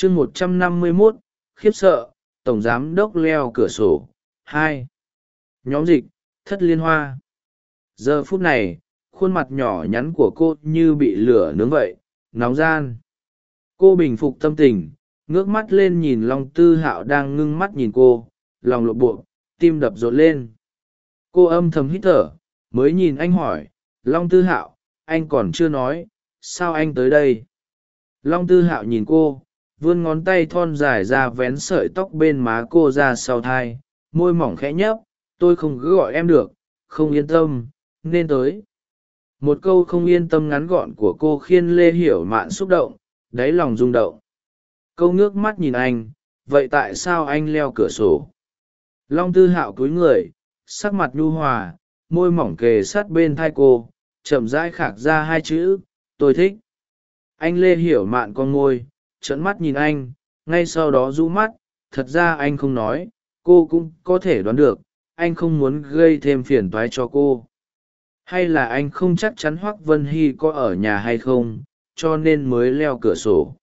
chương một trăm năm mươi mốt, khiếp sợ, tổng giám đốc leo cửa sổ, hai. Nhóm dịch, thất liên hoa. Giờ phút này, khuôn mặt nhỏ nhắn của cô như bị lửa nướng vậy, nóng gian. Cô bình phục tâm tình, ngước mắt lên nhìn long tư hạo đang ngưng mắt nhìn cô, lòng lộ bộ, tim đập rộn lên. Cô âm thầm hít thở, mới nhìn anh hỏi, long tư hạo, anh còn chưa nói, sao anh tới đây? Long tư hạo nhìn cô vươn ngón tay thon dài ra vén sợi tóc bên má cô ra sau thai, môi mỏng khẽ nhấp, tôi không cứ gọi em được, không yên tâm, nên tới. Một câu không yên tâm ngắn gọn của cô khiên lê hiểu mạn xúc động, đáy lòng rung động. Câu ngước mắt nhìn anh, vậy tại sao anh leo cửa sổ? Long tư hạo cúi người, sắc mặt nhu hòa, môi mỏng kề sát bên thai cô, chậm rãi khạc ra hai chữ, tôi thích. Anh lê hiểu mạn con ngôi trợn mắt nhìn anh, ngay sau đó rũ mắt, thật ra anh không nói, cô cũng có thể đoán được, anh không muốn gây thêm phiền toái cho cô. Hay là anh không chắc chắn hoác vân hy có ở nhà hay không, cho nên mới leo cửa sổ.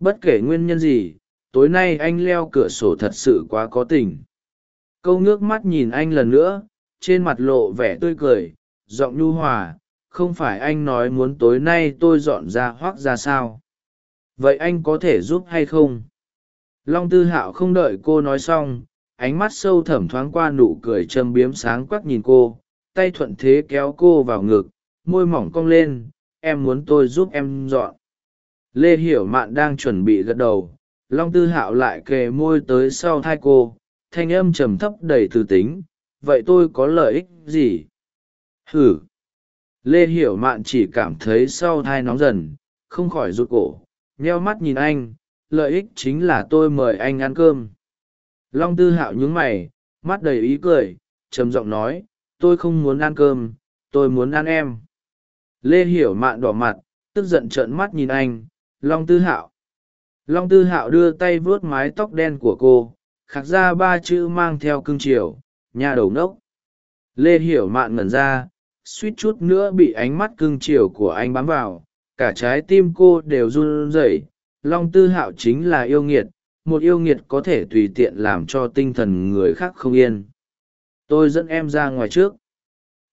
Bất kể nguyên nhân gì, tối nay anh leo cửa sổ thật sự quá có tình. Câu ngước mắt nhìn anh lần nữa, trên mặt lộ vẻ tươi cười, giọng nhu hòa, không phải anh nói muốn tối nay tôi dọn ra hoác ra sao vậy anh có thể giúp hay không? Long tư hạo không đợi cô nói xong, ánh mắt sâu thẳm thoáng qua nụ cười châm biếm sáng quắc nhìn cô, tay thuận thế kéo cô vào ngực, môi mỏng cong lên, em muốn tôi giúp em dọn. Lê hiểu mạn đang chuẩn bị gật đầu, long tư hạo lại kề môi tới sau thai cô, thanh âm trầm thấp đầy từ tính, vậy tôi có lợi ích gì? Hử? Lê hiểu mạn chỉ cảm thấy sau thai nóng dần, không khỏi rụt cổ nheo mắt nhìn anh, lợi ích chính là tôi mời anh ăn cơm. Long tư hạo nhún mày, mắt đầy ý cười, trầm giọng nói, tôi không muốn ăn cơm, tôi muốn ăn em. Lê hiểu mạn đỏ mặt, tức giận trợn mắt nhìn anh, long tư hạo. Long tư hạo đưa tay vuốt mái tóc đen của cô khắc ra ba chữ mang theo cương triều, nhà đầu ngốc lê hiểu mạn ngẩn ra, suýt chút nữa bị ánh mắt cưng chiều của anh bám vào cả trái tim cô đều run rẩy. Long tư hạo chính là yêu nghiệt, một yêu nghiệt có thể tùy tiện làm cho tinh thần người khác không yên. Tôi dẫn em ra ngoài trước.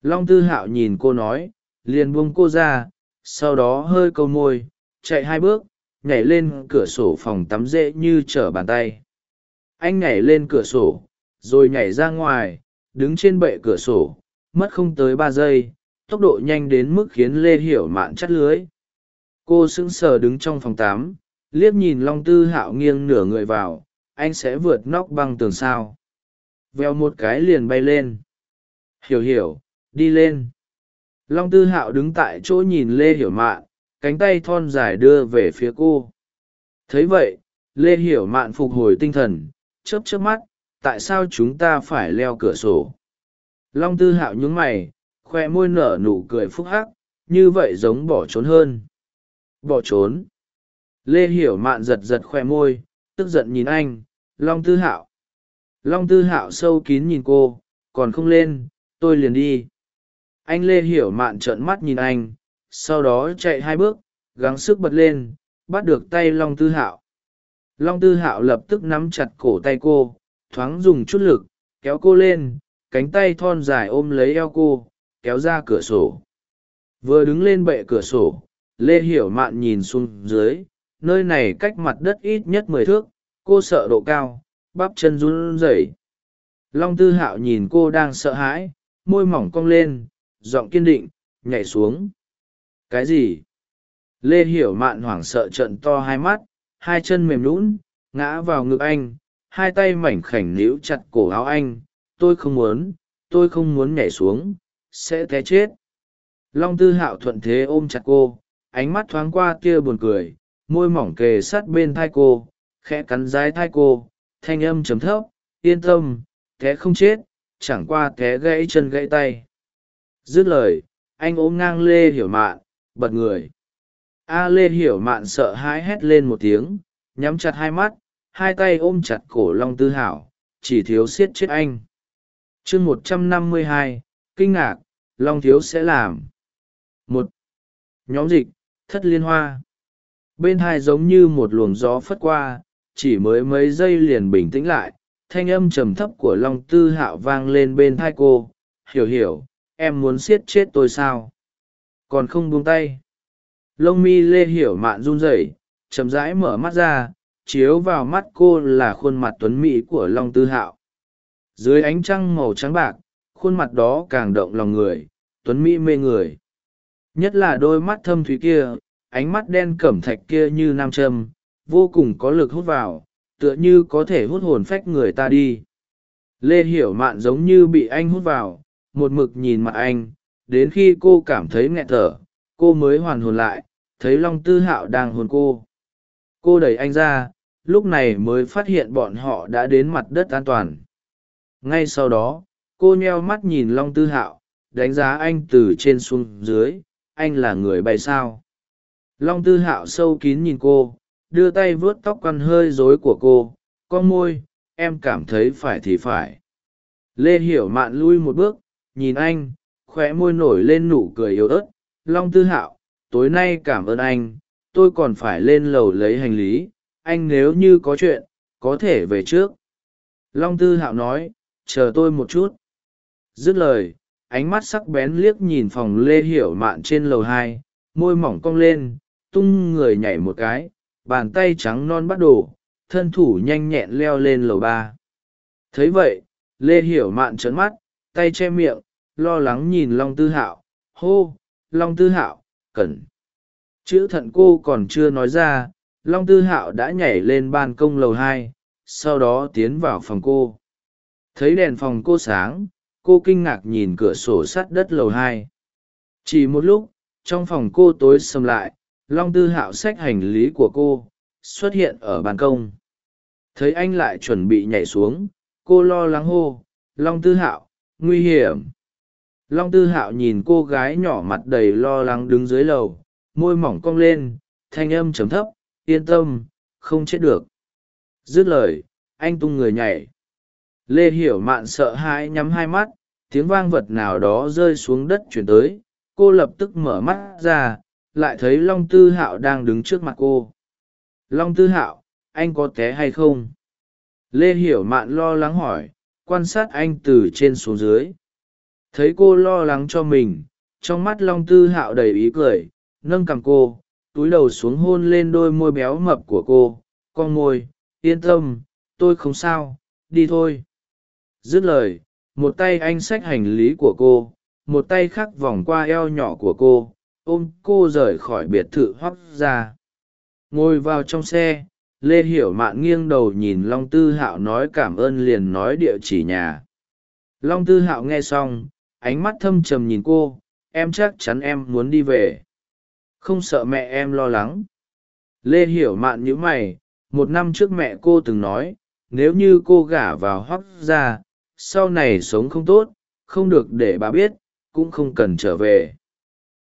Long tư hạo nhìn cô nói, liền buông cô ra, sau đó hơi câu môi, chạy hai bước, nhảy lên cửa sổ phòng tắm dễ như trở bàn tay. Anh nhảy lên cửa sổ, rồi nhảy ra ngoài, đứng trên bệ cửa sổ, mất không tới ba giây, tốc độ nhanh đến mức khiến lê hiểu mạn chắt lưới cô sững sờ đứng trong phòng tám, liếc nhìn long tư hạo nghiêng nửa người vào, anh sẽ vượt nóc băng tường sao? Veo một cái liền bay lên. Hiểu hiểu, đi lên. Long tư hạo đứng tại chỗ nhìn lê hiểu mạn, cánh tay thon dài đưa về phía cô. Thấy vậy, lê hiểu mạn phục hồi tinh thần, chớp chớp mắt, tại sao chúng ta phải leo cửa sổ? Long tư hạo nhún mày, khoe môi nở nụ cười phúc hắc, như vậy giống bỏ trốn hơn bỏ trốn. Lê hiểu mạn giật giật khoe môi, tức giận nhìn anh, long tư hạo. Long tư hạo sâu kín nhìn cô, còn không lên, tôi liền đi. Anh lê hiểu mạn trợn mắt nhìn anh, sau đó chạy hai bước, gắng sức bật lên, bắt được tay long tư hạo. Long tư hạo lập tức nắm chặt cổ tay cô, thoáng dùng chút lực, kéo cô lên, cánh tay thon dài ôm lấy eo cô, kéo ra cửa sổ. Vừa đứng lên bệ cửa sổ lê hiểu mạn nhìn xuống dưới, nơi này cách mặt đất ít nhất mười thước, cô sợ độ cao, bắp chân run rẩy. Long tư hạo nhìn cô đang sợ hãi, môi mỏng cong lên, giọng kiên định, nhảy xuống. Cái gì? Lê hiểu mạn hoảng sợ trận to hai mắt, hai chân mềm lún ngã vào ngực anh, hai tay mảnh khảnh níu chặt cổ áo anh. Tôi không muốn, tôi không muốn nhảy xuống, sẽ té chết. Long tư hạo thuận thế ôm chặt cô ánh mắt thoáng qua kia buồn cười, môi mỏng kề sát bên thai cô, khẽ cắn dái thai cô, thanh âm chấm thấp, yên tâm, té không chết, chẳng qua té gãy chân gãy tay. Dứt lời, anh ôm ngang lê hiểu mạn, bật người. A lê hiểu mạn sợ hãi hét lên một tiếng, nhắm chặt hai mắt, hai tay ôm chặt cổ long tư hảo, chỉ thiếu siết chết anh. Chương một trăm năm mươi hai, kinh ngạc, long thiếu sẽ làm. Một, nhóm dịch thất liên hoa. Bên hai giống như một luồng gió phất qua, chỉ mới mấy giây liền bình tĩnh lại, thanh âm trầm thấp của long tư hạo vang lên bên thai cô. Hiểu hiểu, em muốn siết chết tôi sao? Còn không buông tay. Lông mi lê hiểu mạn run rẩy, chậm rãi mở mắt ra, chiếu vào mắt cô là khuôn mặt tuấn mỹ của long tư hạo. Dưới ánh trăng màu trắng bạc, khuôn mặt đó càng động lòng người, tuấn mỹ mê người nhất là đôi mắt thâm thúy kia, ánh mắt đen cẩm thạch kia như nam châm, vô cùng có lực hút vào, tựa như có thể hút hồn phách người ta đi. Lê hiểu mạn giống như bị anh hút vào, một mực nhìn mặt anh, đến khi cô cảm thấy nghẹt thở, cô mới hoàn hồn lại, thấy long tư hạo đang hồn cô. Cô đẩy anh ra, lúc này mới phát hiện bọn họ đã đến mặt đất an toàn. Ngay sau đó, cô nheo mắt nhìn long tư hạo, đánh giá anh từ trên xuống dưới anh là người bay sao? Long tư hạo sâu kín nhìn cô, đưa tay vuốt tóc quăn hơi rối của cô con môi, em cảm thấy phải thì phải. Lê hiểu mạn lui một bước, nhìn anh, khóe môi nổi lên nụ cười yếu ớt. Long tư hạo, tối nay cảm ơn anh, tôi còn phải lên lầu lấy hành lý, anh nếu như có chuyện, có thể về trước. Long tư hạo nói, chờ tôi một chút. Dứt lời ánh mắt sắc bén liếc nhìn phòng lê hiểu mạn trên lầu hai, môi mỏng cong lên, tung người nhảy một cái, bàn tay trắng non bắt đổ, thân thủ nhanh nhẹn leo lên lầu ba. Thấy vậy, lê hiểu mạn trấn mắt, tay che miệng, lo lắng nhìn long tư hạo. Hô, long tư hạo, cẩn. Chữ thận cô còn chưa nói ra, long tư hạo đã nhảy lên ban công lầu hai, sau đó tiến vào phòng cô. Thấy đèn phòng cô sáng cô kinh ngạc nhìn cửa sổ sắt đất lầu hai. Chỉ một lúc, trong phòng cô tối sầm lại, long tư hạo xách hành lý của cô, xuất hiện ở ban công. Thấy anh lại chuẩn bị nhảy xuống, cô lo lắng hô, long tư hạo, nguy hiểm. Long tư hạo nhìn cô gái nhỏ mặt đầy lo lắng đứng dưới lầu, môi mỏng cong lên, thanh âm chấm thấp, yên tâm, không chết được. Dứt lời, anh tung người nhảy lê hiểu mạn sợ hãi nhắm hai mắt, tiếng vang vật nào đó rơi xuống đất chuyển tới, cô lập tức mở mắt ra, lại thấy long tư hạo đang đứng trước mặt cô. Long tư hạo, anh có té hay không? Lê hiểu mạn lo lắng hỏi, quan sát anh từ trên xuống dưới. Thấy cô lo lắng cho mình, trong mắt long tư hạo đầy ý cười, nâng cằm cô, túi đầu xuống hôn lên đôi môi béo mập của cô. Con môi, yên tâm, tôi không sao, đi thôi dứt lời, một tay anh xách hành lý của cô, một tay khác vòng qua eo nhỏ của cô, ôm cô rời khỏi biệt thự hoắc ra. Ngồi vào trong xe, lê hiểu mạn nghiêng đầu nhìn long tư hạo nói cảm ơn liền nói địa chỉ nhà. Long tư hạo nghe xong, ánh mắt thâm trầm nhìn cô, em chắc chắn em muốn đi về. Không sợ mẹ em lo lắng. Lê hiểu mạn nhữ mày, một năm trước mẹ cô từng nói, nếu như cô gả vào hoắc ra sau này sống không tốt, không được để bà biết, cũng không cần trở về.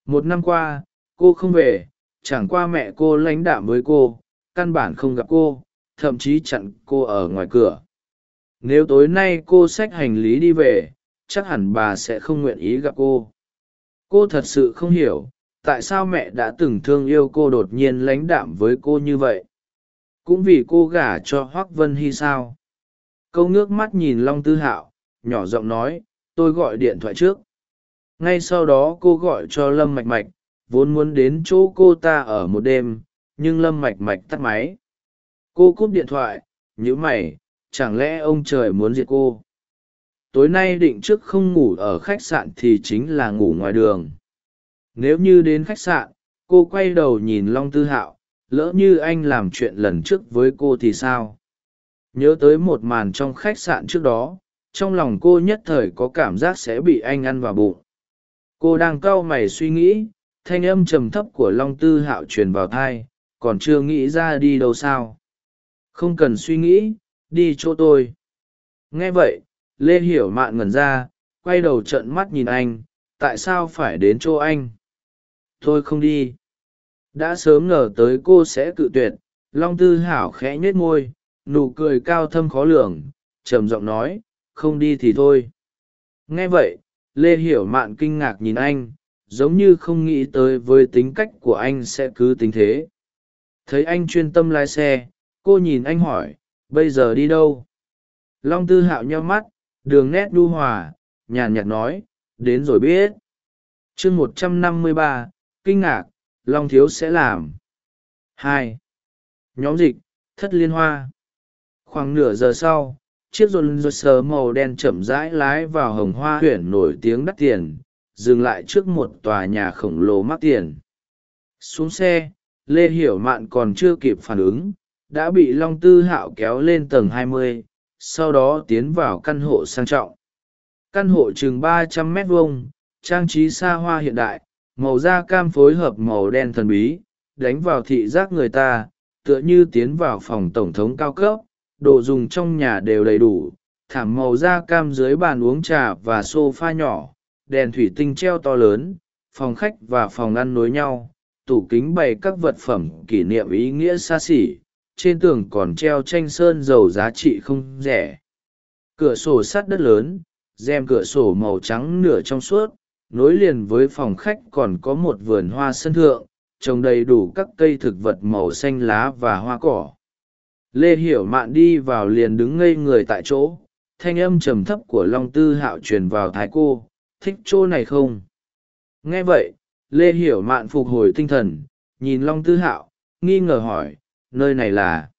Một năm qua, cô không về, chẳng qua mẹ cô lãnh đạm với cô, căn bản không gặp cô, thậm chí chặn cô ở ngoài cửa. Nếu tối nay cô xách hành lý đi về, chắc hẳn bà sẽ không nguyện ý gặp cô. Cô thật sự không hiểu, tại sao mẹ đã từng thương yêu cô đột nhiên lãnh đạm với cô như vậy. Cũng vì cô gả cho hoác vân hy sao? Câu nước mắt nhìn long tư hạo nhỏ giọng nói, tôi gọi điện thoại trước. Ngay sau đó cô gọi cho lâm mạch mạch, vốn muốn đến chỗ cô ta ở một đêm, nhưng lâm mạch mạch tắt máy. Cô cúp điện thoại nhữ mày, chẳng lẽ ông trời muốn diệt cô? Tối nay định trước không ngủ ở khách sạn thì chính là ngủ ngoài đường. Nếu như đến khách sạn, cô quay đầu nhìn long tư hạo, lỡ như anh làm chuyện lần trước với cô thì sao? Nhớ tới một màn trong khách sạn trước đó trong lòng cô nhất thời có cảm giác sẽ bị anh ăn vào bụng. Cô đang cau mày suy nghĩ, thanh âm trầm thấp của long tư hạo truyền vào thai, còn chưa nghĩ ra đi đâu sao. Không cần suy nghĩ, đi chỗ tôi. Nghe vậy, lê hiểu mạn ngẩn ra, quay đầu trận mắt nhìn anh, tại sao phải đến chỗ anh? Tôi không đi. Đã sớm ngờ tới cô sẽ cự tuyệt, long tư hảo khẽ nhếch môi, nụ cười cao thâm khó lường, trầm giọng nói không đi thì thôi. Nghe vậy, lê hiểu mạn kinh ngạc nhìn anh, giống như không nghĩ tới với tính cách của anh sẽ cứ tính thế. Thấy anh chuyên tâm lái xe, cô nhìn anh hỏi, bây giờ đi đâu? Long tư hạo nheo mắt, đường nét đu hòa, nhàn nhạt nói, đến rồi biết. Chương một trăm năm mươi ba, kinh ngạc, long thiếu sẽ làm. Hai. Nhóm dịch, thất liên hoa. Khoảng nửa giờ sau chiếc rôn rôn sờ màu đen chậm rãi lái vào hồng hoa huyện nổi tiếng đắt tiền dừng lại trước một tòa nhà khổng lồ mắc tiền. Xuống xe lê hiểu mạn còn chưa kịp phản ứng đã bị long tư hạo kéo lên tầng 20, sau đó tiến vào căn hộ sang trọng. Căn hộ chừng 300 mét vuông trang trí xa hoa hiện đại màu da cam phối hợp màu đen thần bí đánh vào thị giác người ta tựa như tiến vào phòng tổng thống cao cấp đồ dùng trong nhà đều đầy đủ, thảm màu da cam dưới bàn uống trà và sofa nhỏ, đèn thủy tinh treo to lớn, phòng khách và phòng ăn nối nhau, tủ kính bày các vật phẩm kỷ niệm ý nghĩa xa xỉ, trên tường còn treo tranh sơn dầu giá trị không rẻ. Cửa sổ sắt đất lớn, rèm cửa sổ màu trắng nửa trong suốt, nối liền với phòng khách còn có một vườn hoa sân thượng, trồng đầy đủ các cây thực vật màu xanh lá và hoa cỏ lê hiểu mạn đi vào liền đứng ngây người tại chỗ, thanh âm trầm thấp của long tư hạo truyền vào thái cô, thích chỗ này không? Nghe vậy, lê hiểu mạn phục hồi tinh thần, nhìn long tư hạo, nghi ngờ hỏi, nơi này là?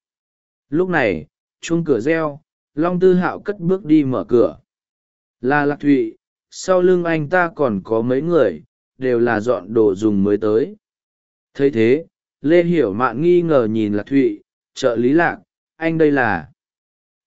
Lúc này, chuông cửa reo, long tư hạo cất bước đi mở cửa. Là lạc thụy, sau lưng anh ta còn có mấy người, đều là dọn đồ dùng mới tới. Thấy thế, lê hiểu mạn nghi ngờ nhìn lạc thụy trợ lý lạc, anh đây là.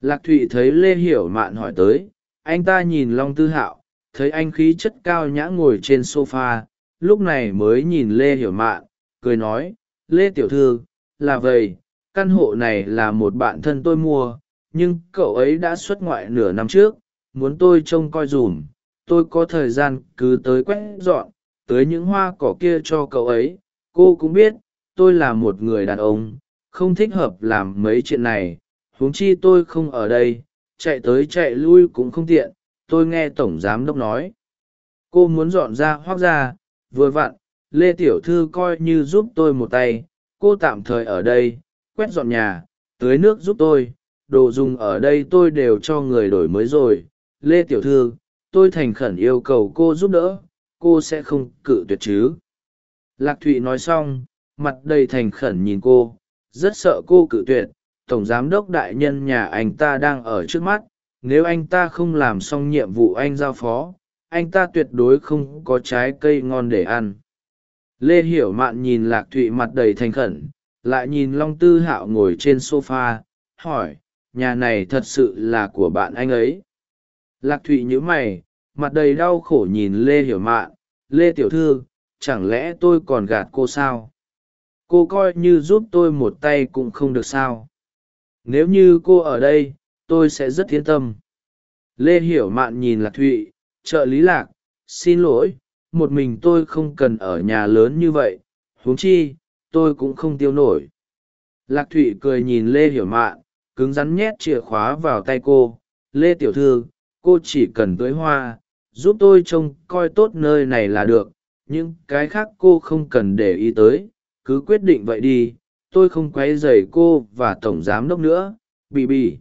Lạc thụy thấy lê hiểu mạn hỏi tới, anh ta nhìn long tư hạo, thấy anh khí chất cao nhã ngồi trên s o f a lúc này mới nhìn lê hiểu mạn, cười nói, lê tiểu thư, là vậy, căn hộ này là một bạn thân tôi mua, nhưng cậu ấy đã xuất ngoại nửa năm trước, muốn tôi trông coi dùm, tôi có thời gian cứ tới quét dọn, tới những hoa cỏ kia cho cậu ấy, cô cũng biết, tôi là một người đàn ông không thích hợp làm mấy chuyện này, huống chi tôi không ở đây, chạy tới chạy lui cũng không tiện, tôi nghe tổng giám đốc nói. Cô muốn dọn ra hoác ra, vừa vặn, lê tiểu thư coi như giúp tôi một tay, cô tạm thời ở đây, quét dọn nhà, tưới nước giúp tôi, đồ dùng ở đây tôi đều cho người đổi mới rồi. Lê tiểu thư, tôi thành khẩn yêu cầu cô giúp đỡ, cô sẽ không cự tuyệt chứ. Lạc thụy nói xong, mặt đầy thành khẩn nhìn cô rất sợ cô cự tuyệt, tổng giám đốc đại nhân nhà anh ta đang ở trước mắt, nếu anh ta không làm xong nhiệm vụ anh giao phó, anh ta tuyệt đối không có trái cây ngon để ăn. Lê hiểu mạn nhìn lạc thụy mặt đầy thành khẩn, lại nhìn long tư hạo ngồi trên s o f a hỏi, nhà này thật sự là của bạn anh ấy? Lạc thụy nhíu mày, mặt đầy đau khổ nhìn lê hiểu mạn, lê tiểu thư, chẳng lẽ tôi còn gạt cô sao? Cô coi như giúp tôi một tay cũng không được sao. Nếu như cô ở đây, tôi sẽ rất yên tâm. Lê hiểu mạn nhìn lạc thụy, trợ lý lạc, xin lỗi, một mình tôi không cần ở nhà lớn như vậy, huống chi, tôi cũng không tiêu nổi. Lạc thụy cười nhìn lê hiểu mạn, cứng rắn nhét chìa khóa vào tay cô. Lê tiểu thư, cô chỉ cần tưới hoa, giúp tôi trông coi tốt nơi này là được, những cái khác cô không cần để ý tới cứ quyết định vậy đi, tôi không q u ấ y dày cô và tổng giám đốc nữa bị bì.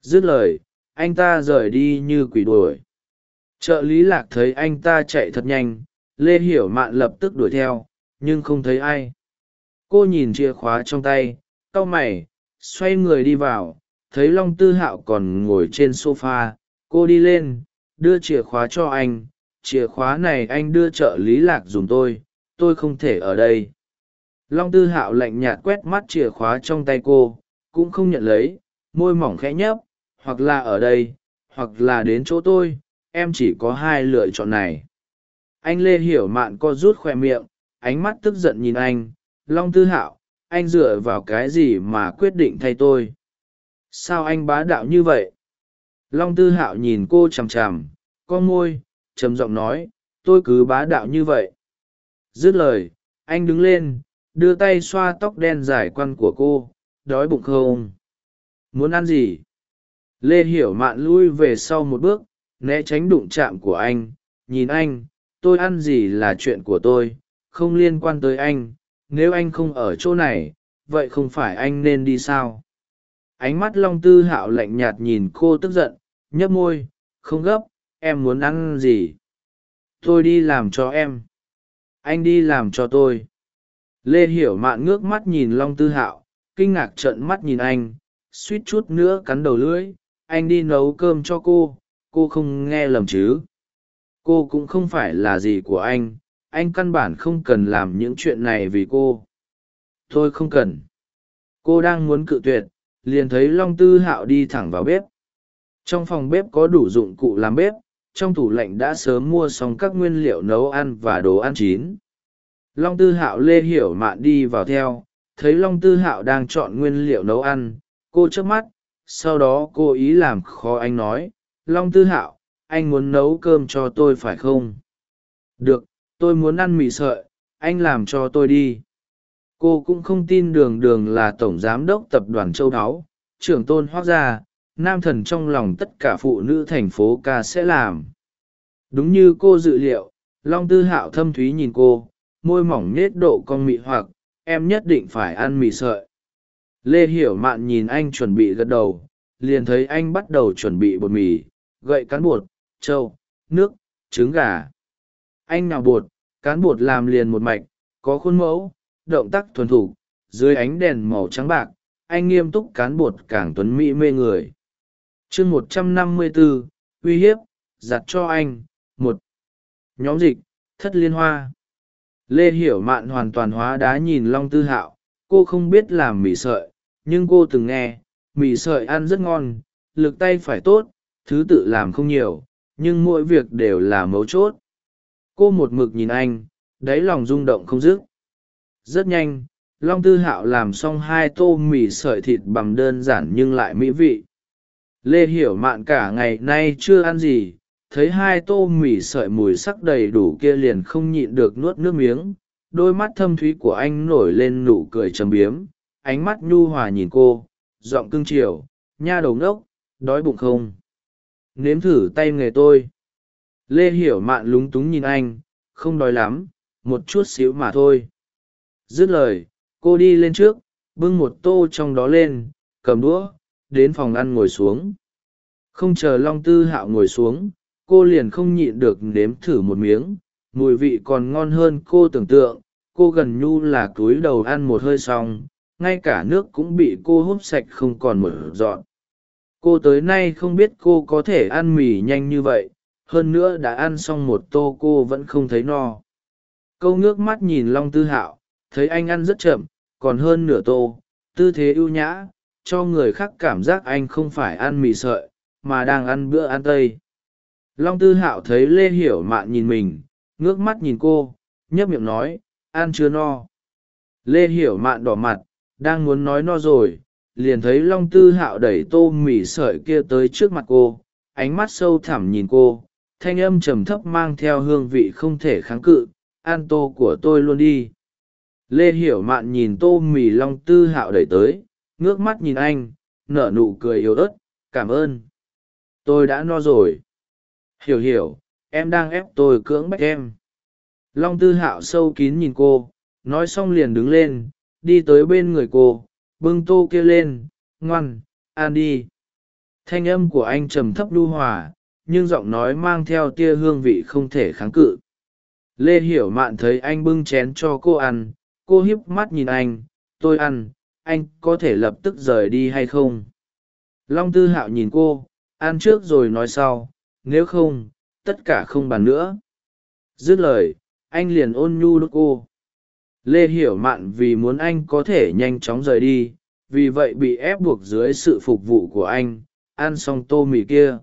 Dứt lời, anh ta rời đi như quỷ đuổi. Trợ lý lạc thấy anh ta chạy thật nhanh, lê hiểu mạn lập tức đuổi theo, nhưng không thấy ai. Cô nhìn chìa khóa trong tay, cau mày, xoay người đi vào, thấy long tư hạo còn ngồi trên s o f a cô đi lên, đưa chìa khóa cho anh. Chìa khóa này anh đưa trợ lý lạc dùng tôi tôi không thể ở đây long tư hạo lạnh nhạt quét mắt chìa khóa trong tay cô, cũng không nhận lấy, môi mỏng khẽ nhấp, hoặc là ở đây, hoặc là đến chỗ tôi, em chỉ có hai lựa chọn này. Anh lê hiểu mạn co rút khoe miệng, ánh mắt tức giận nhìn anh. Long tư hạo, anh dựa vào cái gì mà quyết định thay tôi? Sao anh bá đạo như vậy? Long tư hạo nhìn cô chằm chằm con môi, trầm giọng nói, tôi cứ bá đạo như vậy. Dứt lời, anh đứng lên đưa tay xoa tóc đen dài quăn của cô, đói bụng không? Muốn ăn gì? Lê hiểu mạn lui về sau một bước, né tránh đụng chạm của anh. Nhìn anh, tôi ăn gì là chuyện của tôi, không liên quan tới anh. Nếu anh không ở chỗ này, vậy không phải anh nên đi sao? Ánh mắt long tư hạo lạnh nhạt nhìn cô tức giận, nhấp môi, không gấp, em muốn ăn gì? Tôi đi làm cho em. Anh đi làm cho tôi lê hiểu mạn ngước mắt nhìn long tư hạo, kinh ngạc trợn mắt nhìn anh, suýt chút nữa cắn đầu lưỡi, anh đi nấu cơm cho cô cô không nghe lầm chứ? Cô cũng không phải là gì của anh anh căn bản không cần làm những chuyện này vì cô. Tôi không cần. Cô đang muốn cự tuyệt, liền thấy long tư hạo đi thẳng vào bếp. Trong phòng bếp có đủ dụng cụ làm bếp, trong tủ lạnh đã sớm mua xong các nguyên liệu nấu ăn và đồ ăn chín long tư hạo lê hiểu mạn đi vào theo, thấy long tư hạo đang chọn nguyên liệu nấu ăn, cô chớp mắt, sau đó cô ý làm khó anh nói, long tư hạo, anh muốn nấu cơm cho tôi phải không? Được, tôi muốn ăn mì sợi, anh làm cho tôi đi. Cô cũng không tin đường đường là tổng giám đốc tập đoàn châu đáo, trưởng tôn hoác gia, nam thần trong lòng tất cả phụ nữ thành phố ca sẽ làm. Đúng như cô dự liệu, long tư hạo thâm thúy nhìn cô môi mỏng nết độ con mị hoặc, em nhất định phải ăn mì sợi. Lê hiểu mạn nhìn anh chuẩn bị gật đầu, liền thấy anh bắt đầu chuẩn bị bột mì, gậy cán bột, trâu, nước, trứng gà. Anh nào bột, cán bột làm liền một mạch, có khuôn mẫu, động tác thuần thục, dưới ánh đèn màu trắng bạc, anh nghiêm túc cán bột càng tuấn mỹ mê người. Chương một trăm năm mươi bốn, uy hiếp, giặt cho anh, một. Nhóm dịch, thất liên hoa lê hiểu mạn hoàn toàn hóa đá nhìn long tư hạo, cô không biết làm mì sợi, nhưng cô từng nghe, mì sợi ăn rất ngon, lực tay phải tốt, thứ tự làm không nhiều, nhưng mỗi việc đều là mấu chốt. Cô một mực nhìn anh, đáy lòng rung động không dứt. Rất nhanh, long tư hạo làm xong hai tô mì sợi thịt bằng đơn giản nhưng lại mỹ vị. Lê hiểu mạn cả ngày nay chưa ăn gì thấy hai tô mì sợi mùi sắc đầy đủ kia liền không nhịn được nuốt nước miếng, đôi mắt thâm thúy của anh nổi lên nụ cười trầm biếm, ánh mắt nhu hòa nhìn cô, giọng cưng chiều, nha đầu ngốc, đói bụng không? Nếm thử tay nghề tôi. Lê hiểu mạn lúng túng nhìn anh, không đói lắm, một chút xíu mà thôi. Dứt lời, cô đi lên trước, bưng một tô trong đó lên, cầm đũa, đến phòng ăn ngồi xuống. Không chờ long tư hạo ngồi xuống cô liền không nhịn được nếm thử một miếng. Mùi vị còn ngon hơn cô tưởng tượng. Cô gần nhu là cúi đầu ăn một hơi xong, ngay cả nước cũng bị cô hút sạch không còn một dọn. Cô tới nay không biết cô có thể ăn mì nhanh như vậy, hơn nữa đã ăn xong một tô cô vẫn không thấy no. Câu ngước mắt nhìn long tư hạo, thấy anh ăn rất chậm, còn hơn nửa tô. Tư thế ưu nhã, cho người khác cảm giác anh không phải ăn mì sợi, mà đang ăn bữa ăn tây long tư hạo thấy lê hiểu mạn nhìn mình, ngước mắt nhìn cô, nhấp miệng nói, ăn chưa no? Lê hiểu mạn đỏ mặt, đang muốn nói no rồi. Liền thấy long tư hạo đẩy tô mì sợi kia tới trước mặt cô, ánh mắt sâu thẳm nhìn cô, thanh âm trầm thấp mang theo hương vị không thể kháng cự, ăn tô của tôi luôn đi. Lê hiểu mạn nhìn tô mì long tư hạo đẩy tới, ngước mắt nhìn anh, nở nụ cười yếu ớt, cảm ơn. Tôi đã no rồi hiểu hiểu, em đang ép tôi cưỡng bách em. Long tư hạo sâu kín nhìn cô, nói xong liền đứng lên, đi tới bên người cô, bưng tô kia lên, ngoan an đi. Thanh âm của anh trầm thấp lưu hòa, nhưng giọng nói mang theo tia hương vị không thể kháng cự. Lê hiểu mạn thấy anh bưng chén cho cô ăn, cô hiếp mắt nhìn anh, tôi ăn, anh có thể lập tức rời đi hay không? Long tư hạo nhìn cô, ăn trước rồi nói sau nếu không, tất cả không bàn nữa. Dứt lời, anh liền ôn nhu đ cô. Lê hiểu mạn vì muốn anh có thể nhanh chóng rời đi, vì vậy bị ép buộc dưới sự phục vụ của anh, ăn xong tô mì kia.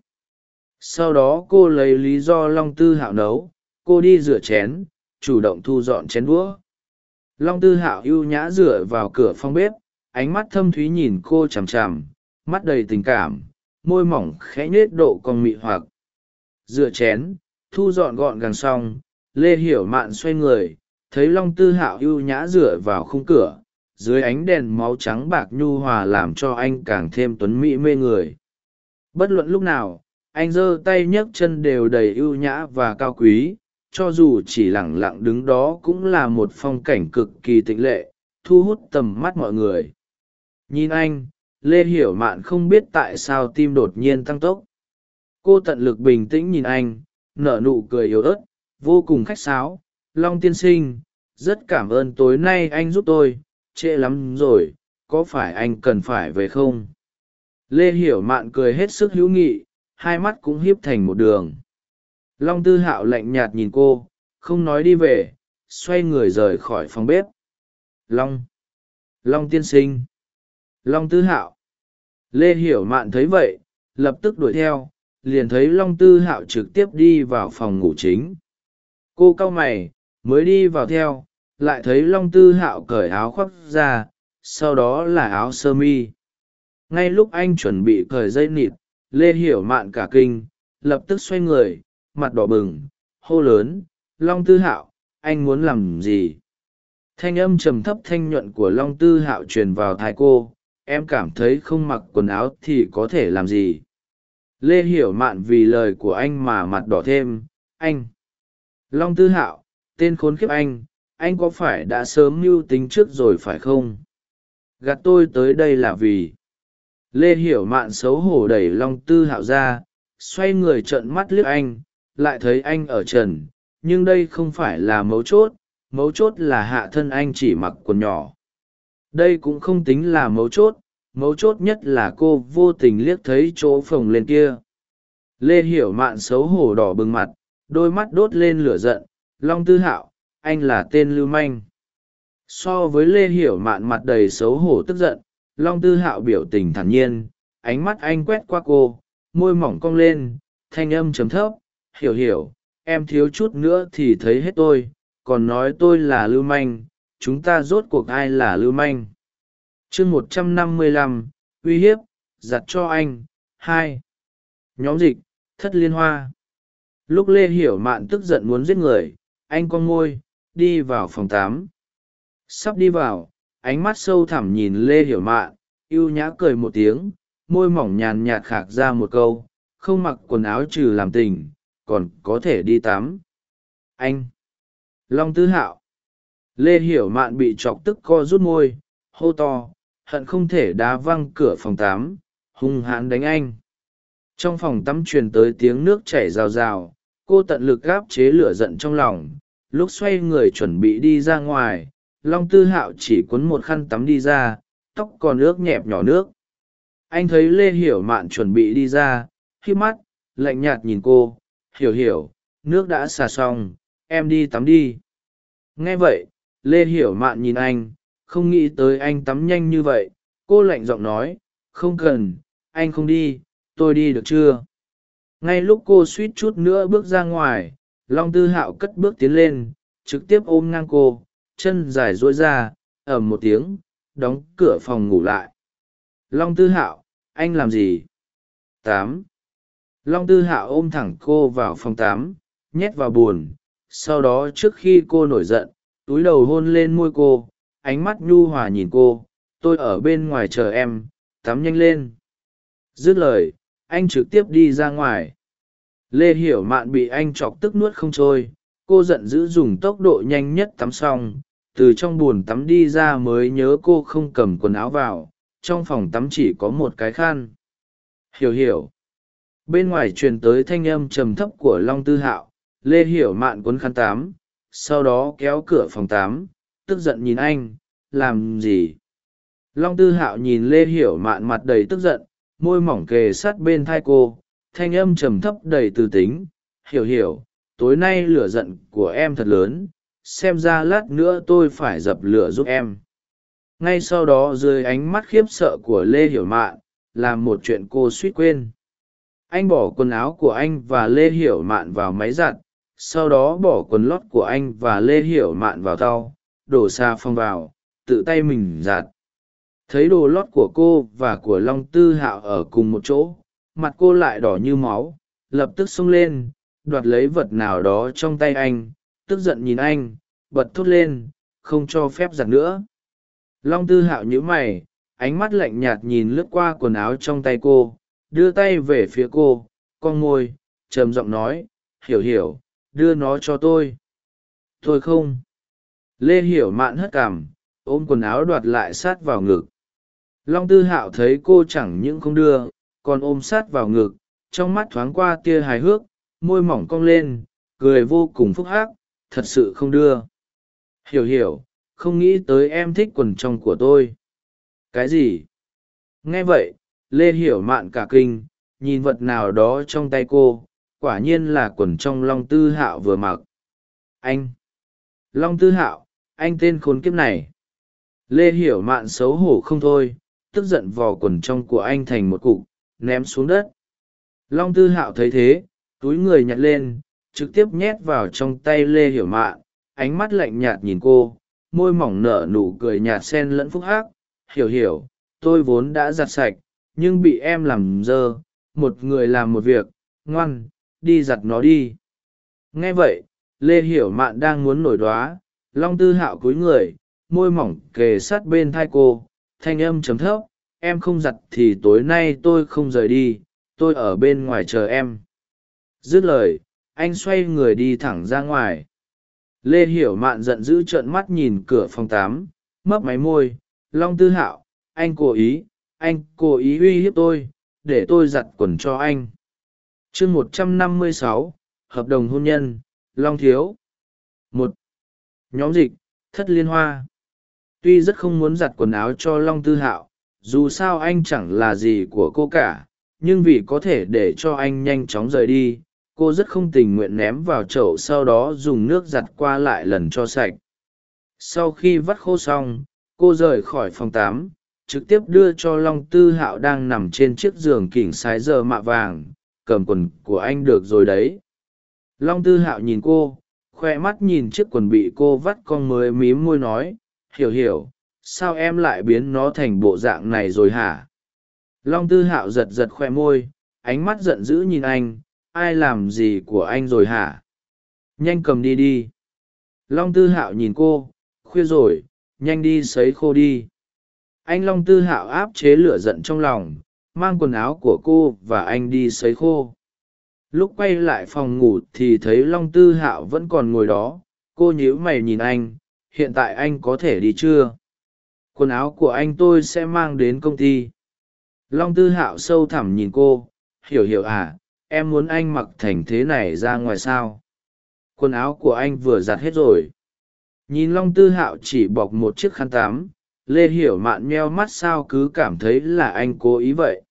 Sau đó cô lấy lý do long tư hạo nấu, cô đi rửa chén, chủ động thu dọn chén đũa. Long tư hạo ưu nhã dựa vào cửa phòng bếp, ánh mắt thâm thúy nhìn cô chằm chằm, mắt đầy tình cảm, môi mỏng khẽ nhết độ con mị hoặc rửa chén, thu dọn gọn gàng xong, lê hiểu mạn xoay người, thấy long tư hạo ưu nhã dựa vào khung cửa, dưới ánh đèn máu trắng bạc nhu hòa làm cho anh càng thêm tuấn mỹ mê người. Bất luận lúc nào, anh giơ tay nhấc chân đều đầy ưu nhã và cao quý, cho dù chỉ lẳng lặng đứng đó cũng là một phong cảnh cực kỳ tịnh lệ, thu hút tầm mắt mọi người. Nhìn anh, lê hiểu mạn không biết tại sao tim đột nhiên tăng tốc cô tận lực bình tĩnh nhìn anh, nở nụ cười yếu ớt, vô cùng khách sáo. Long tiên sinh, rất cảm ơn tối nay anh giúp tôi, trễ lắm rồi, có phải anh cần phải về không? Lê hiểu mạn cười hết sức hữu nghị, hai mắt cũng hiếp thành một đường. Long tư hạo lạnh nhạt nhìn cô, không nói đi về, xoay người rời khỏi phòng bếp. Long long tiên sinh. Long tư hạo. Lê hiểu mạn thấy vậy, lập tức đuổi theo liền thấy long tư hạo trực tiếp đi vào phòng ngủ chính. Cô cau mày, mới đi vào theo, lại thấy long tư hạo cởi áo khoác ra, sau đó là áo sơ mi. Ngay lúc anh chuẩn bị cởi dây nịt, lê hiểu mạn cả kinh, lập tức xoay người, mặt đỏ bừng, hô lớn, long tư hạo, anh muốn làm gì? Thanh âm trầm thấp thanh nhuận của long tư hạo truyền vào thai cô, em cảm thấy không mặc quần áo thì có thể làm gì? Lê hiểu mạn vì lời của anh mà mặt đỏ thêm, anh, long tư hạo, tên khốn kiếp anh anh có phải đã sớm mưu tính trước rồi phải không? Gạt tôi tới đây là vì lê hiểu mạn xấu hổ đẩy long tư hạo ra, xoay người trợn mắt liếc anh, lại thấy anh ở trần, nhưng đây không phải là mấu chốt mấu chốt là hạ thân anh chỉ mặc quần nhỏ. Đây cũng không tính là mấu chốt mấu chốt nhất là cô vô tình liếc thấy chỗ phồng lên kia. Lê hiểu mạn xấu hổ đỏ bừng mặt, đôi mắt đốt lên lửa giận, long tư hạo, anh là tên lưu manh. So với lê hiểu mạn mặt đầy xấu hổ tức giận, long tư hạo biểu tình thản nhiên, ánh mắt anh quét qua cô, môi mỏng cong lên, thanh âm chấm thấp, hiểu hiểu, em thiếu chút nữa thì thấy hết tôi, còn nói tôi là lưu manh, chúng ta rốt cuộc ai là lưu manh? Chương một trăm năm mươi lăm, uy hiếp, giặt cho anh, hai. Nhóm dịch, thất liên hoa. Lúc lê hiểu mạn tức giận muốn giết người, anh con ngôi, đi vào phòng tám. Sắp đi vào, ánh mắt sâu thẳm nhìn lê hiểu mạn y ê u nhã cười một tiếng, môi mỏng nhàn nhạt khạc ra một câu, không mặc quần áo trừ làm tình, còn có thể đi tắm. Anh, long tư hạo. Lê hiểu mạn bị chọc tức co rút môi, hô to hận không thể đá văng cửa phòng tám hung hãn đánh anh. Trong phòng tắm truyền tới tiếng nước chảy rào rào, cô tận lực gáp chế lửa giận trong lòng. Lúc xoay người chuẩn bị đi ra ngoài, long tư hạo chỉ cuốn một khăn tắm đi ra, tóc còn ướt nhẹp nhỏ nước. Anh thấy lê hiểu mạn chuẩn bị đi ra, khi mắt, lạnh nhạt nhìn cô, hiểu hiểu, nước đã xà xong, em đi tắm đi. Nghe vậy, lê hiểu mạn nhìn anh không nghĩ tới anh tắm nhanh như vậy. Cô lạnh giọng nói, không cần, anh không đi, tôi đi được chưa? Ngay lúc cô suýt chút nữa bước ra ngoài, long tư hạo cất bước tiến lên, trực tiếp ôm ngang cô, chân dài dối ra ẩm một tiếng, đóng cửa phòng ngủ lại. Long tư hạo, anh làm gì? Tám. Long tư hạo ôm thẳng cô vào phòng tám, nhét vào b u ồ n sau đó trước khi cô nổi giận, túi đầu hôn lên môi cô ánh mắt nhu hòa nhìn cô, tôi ở bên ngoài chờ em, tắm nhanh lên. Dứt lời, anh trực tiếp đi ra ngoài. Lê hiểu mạn bị anh chọc tức nuốt không trôi, cô giận dữ dùng tốc độ nhanh nhất tắm xong, từ trong b ồ n tắm đi ra mới nhớ cô không cầm quần áo vào, trong phòng tắm chỉ có một cái khăn. Hiểu hiểu. Bên ngoài truyền tới thanh âm trầm thấp của long tư hạo, lê hiểu mạn cuốn khăn tám sau đó kéo cửa phòng tám tức giận nhìn anh, làm gì? Long tư hạo nhìn lê hiểu mạn mặt đầy tức giận, môi mỏng kề sát bên thai cô, thanh âm trầm thấp đầy từ tính. Hiểu hiểu, tối nay lửa giận của em thật lớn, xem ra lát nữa tôi phải dập lửa giúp em. Ngay sau đó dưới ánh mắt khiếp sợ của lê hiểu mạn, làm một chuyện cô suýt quên. Anh bỏ quần áo của anh và lê hiểu mạn vào máy giặt, sau đó bỏ quần lót của anh và lê hiểu mạn vào thau đổ xa phong vào, tự tay mình giạt thấy đồ lót của cô và của long tư hạo ở cùng một chỗ, mặt cô lại đỏ như máu, lập tức xông lên, đoạt lấy vật nào đó trong tay anh, tức giận nhìn anh, bật thốt lên, không cho phép giặt nữa. Long tư hạo nhíu mày, ánh mắt lạnh nhạt nhìn lướt qua quần áo trong tay cô, đưa tay về phía cô, con môi trầm giọng nói, hiểu hiểu, đưa nó cho tôi. Tôi không lê hiểu mạn hất cảm ôm quần áo đoạt lại sát vào ngực. Long tư hạo thấy cô chẳng những không đưa, còn ôm sát vào ngực, trong mắt thoáng qua tia hài hước, môi mỏng cong lên, cười vô cùng phúc hắc, thật sự không đưa. Hiểu hiểu, không nghĩ tới em thích quần trong của tôi. Cái gì? Nghe vậy, lê hiểu mạn cả kinh, nhìn vật nào đó trong tay cô, quả nhiên là quần trong long tư hạo vừa mặc. Anh! Long tư hạo anh tên khốn kiếp này. Lê hiểu mạn xấu hổ không thôi, tức giận vò quần trong của anh thành một cục, ném xuống đất. Long tư hạo thấy thế, túi người nhặt lên, trực tiếp nhét vào trong tay lê hiểu mạn, ánh mắt lạnh nhạt nhìn cô, môi mỏng nở nụ cười nhạt sen lẫn phúc hắc. Hiểu hiểu, tôi vốn đã giặt sạch, nhưng bị em làm dơ, một người làm một việc, ngoan, đi giặt nó đi. Nghe vậy, lê hiểu mạn đang muốn nổi đoá long tư hạo cúi người, môi mỏng kề sát bên thai cô, thanh âm chấm thấp, em không giặt thì tối nay tôi không rời đi, tôi ở bên ngoài chờ em. Dứt lời, anh xoay người đi thẳng ra ngoài. Lê hiểu mạn giận dữ trợn mắt nhìn cửa phòng tám, mấp máy môi, long tư hạo, anh cố ý, anh cố ý uy hiếp tôi, để tôi giặt quần cho anh. Chương một trăm năm mươi sáu, hợp đồng hôn nhân, long thiếu. Một nhóm dịch, thất liên hoa. Tuy rất không muốn giặt quần áo cho long tư hạo, dù sao anh chẳng là gì của cô cả, nhưng vì có thể để cho anh nhanh chóng rời đi, cô rất không tình nguyện ném vào chậu sau đó dùng nước giặt qua lại lần cho sạch. Sau khi vắt khô xong, cô rời khỏi phòng tám trực tiếp đưa cho long tư hạo đang nằm trên chiếc giường kỉnh sái giờ mạ vàng, cầm quần của anh được rồi đấy. Long tư hạo nhìn cô khoe mắt nhìn chiếc quần bị cô vắt con mới mím môi nói, hiểu hiểu, sao em lại biến nó thành bộ dạng này rồi hả? Long tư hạo giật giật khoe môi, ánh mắt giận dữ nhìn anh, ai làm gì của anh rồi hả? Nhanh cầm đi đi. Long tư hạo nhìn cô, khuya rồi, nhanh đi sấy khô đi. Anh long tư hạo áp chế lửa giận trong lòng, mang quần áo của cô và anh đi sấy khô lúc quay lại phòng ngủ thì thấy long tư hạo vẫn còn ngồi đó. Cô nhíu mày nhìn anh. Hiện tại anh có thể đi chưa? Quần áo của anh tôi sẽ mang đến công ty. Long tư hạo sâu thẳm nhìn cô. Hiểu hiểu à em muốn anh mặc thành thế này ra ngoài sao? Quần áo của anh vừa giặt hết rồi. Nhìn long tư hạo chỉ bọc một chiếc khăn tắm. Lê hiểu mạn meo mắt sao cứ cảm thấy là anh cố ý vậy.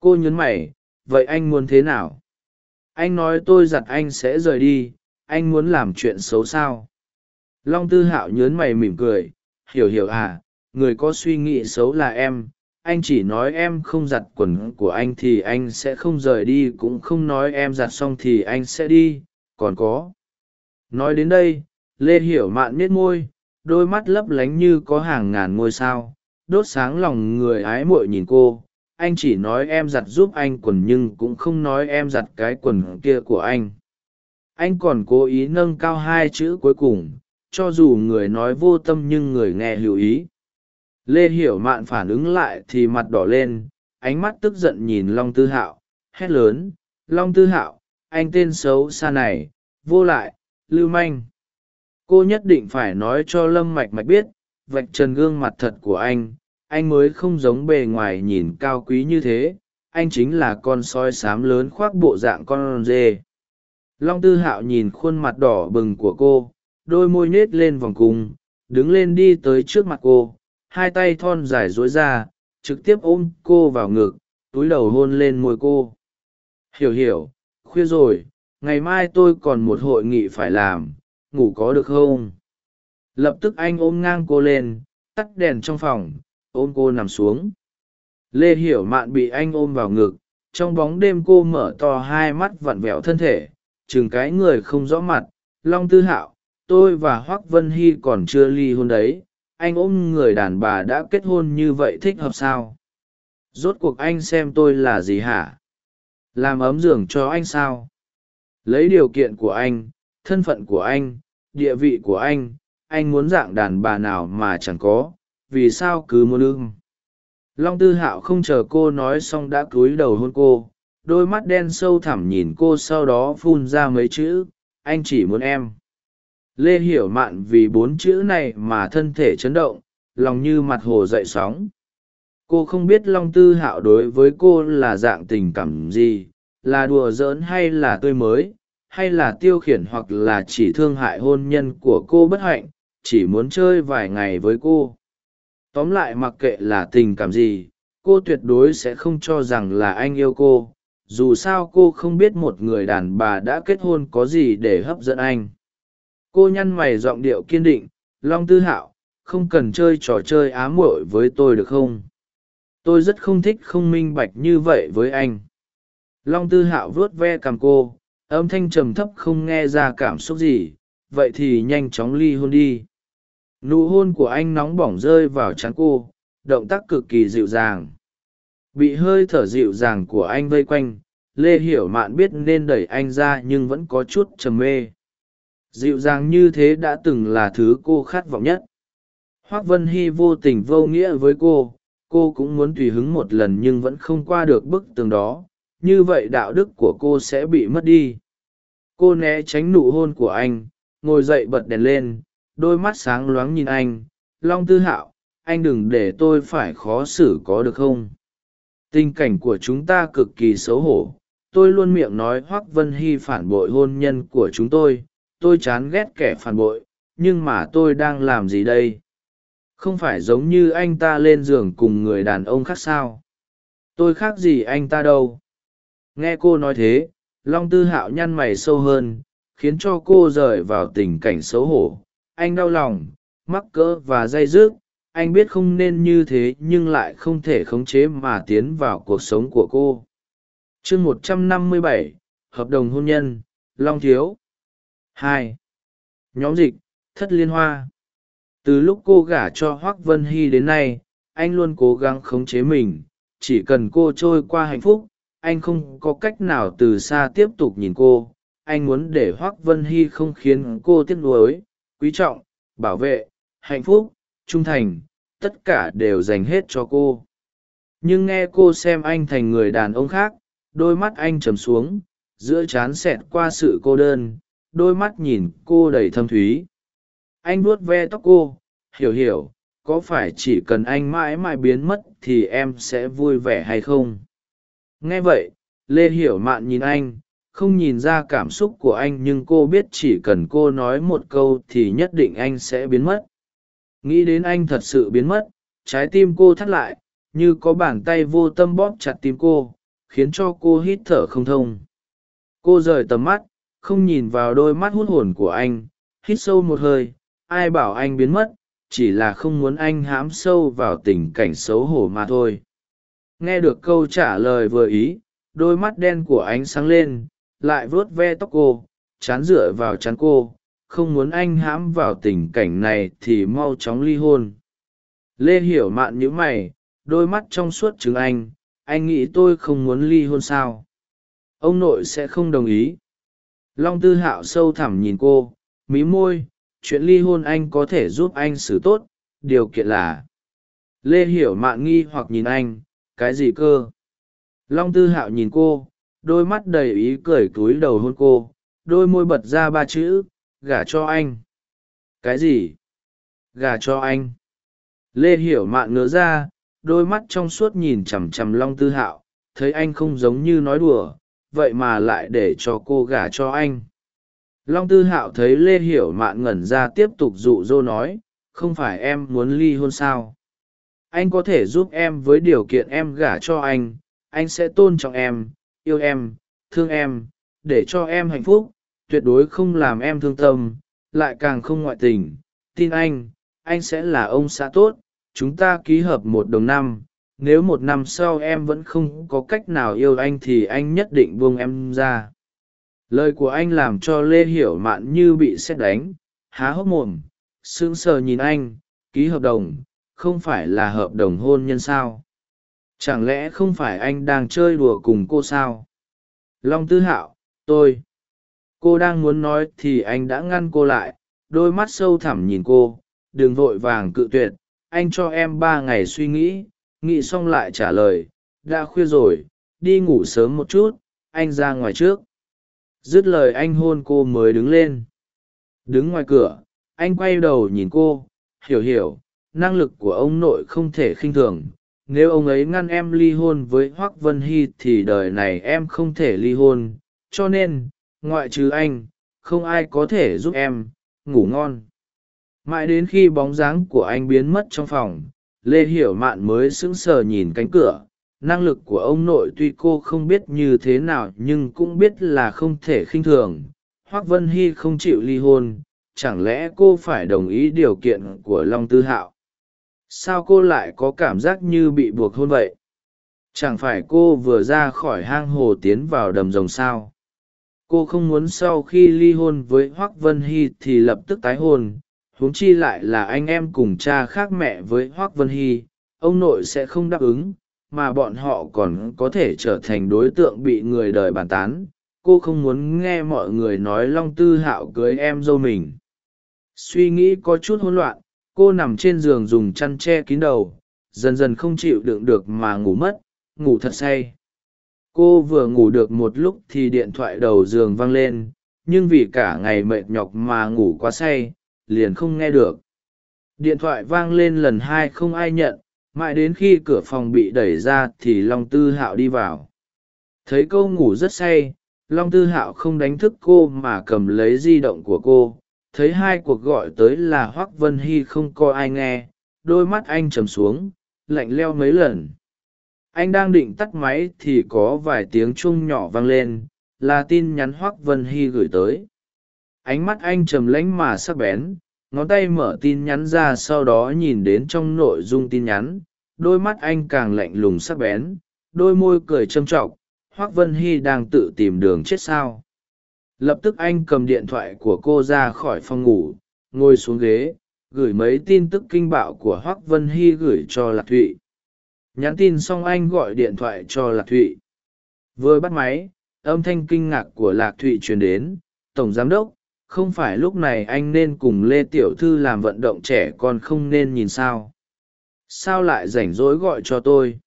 Cô nhấn mày, vậy anh muốn thế nào? Anh nói tôi giặt anh sẽ rời đi, anh muốn làm chuyện xấu sao? Long tư hạo nhớn mày mỉm cười, hiểu hiểu à người có suy nghĩ xấu là em. Anh chỉ nói em không giặt quần của anh thì anh sẽ không rời đi, cũng không nói em giặt xong thì anh sẽ đi, còn có. Nói đến đây, lê hiểu mạn miết môi, đôi mắt lấp lánh như có hàng ngàn ngôi sao, đốt sáng lòng người ái muội nhìn cô anh chỉ nói em giặt giúp anh quần nhưng cũng không nói em giặt cái quần kia của anh. Anh còn cố ý nâng cao hai chữ cuối cùng, cho dù người nói vô tâm nhưng người nghe lưu ý. Lê hiểu mạn phản ứng lại thì mặt đỏ lên, ánh mắt tức giận nhìn long tư hạo, hét lớn, long tư hạo, anh tên xấu xa này, vô lại, lưu manh. Cô nhất định phải nói cho lâm mạch mạch biết, vạch trần gương mặt thật của anh anh mới không giống bề ngoài nhìn cao quý như thế, anh chính là con soi sám lớn khoác bộ dạng con dê long tư hạo nhìn khuôn mặt đỏ bừng của cô, đôi môi nết lên vòng cung, đứng lên đi tới trước mặt cô, hai tay thon dài dối ra, trực tiếp ôm cô vào ngực, túi đầu hôn lên môi cô. Hiểu hiểu, khuya rồi, ngày mai tôi còn một hội nghị phải làm, ngủ có được không? Lập tức anh ôm ngang cô lên, tắt đèn trong phòng ôm cô nằm xuống. Lê hiểu mạn bị anh ôm vào ngực, trong bóng đêm cô mở to hai mắt vặn vẹo thân thể, chừng cái người không rõ mặt, long tư hạo, tôi và hoác vân hy còn chưa ly hôn đấy, anh ôm người đàn bà đã kết hôn như vậy thích hợp sao? Rốt cuộc anh xem tôi là gì hả? Làm ấm giường cho anh sao? Lấy điều kiện của anh, thân phận của anh, địa vị của anh anh muốn dạng đàn bà nào mà chẳng có vì sao cứ muốn ưng? Long tư hạo không chờ cô nói xong đã cúi đầu hôn cô, đôi mắt đen sâu thẳm nhìn cô sau đó phun ra mấy chữ, anh chỉ muốn em. Lê hiểu mạn vì bốn chữ này mà thân thể chấn động, lòng như mặt hồ dậy sóng. Cô không biết long tư hạo đối với cô là dạng tình cảm gì, là đùa giỡn hay là tươi mới, hay là tiêu khiển hoặc là chỉ thương hại hôn nhân của cô bất hạnh, chỉ muốn chơi vài ngày với cô tóm lại mặc kệ là tình cảm gì, cô tuyệt đối sẽ không cho rằng là anh yêu cô. Dù sao cô không biết một người đàn bà đã kết hôn có gì để hấp dẫn anh. Cô nhăn mày giọng điệu kiên định, long tư hạo, không cần chơi trò chơi ám muội với tôi được không? Tôi rất không thích không minh bạch như vậy với anh. Long tư hạo vuốt ve cằm cô, âm thanh trầm thấp không nghe ra cảm xúc gì. Vậy thì nhanh chóng ly hôn đi nụ hôn của anh nóng bỏng rơi vào trán cô, động tác cực kỳ dịu dàng. Bị hơi thở dịu dàng của anh vây quanh, lê hiểu mạn biết nên đẩy anh ra nhưng vẫn có chút trầm mê. Dịu dàng như thế đã từng là thứ cô khát vọng nhất. Hoác vân hy vô tình vô nghĩa với cô cô cũng muốn tùy hứng một lần nhưng vẫn không qua được bức tường đó. Như vậy đạo đức của cô sẽ bị mất đi. Cô né tránh nụ hôn của anh, ngồi dậy bật đèn lên đôi mắt sáng loáng nhìn anh, long tư hạo, anh đừng để tôi phải khó xử có được không? Tình cảnh của chúng ta cực kỳ xấu hổ. Tôi luôn miệng nói hoác vân hy phản bội hôn nhân của chúng tôi. Tôi chán ghét kẻ phản bội, nhưng mà tôi đang làm gì đây? Không phải giống như anh ta lên giường cùng người đàn ông khác sao? Tôi khác gì anh ta đâu. Nghe cô nói thế, long tư hạo nhăn mày sâu hơn, khiến cho cô rời vào tình cảnh xấu hổ anh đau lòng, mắc cỡ và dây dứt. Anh biết không nên như thế nhưng lại không thể khống chế mà tiến vào cuộc sống của cô. Chương một trăm năm mươi bảy, hợp đồng hôn nhân, long thiếu. Hai. Nhóm dịch, thất liên hoa. Từ lúc cô gả cho hoác vân hy đến nay, anh luôn cố gắng khống chế mình. Chỉ cần cô trôi qua hạnh phúc, anh không có cách nào từ xa tiếp tục nhìn cô. Anh muốn để hoác vân hy không khiến cô tiếc nuối quý trọng, bảo vệ, hạnh phúc, trung thành, tất cả đều dành hết cho cô. Nhưng nghe cô xem anh thành người đàn ông khác, đôi mắt anh trầm xuống, giữa chán xẹt qua sự cô đơn, đôi mắt nhìn cô đầy thâm thúy. Anh vuốt ve tóc cô, hiểu hiểu, có phải chỉ cần anh mãi mãi biến mất thì em sẽ vui vẻ hay không? Nghe vậy, lê hiểu mạn nhìn anh không nhìn ra cảm xúc của anh nhưng cô biết chỉ cần cô nói một câu thì nhất định anh sẽ biến mất. Nghĩ đến anh thật sự biến mất, trái tim cô thắt lại, như có bàn tay vô tâm bóp chặt tim cô, khiến cho cô hít thở không thông. Cô rời tầm mắt, không nhìn vào đôi mắt hút hồn của anh, hít sâu một hơi, ai bảo anh biến mất, chỉ là không muốn anh hãm sâu vào tình cảnh xấu hổ mà thôi. Nghe được câu trả lời vừa ý, đôi mắt đen của anh sáng lên lại vuốt ve tóc cô, chán dựa vào chán cô, không muốn anh hãm vào tình cảnh này thì mau chóng ly hôn. Lê hiểu mạn nhữ mày, đôi mắt trong suốt chứng anh anh nghĩ tôi không muốn ly hôn sao? Ông nội sẽ không đồng ý. Long tư hạo sâu thẳm nhìn cô, mí môi, chuyện ly hôn anh có thể giúp anh xử tốt, điều kiện là. Lê hiểu mạn nghi hoặc nhìn anh, cái gì cơ? Long tư hạo nhìn cô đôi mắt đầy ý cười túi đầu hôn cô, đôi môi bật ra ba chữ, gả cho anh. Cái gì? Gả cho anh. Lê hiểu mạn ngớ ra, đôi mắt trong suốt nhìn chằm chằm long tư hạo, thấy anh không giống như nói đùa, vậy mà lại để cho cô gả cho anh. Long tư hạo thấy lê hiểu mạn ngẩn ra tiếp tục dụ dỗ nói, không phải em muốn ly hôn sao? Anh có thể giúp em với điều kiện em gả cho anh anh sẽ tôn trọng em yêu em, thương em, để cho em hạnh phúc, tuyệt đối không làm em thương tâm, lại càng không ngoại tình. Tin anh anh sẽ là ông xã tốt, chúng ta ký hợp một đồng năm, nếu một năm sau em vẫn không có cách nào yêu anh thì anh nhất định buông em ra. Lời của anh làm cho lê hiểu mạn như bị xét đánh, há hốc mồm, sững sờ nhìn anh, ký hợp đồng, không phải là hợp đồng hôn nhân sao? Chẳng lẽ không phải anh đang chơi đùa cùng cô sao? Long tư hạo, tôi. Cô đang muốn nói thì anh đã ngăn cô lại, đôi mắt sâu thẳm nhìn cô. Đừng vội vàng cự tuyệt, anh cho em ba ngày suy nghĩ. Nghĩ xong lại trả lời, đã khuya rồi, đi ngủ sớm một chút, anh ra ngoài trước. Dứt lời anh hôn cô mới đứng lên. Đứng ngoài cửa, anh quay đầu nhìn cô, hiểu hiểu, năng lực của ông nội không thể khinh thường nếu ông ấy ngăn em ly hôn với hoác vân hy thì đời này em không thể ly hôn. Cho nên, ngoại trừ anh, không ai có thể giúp em ngủ ngon. Mãi đến khi bóng dáng của anh biến mất trong phòng, lê hiểu mạn mới sững sờ nhìn cánh cửa. Năng lực của ông nội tuy cô không biết như thế nào nhưng cũng biết là không thể khinh thường. Hoác vân hy không chịu ly hôn, chẳng lẽ cô phải đồng ý điều kiện của long tư hạo? Sao cô lại có cảm giác như bị buộc hôn vậy? Chẳng phải cô vừa ra khỏi hang hồ tiến vào đầm rồng sao? Cô không muốn sau khi ly hôn với hoác vân hy thì lập tức tái hôn, huống chi lại là anh em cùng cha khác mẹ với hoác vân hy, ông nội sẽ không đáp ứng, mà bọn họ còn có thể trở thành đối tượng bị người đời bàn tán. Cô không muốn nghe mọi người nói long tư hạo cưới em dâu mình. Suy nghĩ có chút hỗn loạn cô nằm trên giường dùng chăn che kín đầu, dần dần không chịu đựng được mà ngủ mất, ngủ thật say. Cô vừa ngủ được một lúc thì điện thoại đầu giường vang lên, nhưng vì cả ngày mệt nhọc mà ngủ quá say, liền không nghe được. Điện thoại vang lên lần hai không ai nhận, mãi đến khi cửa phòng bị đẩy ra thì long tư hạo đi vào. Thấy cô ngủ rất say, long tư hạo không đánh thức cô mà cầm lấy di động của cô thấy hai cuộc gọi tới là hoác vân hy không coi ai nghe, đôi mắt anh trầm xuống, lạnh leo mấy lần. Anh đang định tắt máy thì có vài tiếng chuông nhỏ vang lên, là tin nhắn hoác vân hy gửi tới. Ánh mắt anh trầm lánh mà sắc bén, ngón tay mở tin nhắn ra sau đó nhìn đến trong nội dung tin nhắn, đôi mắt anh càng lạnh lùng sắc bén, đôi môi cười châm t r ọ c hoác vân hy đang tự tìm đường chết sao lập tức anh cầm điện thoại của cô ra khỏi phòng ngủ, ngồi xuống ghế, gửi mấy tin tức kinh bạo của hoác vân hy gửi cho lạc thụy. Nhắn tin xong anh gọi điện thoại cho lạc thụy. Vừa bắt máy, âm thanh kinh ngạc của lạc thụy truyền đến. Tổng giám đốc, không phải lúc này anh nên cùng lê tiểu thư làm vận động trẻ con không nên nhìn sao? Sao lại rảnh rỗi gọi cho tôi?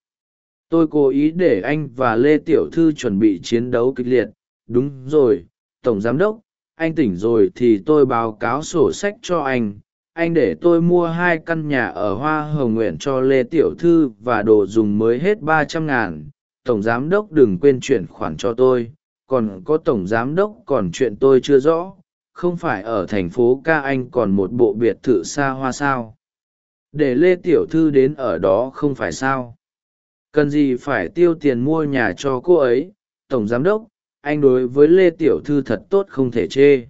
Tôi cố ý để anh và lê tiểu thư chuẩn bị chiến đấu kịch liệt. Đúng rồi tổng giám đốc, anh tỉnh rồi thì tôi báo cáo sổ sách cho anh. Anh để tôi mua hai căn nhà ở hoa hồng nguyện cho lê tiểu thư và đồ dùng mới hết ba trăm ngàn. Tổng giám đốc đừng quên chuyển khoản cho tôi. Còn có tổng giám đốc còn chuyện tôi chưa rõ. Không phải ở thành phố ca anh còn một bộ biệt thự xa hoa sao? Để lê tiểu thư đến ở đó không phải sao? Cần gì phải tiêu tiền mua nhà cho cô ấy? Tổng giám đốc anh đối với lê tiểu thư thật tốt không thể chê.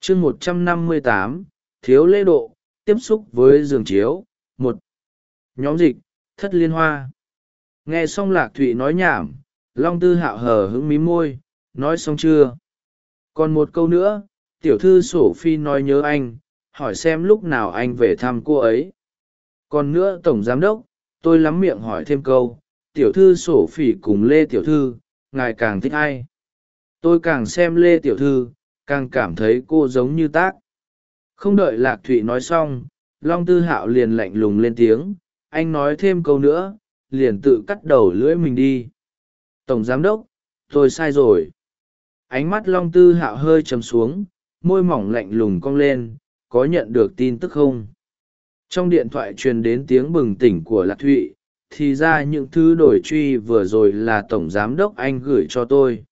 Chương một trăm năm mươi tám, thiếu lễ độ, tiếp xúc với giường chiếu, một. Nhóm dịch, thất liên hoa. Nghe xong lạc thụy nói nhảm, long tư hạo hờ hững mí môi, nói xong chưa? Còn một câu nữa, tiểu thư sổ phi nói nhớ anh, hỏi xem lúc nào anh về thăm cô ấy. Còn nữa tổng giám đốc, tôi lắm miệng hỏi thêm câu, tiểu thư sổ phỉ cùng lê tiểu thư, ngài càng thích ai? Tôi càng xem lê tiểu thư, càng cảm thấy cô giống như tác. Không đợi lạc thụy nói xong, long tư hạo liền lạnh lùng lên tiếng, anh nói thêm câu nữa, liền tự cắt đầu lưỡi mình đi. Tổng giám đốc, tôi sai rồi. Ánh mắt long tư hạo hơi chấm xuống, môi mỏng lạnh lùng cong lên, có nhận được tin tức không? Trong điện thoại truyền đến tiếng bừng tỉnh của lạc thụy, thì ra những thứ đổi truy vừa rồi là tổng giám đốc anh gửi cho tôi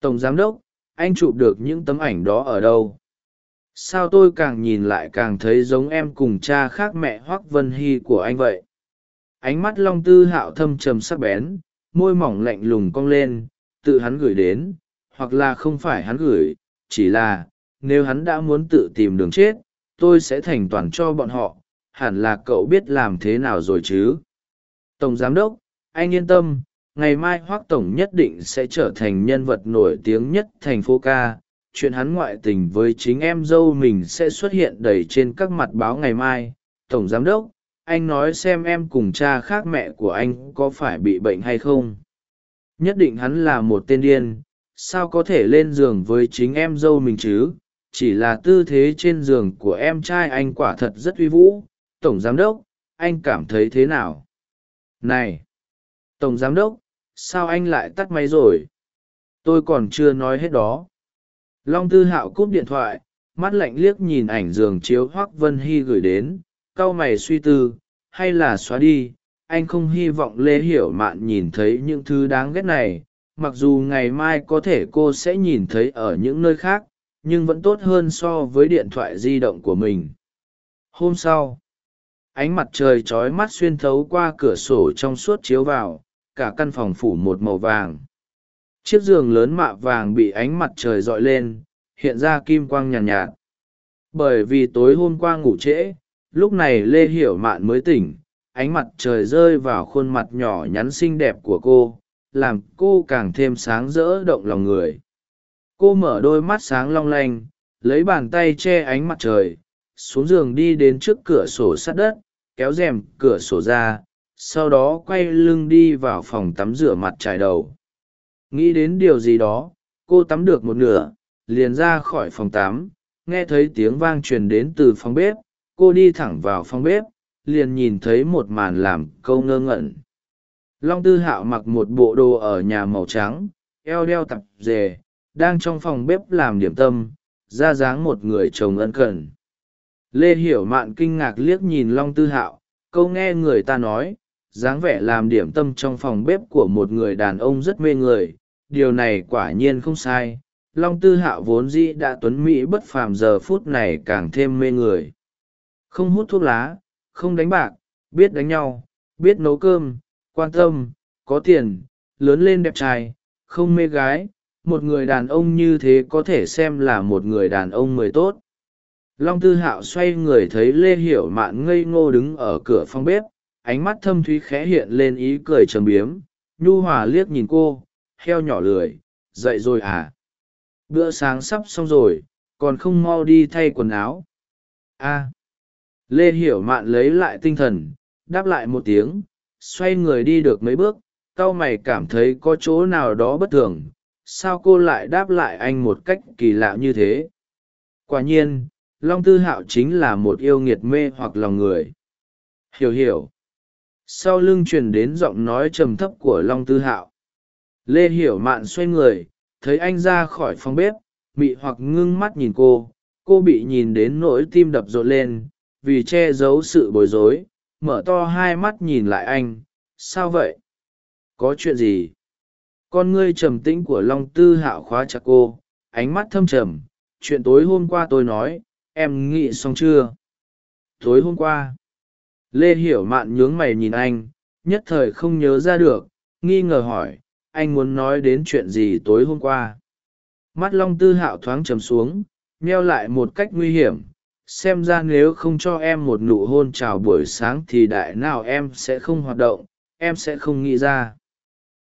tổng giám đốc, anh chụp được những tấm ảnh đó ở đâu? Sao tôi càng nhìn lại càng thấy giống em cùng cha khác mẹ hoác vân hy của anh vậy? Ánh mắt long tư hạo thâm trầm sắc bén, môi mỏng lạnh lùng cong lên, tự hắn gửi đến, hoặc là không phải hắn gửi, chỉ là, nếu hắn đã muốn tự tìm đường chết, tôi sẽ thành toàn cho bọn họ, hẳn là cậu biết làm thế nào rồi chứ? Tổng giám đốc, anh yên tâm ngày mai hoác tổng nhất định sẽ trở thành nhân vật nổi tiếng nhất thành phố ca. Chuyện hắn ngoại tình với chính em dâu mình sẽ xuất hiện đầy trên các mặt báo ngày mai. Tổng giám đốc, anh nói xem em cùng cha khác mẹ của anh có phải bị bệnh hay không. Nhất định hắn là một tên điên. Sao có thể lên giường với chính em dâu mình chứ? Chỉ là tư thế trên giường của em trai anh quả thật rất uy vũ. Tổng giám đốc, anh cảm thấy thế nào? Này, tổng giám đốc sao anh lại tắt máy rồi? Tôi còn chưa nói hết đó. Long tư hạo cúp điện thoại, mắt lạnh liếc nhìn ảnh giường chiếu hoác vân hy gửi đến, cau mày suy tư, hay là xóa đi, anh không hy vọng lê hiểu mạn nhìn thấy những thứ đáng ghét này, mặc dù ngày mai có thể cô sẽ nhìn thấy ở những nơi khác, nhưng vẫn tốt hơn so với điện thoại di động của mình. Hôm sau, ánh mặt trời trói mắt xuyên thấu qua cửa sổ trong suốt chiếu vào cả căn phòng phủ một màu vàng. Chiếc giường lớn mạ vàng bị ánh mặt trời dọi lên hiện ra kim quang nhàn nhạt, nhạt. Bởi vì tối hôm qua ngủ trễ lúc này lê hiểu mạn mới tỉnh ánh mặt trời rơi vào khuôn mặt nhỏ nhắn xinh đẹp của cô làm cô càng thêm sáng rỡ động lòng người. Cô mở đôi mắt sáng long lanh lấy bàn tay che ánh mặt trời xuống giường đi đến trước cửa sổ sát đất kéo rèm cửa sổ ra sau đó quay lưng đi vào phòng tắm rửa mặt trải đầu. Nghĩ đến điều gì đó, cô tắm được một nửa, liền ra khỏi phòng tắm, nghe thấy tiếng vang truyền đến từ phòng bếp, cô đi thẳng vào phòng bếp, liền nhìn thấy một màn làm câu ngơ ngẩn. Long tư hạo mặc một bộ đồ ở nhà màu trắng, eo đeo tập dề, đang trong phòng bếp làm điểm tâm, ra dáng một người chồng ân cần. Lê hiểu mạn kinh ngạc liếc nhìn long tư hạo câu nghe người ta nói dáng vẻ làm điểm tâm trong phòng bếp của một người đàn ông rất mê người. Điều này quả nhiên không sai. Long tư hạo vốn dĩ đã tuấn mỹ bất phàm giờ phút này càng thêm mê người. Không hút thuốc lá, không đánh bạc, biết đánh nhau, biết nấu cơm, quan tâm, có tiền, lớn lên đẹp trai, không mê gái. Một người đàn ông như thế có thể xem là một người đàn ông mười tốt. Long tư hạo xoay người thấy lê hiểu mạn ngây ngô đứng ở cửa phòng bếp ánh mắt thâm thúy khẽ hiện lên ý cười trầm biếm. Nhu hòa liếc nhìn cô, heo nhỏ lười, dậy rồi à? Bữa sáng sắp xong rồi, còn không mau đi thay quần áo? A. Lê hiểu mạn lấy lại tinh thần, đáp lại một tiếng, xoay người đi được mấy bước c a o mày cảm thấy có chỗ nào đó bất thường, sao cô lại đáp lại anh một cách kỳ lạ như thế? Quả nhiên, long tư hạo chính là một yêu nghiệt mê hoặc lòng người. Hiểu hiểu sau lưng truyền đến giọng nói trầm thấp của long tư hạo. Lê hiểu mạn xoay người, thấy anh ra khỏi phòng bếp, mị hoặc ngưng mắt nhìn cô cô bị nhìn đến nỗi tim đập rộn lên, vì che giấu sự bối rối, mở to hai mắt nhìn lại anh, sao vậy? Có chuyện gì? Con ngươi trầm tĩnh của long tư hạo khóa chặt cô, ánh mắt thâm trầm, chuyện tối hôm qua tôi nói, em nghĩ xong chưa? Tối hôm qua? Lê hiểu mạn nhướng mày nhìn anh, nhất thời không nhớ ra được, nghi ngờ hỏi, anh muốn nói đến chuyện gì tối hôm qua? Mắt long tư hạo thoáng trầm xuống neo lại một cách nguy hiểm, xem ra nếu không cho em một nụ hôn chào buổi sáng thì đại nào em sẽ không hoạt động, em sẽ không nghĩ ra.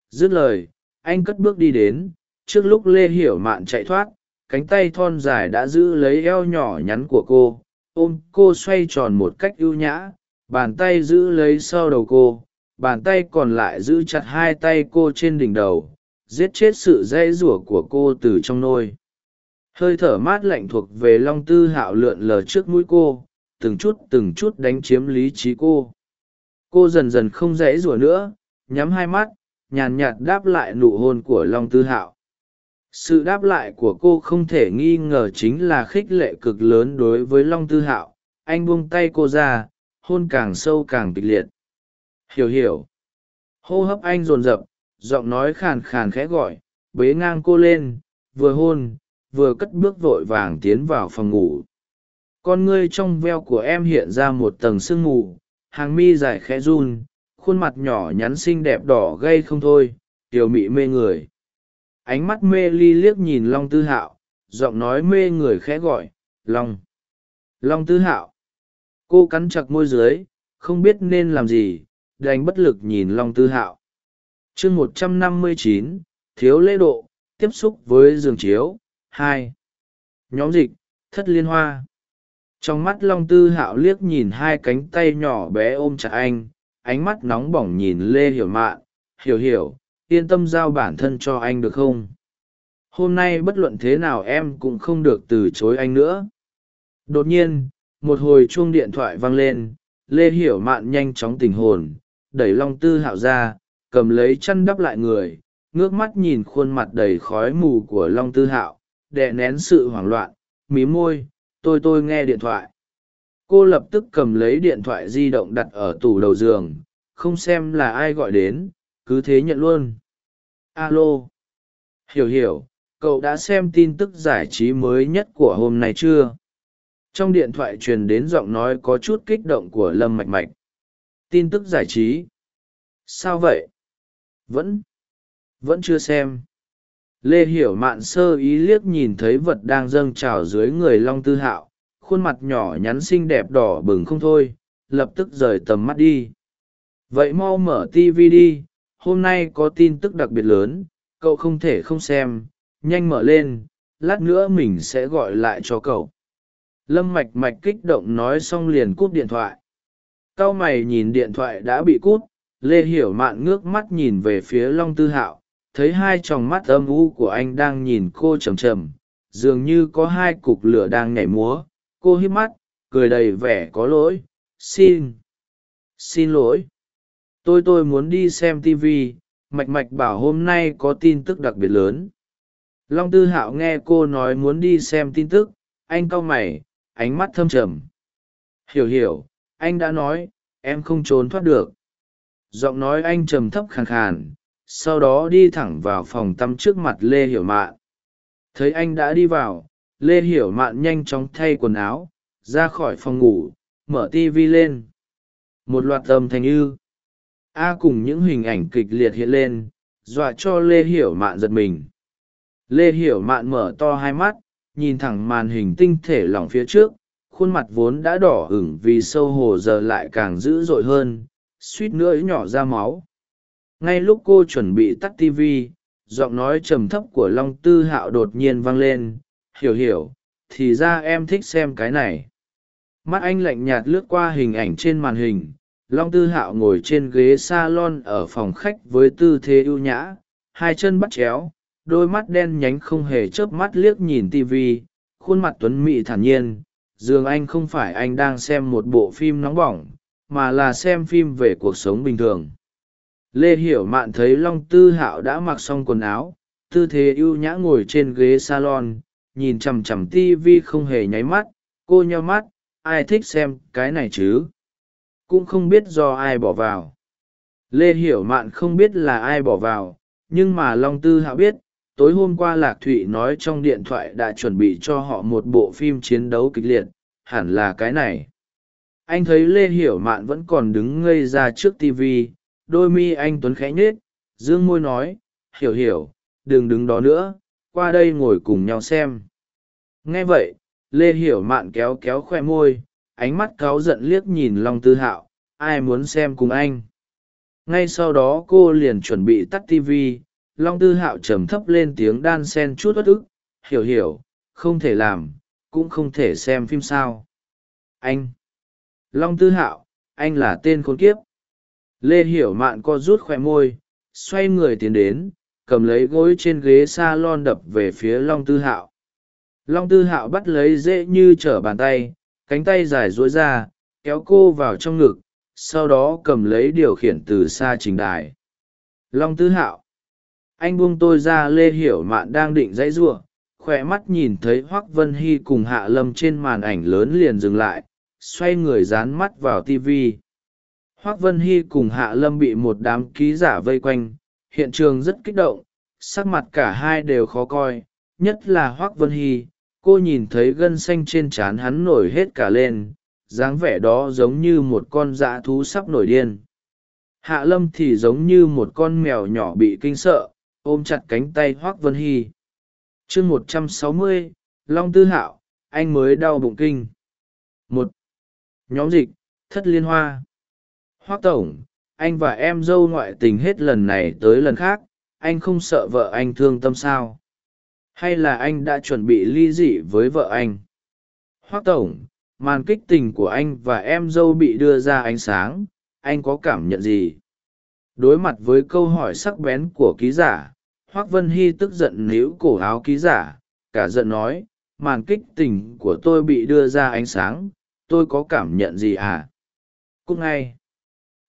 Dứt lời, anh cất bước đi đến, trước lúc lê hiểu mạn chạy thoát, cánh tay thon dài đã giữ lấy eo nhỏ nhắn của cô, ôm cô xoay tròn một cách ưu nhã bàn tay giữ lấy sau đầu cô, bàn tay còn lại giữ chặt hai tay cô trên đỉnh đầu, giết chết sự dãy rủa của cô từ trong nôi. Hơi thở mát lạnh thuộc về long tư hạo lượn lờ trước mũi cô, từng chút từng chút đánh chiếm lý trí cô. Cô dần dần không dãy rủa nữa, nhắm hai mắt, nhàn nhạt đáp lại nụ hôn của long tư hạo. Sự đáp lại của cô không thể nghi ngờ chính là khích lệ cực lớn đối với long tư hạo. Anh buông tay cô ra hôn càng sâu càng kịch liệt. Hiểu hiểu. Hô hấp anh rồn rập giọng nói khàn khàn khẽ gọi, bế ngang cô lên, vừa hôn, vừa cất bước vội vàng tiến vào phòng ngủ. Con ngươi trong veo của em hiện ra một tầng sương mù, hàng mi dài khẽ run, khuôn mặt nhỏ nhắn xinh đẹp đỏ gay không thôi, tiểu mị mê người. Ánh mắt mê ly liếc nhìn long tư hạo, giọng nói mê người khẽ gọi, long long tư hạo cô cắn chặt môi dưới, không biết nên làm gì, đành bất lực nhìn long tư hạo. Chương một trăm năm mươi chín, thiếu lễ độ, tiếp xúc với giường chiếu, hai. Nhóm dịch, thất liên hoa. Trong mắt long tư hạo liếc nhìn hai cánh tay nhỏ bé ôm chặt anh, ánh mắt nóng bỏng nhìn lê hiểu mạn. Hiểu hiểu, yên tâm giao bản thân cho anh được không? Hôm nay bất luận thế nào em cũng không được từ chối anh nữa. Đột nhiên một hồi chuông điện thoại vang lên, lê hiểu mạn nhanh chóng tình hồn, đẩy long tư hạo ra, cầm lấy chăn đắp lại người, ngước mắt nhìn khuôn mặt đầy khói mù của long tư hạo, đè nén sự hoảng loạn, mí môi, tôi tôi nghe điện thoại. Cô lập tức cầm lấy điện thoại di động đặt ở tủ đầu giường, không xem là ai gọi đến, cứ thế nhận luôn. Alo. Hiểu hiểu, cậu đã xem tin tức giải trí mới nhất của hôm nay chưa? Trong điện thoại truyền đến giọng nói có chút kích động của lâm mạch mạch. Tin tức giải trí. Sao vậy? Vẫn vẫn chưa xem. Lê hiểu mạn sơ ý liếc nhìn thấy vật đang dâng trào dưới người long tư hạo. Khuôn mặt nhỏ nhắn xinh đẹp đỏ bừng không thôi, lập tức rời tầm mắt đi. Vậy mau mở tv đi, hôm nay có tin tức đặc biệt lớn, cậu không thể không xem. Nhanh mở lên, lát nữa mình sẽ gọi lại cho cậu lâm mạch mạch kích động nói xong liền cúp điện thoại. C a o mày nhìn điện thoại đã bị cút, lê hiểu mạn ngước mắt nhìn về phía long tư hạo, thấy hai tròng mắt âm u của anh đang nhìn cô trầm trầm dường như có hai cục lửa đang nhảy múa. Cô hít mắt, cười đầy vẻ có lỗi, xin xin lỗi. Tôi tôi muốn đi xem tv mạch mạch bảo hôm nay có tin tức đặc biệt lớn. Long tư hạo nghe cô nói muốn đi xem tin tức, anh cau mày ánh mắt thâm trầm. Hiểu hiểu, anh đã nói, em không trốn thoát được. Giọng nói anh trầm thấp khàn khàn, sau đó đi thẳng vào phòng tắm trước mặt lê hiểu mạn. Thấy anh đã đi vào, lê hiểu mạn nhanh chóng thay quần áo, ra khỏi phòng ngủ, mở tv lên. Một loạt âm thanh ư. A cùng những hình ảnh kịch liệt hiện lên, dọa cho lê hiểu mạn giật mình. Lê hiểu mạn mở to hai mắt nhìn thẳng màn hình tinh thể lỏng phía trước, khuôn mặt vốn đã đỏ hửng vì sâu hồ giờ lại càng dữ dội hơn, suýt nữa nhỏ ra máu. Ngay lúc cô chuẩn bị tắt tv giọng nói trầm thấp của long tư hạo đột nhiên vang lên, hiểu hiểu, thì ra em thích xem cái này. Mắt anh lạnh nhạt lướt qua hình ảnh trên màn hình, long tư hạo ngồi trên ghế s a lon ở phòng khách với tư thế ưu nhã, hai chân bắt chéo đôi mắt đen nhánh không hề chớp mắt liếc nhìn tv khuôn mặt tuấn mị thản nhiên, dường anh không phải anh đang xem một bộ phim nóng bỏng, mà là xem phim về cuộc sống bình thường. Lê hiểu mạn thấy long tư hạo đã mặc xong quần áo, tư thế ưu nhã ngồi trên ghế salon, nhìn chằm chằm tv không hề nháy mắt, cô nheo mắt, ai thích xem cái này chứ? Cũng không biết do ai bỏ vào. Lê hiểu mạn không biết là ai bỏ vào, nhưng mà long tư hạo biết tối hôm qua lạc thụy nói trong điện thoại đã chuẩn bị cho họ một bộ phim chiến đấu kịch liệt, hẳn là cái này. Anh thấy lê hiểu mạn vẫn còn đứng ngây ra trước tv đôi mi anh tuấn khẽ nhết dương môi nói, hiểu hiểu, đừng đứng đó nữa, qua đây ngồi cùng nhau xem. Nghe vậy, lê hiểu mạn kéo kéo khoe môi, ánh mắt cáu giận liếc nhìn long tư hạo, ai muốn xem cùng anh? Ngay sau đó cô liền chuẩn bị tắt tv long tư hạo trầm thấp lên tiếng đan sen chút bất ức, hiểu hiểu, không thể làm, cũng không thể xem phim sao. Anh, long tư hạo, anh là tên khốn kiếp. Lê hiểu mạn co rút khoe môi, xoay người tiến đến, cầm lấy gối trên ghế s a lon đập về phía long tư hạo. Long tư hạo bắt lấy dễ như trở bàn tay, cánh tay dài dối ra, kéo cô vào trong ngực, sau đó cầm lấy điều khiển từ xa trình đài. Long tư hạo anh buông tôi ra lê hiểu mạn đang định dãy giụa khoe mắt nhìn thấy hoác vân hy cùng hạ lâm trên màn ảnh lớn liền dừng lại, xoay người dán mắt vào tv hoác vân hy cùng hạ lâm bị một đám ký giả vây quanh, hiện trường rất kích động, sắc mặt cả hai đều khó coi, nhất là hoác vân hy, cô nhìn thấy gân xanh trên trán hắn nổi hết cả lên, dáng vẻ đó giống như một con dã thú sắp nổi điên. Hạ lâm thì giống như một con mèo nhỏ bị kinh sợ ôm chặt cánh tay hoác vân hy. Chương một trăm sáu mươi, long tư hạo, anh mới đau bụng kinh. Một, nhóm dịch, thất liên hoa. Hoác tổng, anh và em dâu ngoại tình hết lần này tới lần khác, anh không sợ vợ anh thương tâm sao? Hay là anh đã chuẩn bị ly dị với vợ anh? Hoác tổng, màn kích tình của anh và em dâu bị đưa ra ánh sáng, anh có cảm nhận gì? Đối mặt với câu hỏi sắc bén của ký giả, hoác vân hy tức giận níu cổ áo ký giả, cả giận nói, màn kích tình của tôi bị đưa ra ánh sáng, tôi có cảm nhận gì à? Cúc ngay.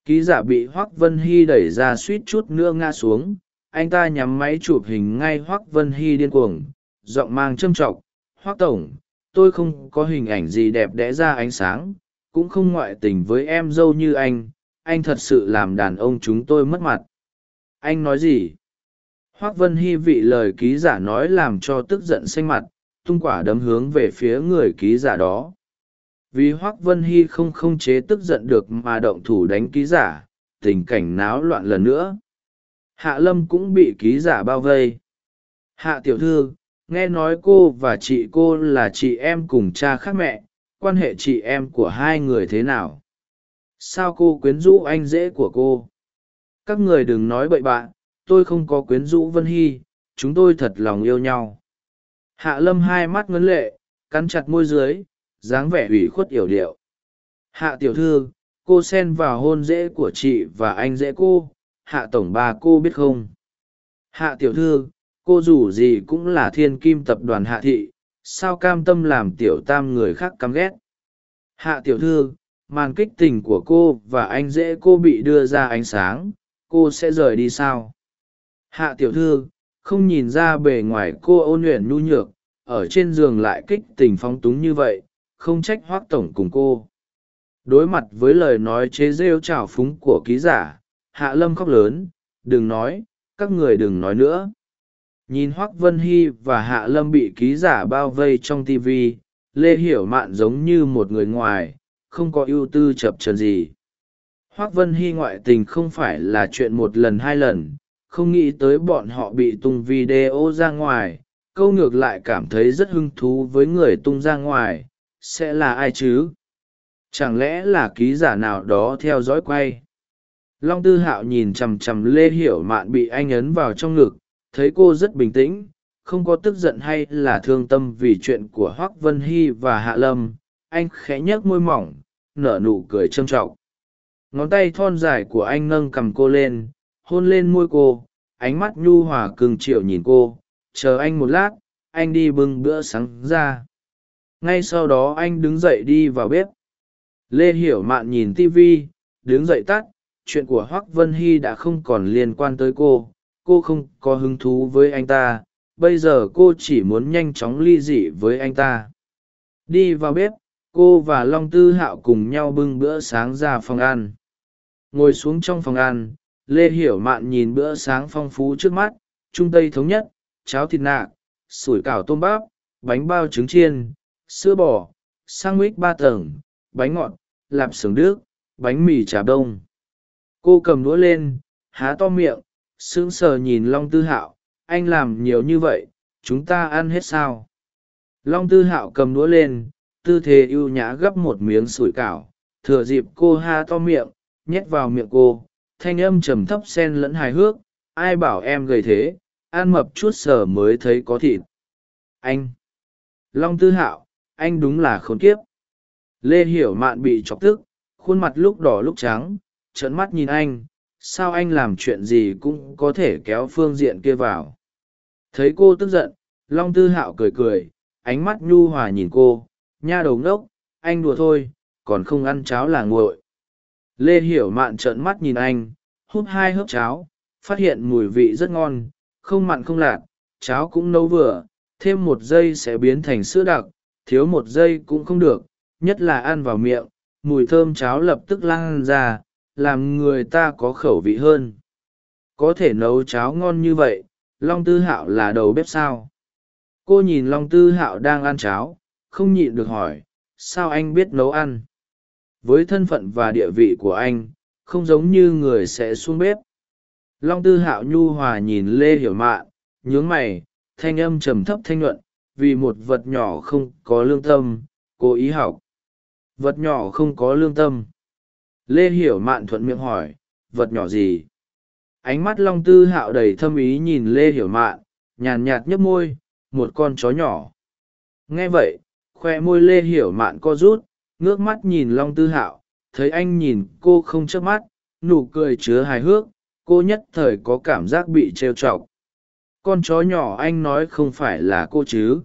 Ký giả bị hoác vân hy đẩy ra suýt chút nữa ngã xuống, anh ta nhắm máy chụp hình ngay hoác vân hy điên cuồng, giọng mang châm t r ọ c hoác tổng, tôi không có hình ảnh gì đẹp đẽ ra ánh sáng, cũng không ngoại tình với em dâu như anh anh thật sự làm đàn ông chúng tôi mất mặt. Anh nói gì? Hoác vân hy vị lời ký giả nói làm cho tức giận xanh mặt, tung quả đấm hướng về phía người ký giả đó. Vì hoác vân hy không không chế tức giận được mà động thủ đánh ký giả, tình cảnh náo loạn lần nữa. Hạ lâm cũng bị ký giả bao vây. Hạ tiểu thư, nghe nói cô và chị cô là chị em cùng cha khác mẹ, quan hệ chị em của hai người thế nào? Sao cô quyến rũ anh dễ của cô? Các người đừng nói bậy bạ, tôi không có quyến rũ vân hy, chúng tôi thật lòng yêu nhau. Hạ lâm hai mắt ngấn lệ, cắn chặt môi dưới, dáng vẻ ủy khuất yểu điệu. Hạ tiểu thư, cô xen vào hôn rễ của chị và anh rễ cô, hạ tổng bà cô biết không? Hạ tiểu thư, cô dù gì cũng là thiên kim tập đoàn hạ thị, sao cam tâm làm tiểu tam người khác căm ghét? Hạ tiểu thư màn kích tình của cô và anh dễ cô bị đưa ra ánh sáng, cô sẽ rời đi sao? Hạ tiểu thư, không nhìn ra bề ngoài cô ôn luyện nhu nhược, ở trên giường lại kích tình phóng túng như vậy, không trách hoác tổng cùng cô. Đối mặt với lời nói chế rêu trào phúng của ký giả, hạ lâm khóc lớn, đừng nói, các người đừng nói nữa. Nhìn hoác vân hy và hạ lâm bị ký giả bao vây trong tv lê hiểu mạn giống như một người ngoài không có ưu tư chập trần gì. Hoác vân hy ngoại tình không phải là chuyện một lần hai lần, không nghĩ tới bọn họ bị tung video ra ngoài, câu ngược lại cảm thấy rất hứng thú với người tung ra ngoài, sẽ là ai chứ? Chẳng lẽ là ký giả nào đó theo dõi quay? Long tư hạo nhìn chằm chằm lê hiểu mạn bị anh ấn vào trong ngực, thấy cô rất bình tĩnh, không có tức giận hay là thương tâm vì chuyện của hoác vân hy và hạ lâm anh khẽ nhếch môi mỏng, nở nụ cười trâm trọng. Ngón tay thon dài của anh nâng cầm cô lên, hôn lên môi cô, ánh mắt nhu hòa cưng triệu nhìn cô. Chờ anh một lát, anh đi bưng bữa sáng ra. Ngay sau đó anh đứng dậy đi vào bếp. Lê hiểu mạn nhìn tv đứng dậy tắt, chuyện của hoác vân hy đã không còn liên quan tới cô. Cô không có hứng thú với anh ta, bây giờ cô chỉ muốn nhanh chóng ly dị với anh ta. Đi vào bếp cô và long tư hạo cùng nhau bưng bữa sáng ra phòng ăn. Ngồi xuống trong phòng ăn, lê hiểu mạn nhìn bữa sáng phong phú trước mắt, trung tây thống nhất, cháo thịt nạc, sủi cảo tôm bắp, bánh bao trứng chiên, sữa bò, sandwich ba tầng, bánh ngọt, lạp xưởng đức, bánh mì trà đông. Cô cầm đũa lên, há to miệng, sững sờ nhìn long tư hạo, anh làm nhiều như vậy, chúng ta ăn hết sao? Long tư hạo cầm đũa lên tư thế ưu nhã gấp một miếng sủi cảo, thừa dịp cô ha to miệng, nhét vào miệng cô, thanh âm trầm thấp sen lẫn hài hước, ai bảo em gầy thế, ăn mập chút sờ mới thấy có thịt. Anh, long tư hạo, anh đúng là khốn kiếp. Lê hiểu mạn bị chọc tức, khuôn mặt lúc đỏ lúc trắng, trợn mắt nhìn anh, sao anh làm chuyện gì cũng có thể kéo phương diện kia vào. Thấy cô tức giận, long tư hạo cười cười, ánh mắt nhu hòa nhìn cô nha đầu ngốc, anh đùa thôi, còn không ăn cháo là nguội. Lê hiểu mạn trợn mắt nhìn anh hút hai hớp cháo, phát hiện mùi vị rất ngon, không mặn không lạt, cháo cũng nấu vừa, thêm một giây sẽ biến thành sữa đặc, thiếu một giây cũng không được, nhất là ăn vào miệng, mùi thơm cháo lập tức lan ra, làm người ta có khẩu vị hơn. Có thể nấu cháo ngon như vậy, long tư hạo là đầu bếp sao? Cô nhìn long tư hạo đang ăn cháo không nhịn được hỏi, sao anh biết nấu ăn? Với thân phận và địa vị của anh, không giống như người sẽ xuống bếp. Long tư hạo nhu hòa nhìn lê hiểu mạn, nhướng mày, thanh âm trầm thấp thanh nhuận, vì một vật nhỏ không có lương tâm, cố ý học. Vật nhỏ không có lương tâm. Lê hiểu mạn thuận miệng hỏi, vật nhỏ gì? Ánh mắt long tư hạo đầy thâm ý nhìn lê hiểu mạn, nhàn nhạt nhấp môi, một con chó nhỏ. Nghe vậy khoe môi lê hiểu mạn co rút, ngước mắt nhìn long tư hạo, thấy anh nhìn cô không chớp mắt, nụ cười chứa hài hước, cô nhất thời có cảm giác bị trêu chọc. Con chó nhỏ anh nói không phải là cô chứ.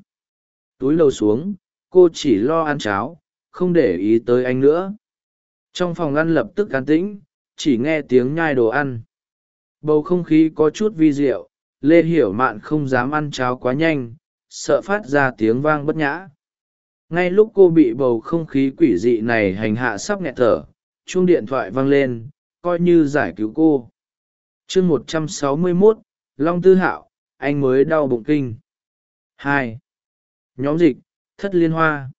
Túi lầu xuống, cô chỉ lo ăn cháo, không để ý tới anh nữa. Trong phòng ăn lập tức cán tĩnh, chỉ nghe tiếng nhai đồ ăn. Bầu không khí có chút vi diệu, lê hiểu mạn không dám ăn cháo quá nhanh, sợ phát ra tiếng vang bất nhã ngay lúc cô bị bầu không khí quỷ dị này hành hạ sắp nghẹt thở, chuông điện thoại vang lên, coi như giải cứu cô. Chương một trăm sáu mươi mốt, long tư hạo, anh mới đau bụng kinh. Hai. Nhóm dịch, thất liên hoa.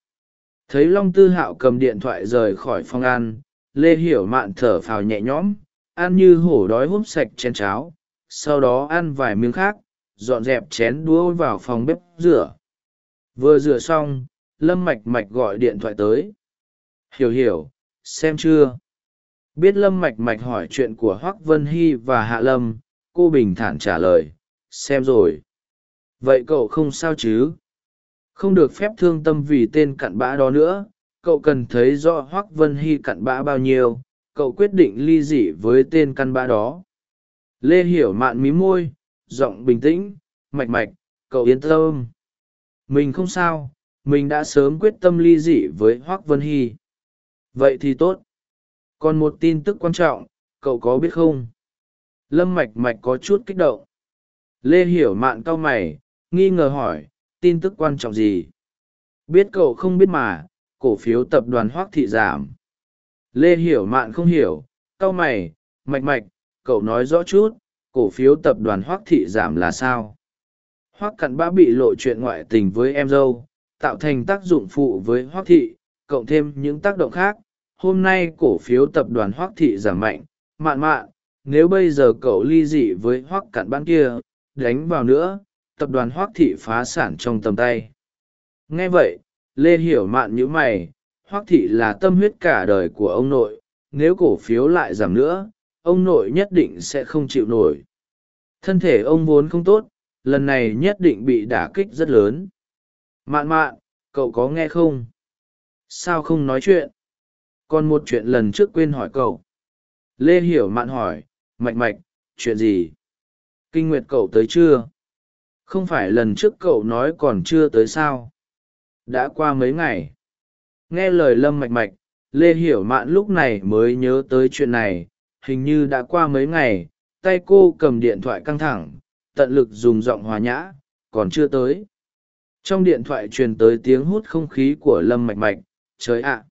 Thấy long tư hạo cầm điện thoại rời khỏi phòng ăn, lê hiểu mạn thở phào nhẹ nhõm, ăn như hổ đói húp sạch chén cháo, sau đó ăn vài miếng khác, dọn dẹp chén đũa vào phòng bếp rửa. Vừa rửa xong lâm mạch mạch gọi điện thoại tới. Hiểu hiểu, xem chưa? Biết lâm mạch mạch hỏi chuyện của hoác vân hy và hạ lâm, cô bình thản trả lời, xem rồi. Vậy cậu không sao chứ? Không được phép thương tâm vì tên cặn bã đó nữa. Cậu cần thấy rõ hoác vân hy cặn bã bao nhiêu. Cậu quyết định ly dị với tên căn bã đó. Lê hiểu mạn mí môi, giọng bình tĩnh. Mạch mạch, cậu yên tâm. Mình không sao mình đã sớm quyết tâm ly dị với hoác vân hy. Vậy thì tốt. Còn một tin tức quan trọng, cậu có biết không? Lâm mạch mạch có chút kích động. Lê hiểu mạn cau mày, nghi ngờ hỏi, tin tức quan trọng gì? Biết cậu không biết mà, cổ phiếu tập đoàn hoác thị giảm. Lê hiểu mạn không hiểu, cau mày, mạch mạch, cậu nói rõ chút, cổ phiếu tập đoàn hoác thị giảm là sao? Hoác cặn bã bị lộ chuyện ngoại tình với em dâu tạo thành tác dụng phụ với hoác thị, cộng thêm những tác động khác. Hôm nay cổ phiếu tập đoàn hoác thị giảm mạnh, mạn mạn, nếu bây giờ cậu ly dị với hoác cạn bán kia, đánh vào nữa, tập đoàn hoác thị phá sản trong tầm tay. Nghe vậy, lê hiểu mạn nhữ mày hoác thị là tâm huyết cả đời của ông nội, nếu cổ phiếu lại giảm nữa, ông nội nhất định sẽ không chịu nổi. Thân thể ông vốn không tốt, lần này nhất định bị đả kích rất lớn mạn mạn, cậu có nghe không? Sao không nói chuyện? Còn một chuyện lần trước quên hỏi cậu. Lê hiểu mạn hỏi, mạch mạch, chuyện gì? Kinh nguyệt cậu tới chưa? Không phải lần trước cậu nói còn chưa tới sao? Đã qua mấy ngày? Nghe lời lâm mạch mạch, lê hiểu mạn lúc này mới nhớ tới chuyện này. Hình như đã qua mấy ngày, tay cô cầm điện thoại căng thẳng, tận lực dùng giọng hòa nhã, còn chưa tới trong điện thoại truyền tới tiếng hút không khí của lâm mạch mạch, trời ạ!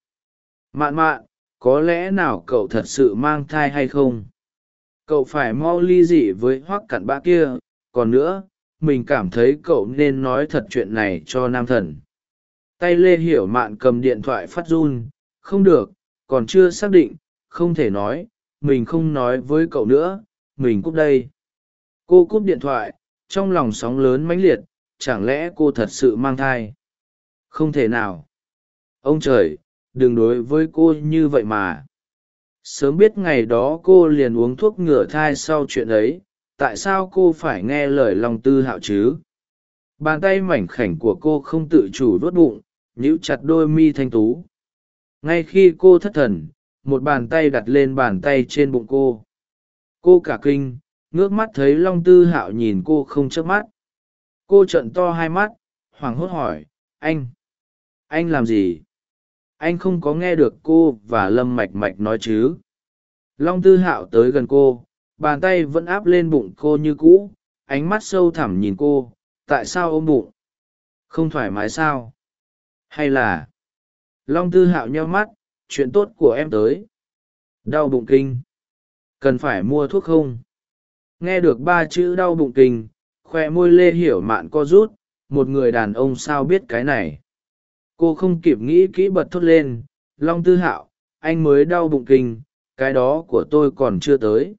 Mạn mạn, có lẽ nào cậu thật sự mang thai hay không? Cậu phải mau ly dị với hoác cặn bã kia. Còn nữa, mình cảm thấy cậu nên nói thật chuyện này cho nam thần. Tay lê hiểu mạn cầm điện thoại phát run, không được, còn chưa xác định, không thể nói, mình không nói với cậu nữa, mình cúp đây. Cô cúp điện thoại, trong lòng sóng lớn mãnh liệt chẳng lẽ cô thật sự mang thai? Không thể nào. Ông trời, đừng đối với cô như vậy mà. Sớm biết ngày đó cô liền uống thuốc ngừa thai sau chuyện ấy, tại sao cô phải nghe lời lòng tư hạo chứ? Bàn tay mảnh khảnh của cô không tự chủ vớt bụng, nhíu chặt đôi mi thanh tú. Ngay khi cô thất thần, một bàn tay đặt lên bàn tay trên bụng cô. Cô cả kinh, ngước mắt thấy long tư hạo nhìn cô không chớp mắt cô trợn to hai mắt, hoảng hốt hỏi, anh anh làm gì? Anh không có nghe được cô và lâm mạch mạch nói chứ? Long tư hạo tới gần cô, bàn tay vẫn áp lên bụng cô như cũ, ánh mắt sâu thẳm nhìn cô, tại sao ôm bụng? Không thoải mái sao? Hay là long tư hạo nheo mắt, chuyện tốt của em tới. Đau bụng kinh. Cần phải mua thuốc không? Nghe được ba chữ đau bụng kinh khoe môi lê hiểu mạn co rút, một người đàn ông sao biết cái này. Cô không kịp nghĩ kỹ bật thốt lên, long tư hạo, anh mới đau bụng kinh, cái đó của tôi còn chưa tới.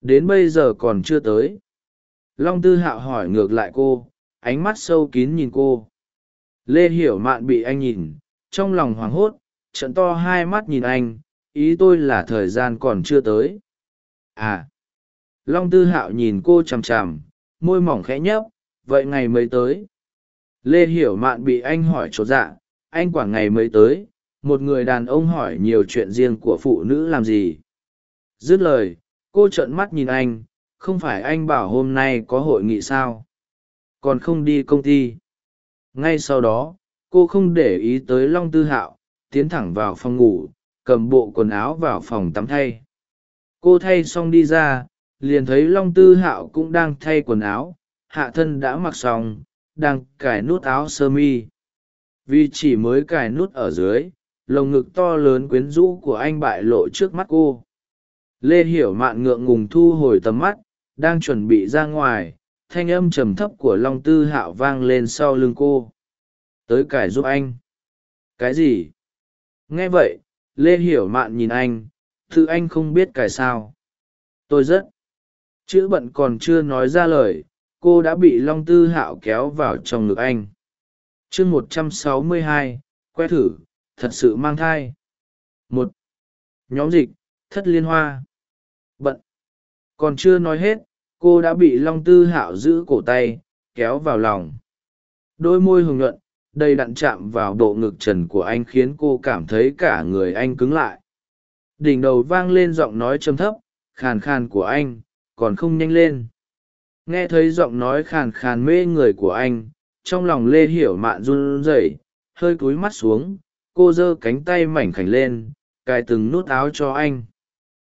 Đến bây giờ còn chưa tới. Long tư hạo hỏi ngược lại cô, ánh mắt sâu kín nhìn cô. Lê hiểu mạn bị anh nhìn, trong lòng hoảng hốt, trận to hai mắt nhìn anh, ý tôi là thời gian còn chưa tới. À. Long tư hạo nhìn cô chằm chằm môi mỏng khẽ nhấp, vậy ngày mới tới. Lê hiểu mạn bị anh hỏi chột dạ anh quả ngày mới tới, một người đàn ông hỏi nhiều chuyện riêng của phụ nữ làm gì? Dứt lời, cô trợn mắt nhìn anh, không phải anh bảo hôm nay có hội nghị sao? Còn không đi công ty? Ngay sau đó, cô không để ý tới long tư hạo, tiến thẳng vào phòng ngủ, cầm bộ quần áo vào phòng tắm thay. Cô thay xong đi ra liền thấy long tư hạo cũng đang thay quần áo, hạ thân đã mặc xong, đang cài nút áo sơ mi. Vì chỉ mới cài nút ở dưới, lồng ngực to lớn quyến rũ của anh bại lộ trước mắt cô. Lê hiểu mạn ngượng ngùng thu hồi tầm mắt, đang chuẩn bị ra ngoài, thanh âm trầm thấp của long tư hạo vang lên sau lưng cô. Tới cài giúp anh. Cái gì? Nghe vậy, lê hiểu mạn nhìn anh tự anh không biết cài sao. Tôi rất chữ bận còn chưa nói ra lời, cô đã bị long tư hạo kéo vào trong ngực anh. Chương một trăm sáu mươi hai, que thử, thật sự mang thai. Một, nhóm dịch, thất liên hoa. Bận còn chưa nói hết, cô đã bị long tư hạo giữ cổ tay, kéo vào lòng. Đôi môi hưởng nhuận, đầy đặn chạm vào bộ ngực trần của anh khiến cô cảm thấy cả người anh cứng lại. Đỉnh đầu vang lên giọng nói châm thấp, khàn khàn của anh còn không nhanh lên. Nghe thấy giọng nói khàn khàn mê người của anh, trong lòng lê hiểu mạn run rẩy, hơi cúi mắt xuống, cô giơ cánh tay mảnh khảnh lên, cài từng nút áo cho anh.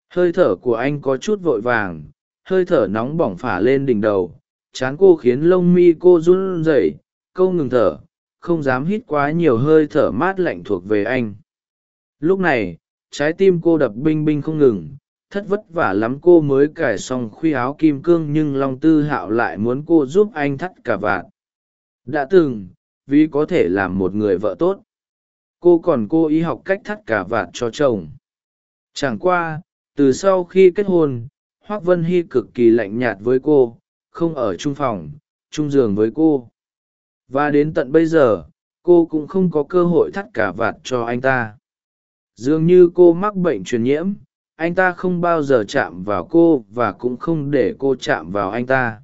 Hơi thở của anh có chút vội vàng, hơi thở nóng bỏng phả lên đỉnh đầu, chán cô khiến lông mi cô run rẩy, câu ngừng thở, không dám hít quá nhiều hơi thở mát lạnh thuộc về anh. Lúc này, trái tim cô đập binh binh không ngừng thất vất vả lắm cô mới cài xong khuy áo kim cương nhưng long tư hạo lại muốn cô giúp anh thắt cả vạt. Đã từng, vì có thể làm một người vợ tốt. Cô còn cô ý học cách thắt cả vạt cho chồng. Chẳng qua, từ sau khi kết hôn, hoác vân hy cực kỳ lạnh nhạt với cô, không ở chung phòng, chung giường với cô. Và đến tận bây giờ, cô cũng không có cơ hội thắt cả vạt cho anh ta. Dường như cô mắc bệnh truyền nhiễm anh ta không bao giờ chạm vào cô và cũng không để cô chạm vào anh ta.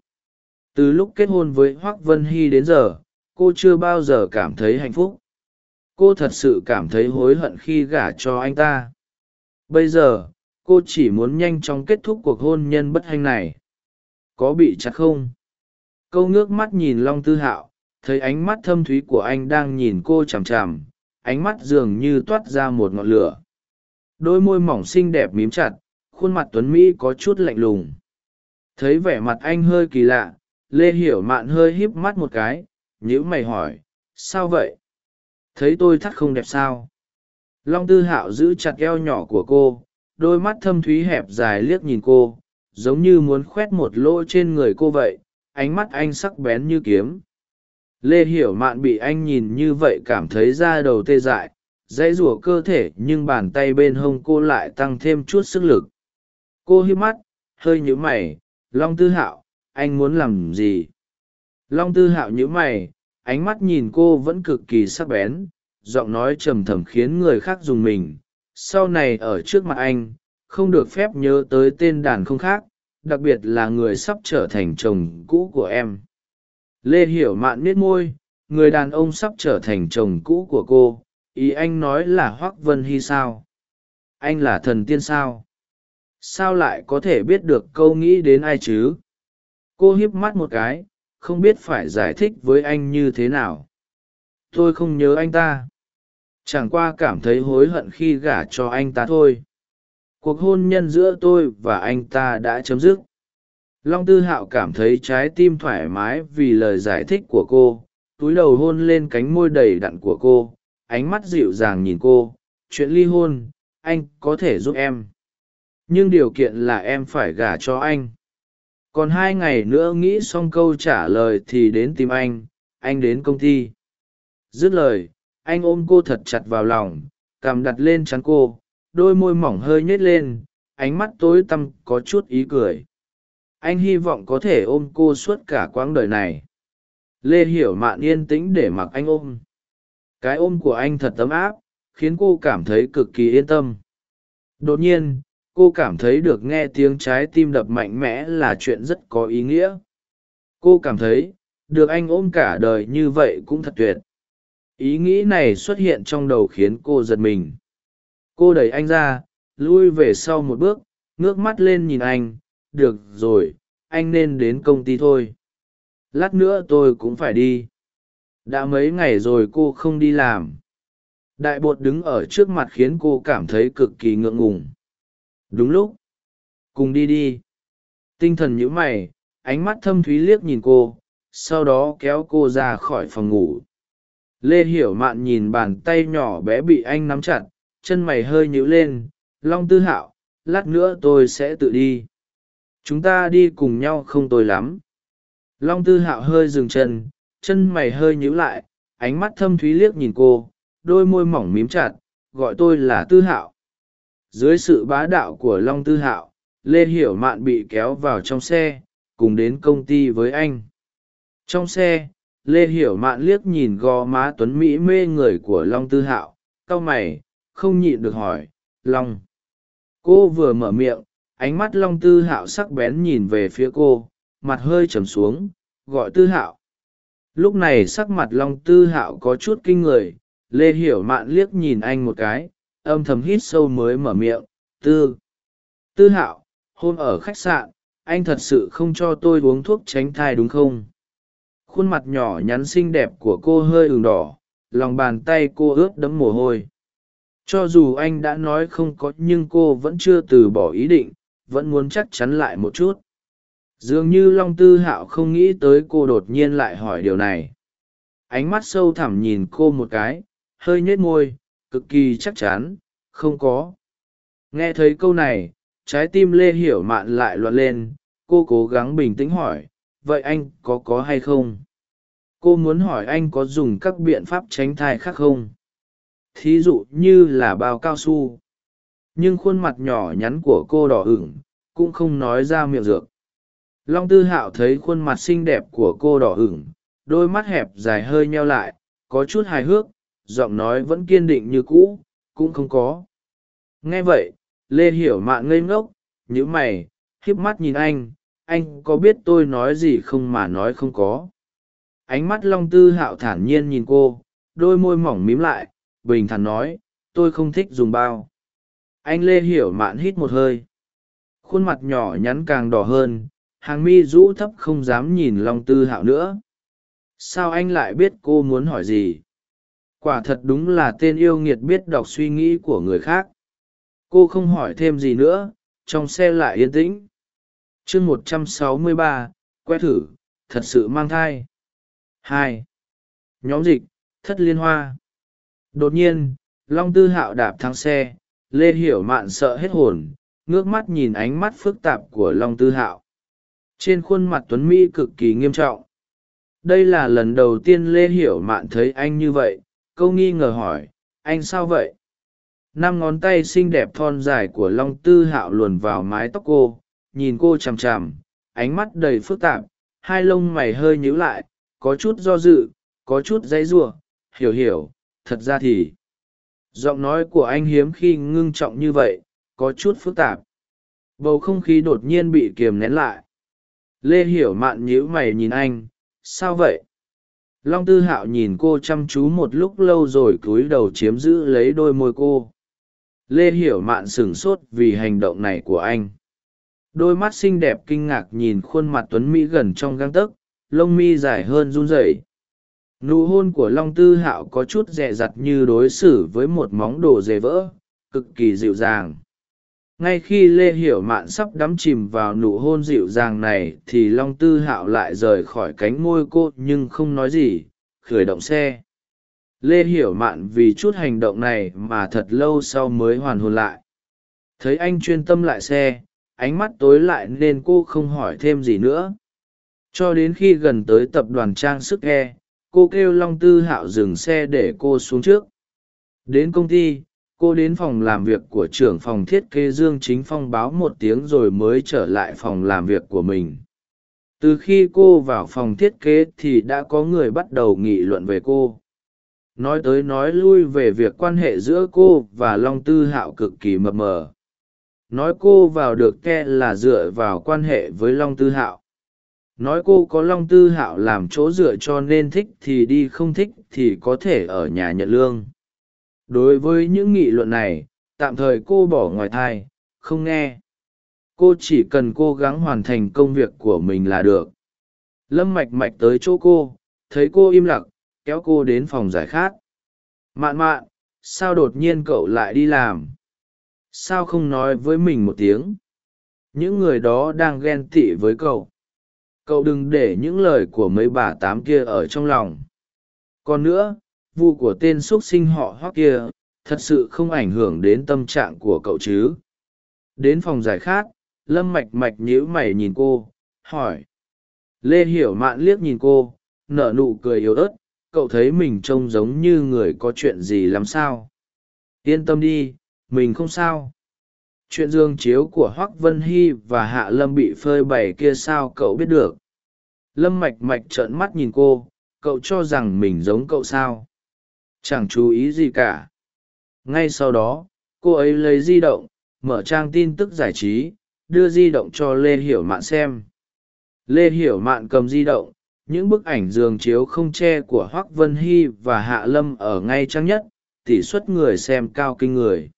Từ lúc kết hôn với hoác vân hy đến giờ, cô chưa bao giờ cảm thấy hạnh phúc. Cô thật sự cảm thấy hối hận khi gả cho anh ta. Bây giờ, cô chỉ muốn nhanh chóng kết thúc cuộc hôn nhân bất hạnh này. Có bị chặt không? Câu ngước mắt nhìn long tư hạo, thấy ánh mắt thâm thúy của anh đang nhìn cô chằm chằm, ánh mắt dường như toát ra một ngọn lửa đôi môi mỏng xinh đẹp mím chặt, khuôn mặt tuấn mỹ có chút lạnh lùng. Thấy vẻ mặt anh hơi kỳ lạ, lê hiểu mạn hơi híp mắt một cái nhữ mày hỏi, sao vậy? Thấy tôi thắt không đẹp sao? Long tư hạo giữ chặt eo nhỏ của cô, đôi mắt thâm thúy hẹp dài liếc nhìn cô, giống như muốn khoét một lỗ trên người cô vậy, ánh mắt anh sắc bén như kiếm. Lê hiểu mạn bị anh nhìn như vậy cảm thấy da đầu tê dại dãy rủa cơ thể nhưng bàn tay bên hông cô lại tăng thêm chút sức lực. Cô hiếp mắt, hơi nhíu mày, long tư hạo, anh muốn làm gì? Long tư hạo nhíu mày, ánh mắt nhìn cô vẫn cực kỳ sắc bén, giọng nói trầm thầm khiến người khác dùng mình, sau này ở trước mặt anh, không được phép nhớ tới tên đàn không khác, đặc biệt là người sắp trở thành chồng cũ của em. Lê hiểu mạn miết môi, người đàn ông sắp trở thành chồng cũ của cô ý anh nói là hoác vân hy sao? Anh là thần tiên sao? Sao lại có thể biết được câu nghĩ đến ai chứ? Cô hiếp mắt một cái, không biết phải giải thích với anh như thế nào. Tôi không nhớ anh ta. Chẳng qua cảm thấy hối hận khi gả cho anh ta thôi. Cuộc hôn nhân giữa tôi và anh ta đã chấm dứt. Long tư hạo cảm thấy trái tim thoải mái vì lời giải thích của cô. Túi đầu hôn lên cánh môi đầy đặn của cô ánh mắt dịu dàng nhìn cô, chuyện ly hôn, anh có thể giúp em. Nhưng điều kiện là em phải gả cho anh. Còn hai ngày nữa nghĩ xong câu trả lời thì đến tìm anh anh đến công ty. Dứt lời, anh ôm cô thật chặt vào lòng, cằm đặt lên chắn cô, đôi môi mỏng hơi nhếch lên, ánh mắt tối tăm có chút ý cười. Anh hy vọng có thể ôm cô suốt cả quãng đời này. Lê hiểu mạn yên tĩnh để mặc anh ôm cái ôm của anh thật ấm áp, khiến cô cảm thấy cực kỳ yên tâm. Đột nhiên, cô cảm thấy được nghe tiếng trái tim đập mạnh mẽ là chuyện rất có ý nghĩa. Cô cảm thấy, được anh ôm cả đời như vậy cũng thật tuyệt. Ý nghĩ này xuất hiện trong đầu khiến cô giật mình. Cô đẩy anh ra, lui về sau một bước, ngước mắt lên nhìn anh, được rồi, anh nên đến công ty thôi. Lát nữa tôi cũng phải đi đã mấy ngày rồi cô không đi làm. Đại bột đứng ở trước mặt khiến cô cảm thấy cực kỳ ngượng ngùng. Đúng lúc. Cùng đi đi. Tinh thần nhữ mày, ánh mắt thâm thúy liếc nhìn cô, sau đó kéo cô ra khỏi phòng ngủ. Lê hiểu mạn nhìn bàn tay nhỏ bé bị anh nắm chặt, chân mày hơi nhíu lên, long tư hạo, lát nữa tôi sẽ tự đi. Chúng ta đi cùng nhau không tồi lắm. Long tư hạo hơi dừng chân chân mày hơi nhíu lại, ánh mắt thâm thúy liếc nhìn cô, đôi môi mỏng mím chặt, gọi tôi là tư hạo. Dưới sự bá đạo của long tư hạo, lê hiểu mạn bị kéo vào trong xe, cùng đến công ty với anh. Trong xe, lê hiểu mạn liếc nhìn gò má tuấn mỹ mê người của long tư hạo, cau mày, không nhịn được hỏi, long. Cô vừa mở miệng, ánh mắt long tư hạo sắc bén nhìn về phía cô, mặt hơi trầm xuống, gọi tư hạo lúc này sắc mặt long tư hạo có chút kinh người, lê hiểu mạn liếc nhìn anh một cái, âm thầm hít sâu mới mở miệng, tư tư hạo, hôm ở khách sạn, anh thật sự không cho tôi uống thuốc tránh thai đúng không? Khuôn mặt nhỏ nhắn xinh đẹp của cô hơi ửng đỏ, lòng bàn tay cô ướt đẫm mồ hôi. Cho dù anh đã nói không có nhưng cô vẫn chưa từ bỏ ý định, vẫn muốn chắc chắn lại một chút dường như long tư hạo không nghĩ tới cô đột nhiên lại hỏi điều này. Ánh mắt sâu thẳm nhìn cô một cái, hơi nhếch môi, cực kỳ chắc chắn, không có. Nghe thấy câu này, trái tim lê hiểu mạn lại loạn lên, cô cố gắng bình tĩnh hỏi, vậy anh có có hay không? Cô muốn hỏi anh có dùng các biện pháp tránh thai khác không? Thí dụ như là bao cao su. Nhưng khuôn mặt nhỏ nhắn của cô đỏ ửng, cũng không nói ra miệng dược long tư hạo thấy khuôn mặt xinh đẹp của cô đỏ ửng, đôi mắt hẹp dài hơi nheo lại, có chút hài hước, giọng nói vẫn kiên định như cũ, cũng không có. Nghe vậy, lê hiểu mạn ngây ngốc nhữ mày hiếp mắt nhìn anh anh có biết tôi nói gì không mà nói không có. Ánh mắt long tư hạo thản nhiên nhìn cô, đôi môi mỏng mím lại, bình thản nói, tôi không thích dùng bao. Anh lê hiểu mạn hít một hơi. Khuôn mặt nhỏ nhắn càng đỏ hơn hàng mi rũ thấp không dám nhìn long tư hạo nữa. Sao anh lại biết cô muốn hỏi gì? Quả thật đúng là tên yêu nghiệt biết đọc suy nghĩ của người khác. Cô không hỏi thêm gì nữa, trong xe lại yên tĩnh. Chương một trăm sáu mươi ba, quét thử, thật sự mang thai. Hai. Nhóm dịch, thất liên hoa. Đột nhiên, long tư hạo đạp thắng xe, lê hiểu mạn sợ hết hồn, ngước mắt nhìn ánh mắt phức tạp của long tư hạo trên khuôn mặt tuấn mỹ cực kỳ nghiêm trọng. Đây là lần đầu tiên lê hiểu mạn thấy anh như vậy, câu nghi ngờ hỏi, anh sao vậy? Năm ngón tay xinh đẹp thon dài của long tư hạo luồn vào mái tóc cô, nhìn cô chằm chằm, ánh mắt đầy phức tạp, hai lông mày hơi nhíu lại, có chút do dự, có chút dãy giụa hiểu hiểu, thật ra thì giọng nói của anh hiếm khi ngưng trọng như vậy, có chút phức tạp. Bầu không khí đột nhiên bị kiềm nén lại lê hiểu mạn nhíu mày nhìn anh, sao vậy? Long tư hạo nhìn cô chăm chú một lúc lâu rồi cúi đầu chiếm giữ lấy đôi môi cô. Lê hiểu mạn sửng sốt vì hành động này của anh. Đôi mắt xinh đẹp kinh ngạc nhìn khuôn mặt tuấn mỹ gần trong găng tấc, lông mi dài hơn run rẩy. Nụ hôn của long tư hạo có chút dè dặt như đối xử với một móng đồ dề vỡ, cực kỳ dịu dàng ngay khi lê hiểu mạn sắp đắm chìm vào nụ hôn dịu dàng này thì long tư hạo lại rời khỏi cánh môi cô nhưng không nói gì, khởi động xe. Lê hiểu mạn vì chút hành động này mà thật lâu sau mới hoàn hồn lại. Thấy anh chuyên tâm lại xe, ánh mắt tối lại nên cô không hỏi thêm gì nữa. Cho đến khi gần tới tập đoàn trang sức e cô kêu long tư hạo dừng xe để cô xuống trước. Đến công ty cô đến phòng làm việc của trưởng phòng thiết kế dương chính phong báo một tiếng rồi mới trở lại phòng làm việc của mình. Từ khi cô vào phòng thiết kế thì đã có người bắt đầu nghị luận về cô. Nói tới nói lui về việc quan hệ giữa cô và long tư hạo cực kỳ mập mờ. Nói cô vào được ke là dựa vào quan hệ với long tư hạo. Nói cô có long tư hạo làm chỗ dựa cho nên thích thì đi không thích thì có thể ở nhà nhận lương đối với những nghị luận này, tạm thời cô bỏ ngoài thai, không nghe. Cô chỉ cần cố gắng hoàn thành công việc của mình là được. Lâm mạch mạch tới chỗ cô, thấy cô im lặng, kéo cô đến phòng giải khát. Mạn mạn, sao đột nhiên cậu lại đi làm? Sao không nói với mình một tiếng? Những người đó đang ghen tị với cậu. Cậu đừng để những lời của mấy bà tám kia ở trong lòng. Còn nữa vụ của tên x u ấ t sinh họ hoắc kia thật sự không ảnh hưởng đến tâm trạng của cậu chứ? Đến phòng giải khát, lâm mạch mạch nhíu mày nhìn cô, hỏi. Lê hiểu mạn liếc nhìn cô, nở nụ cười yếu ớt. Cậu thấy mình trông giống như người có chuyện gì làm sao? Yên tâm đi, mình không sao. Chuyện dương chiếu của hoác vân hy và hạ lâm bị phơi bày kia sao cậu biết được? Lâm mạch mạch trợn mắt nhìn cô, cậu cho rằng mình giống cậu sao? Chẳng chú ý gì cả. Ngay sau đó, cô ấy lấy di động, mở trang tin tức giải trí, đưa di động cho lê hiểu mạn xem. Lê hiểu mạn cầm di động, những bức ảnh giường chiếu không che của hoác vân hy và hạ lâm ở ngay trang nhất tỷ suất người xem cao kinh người.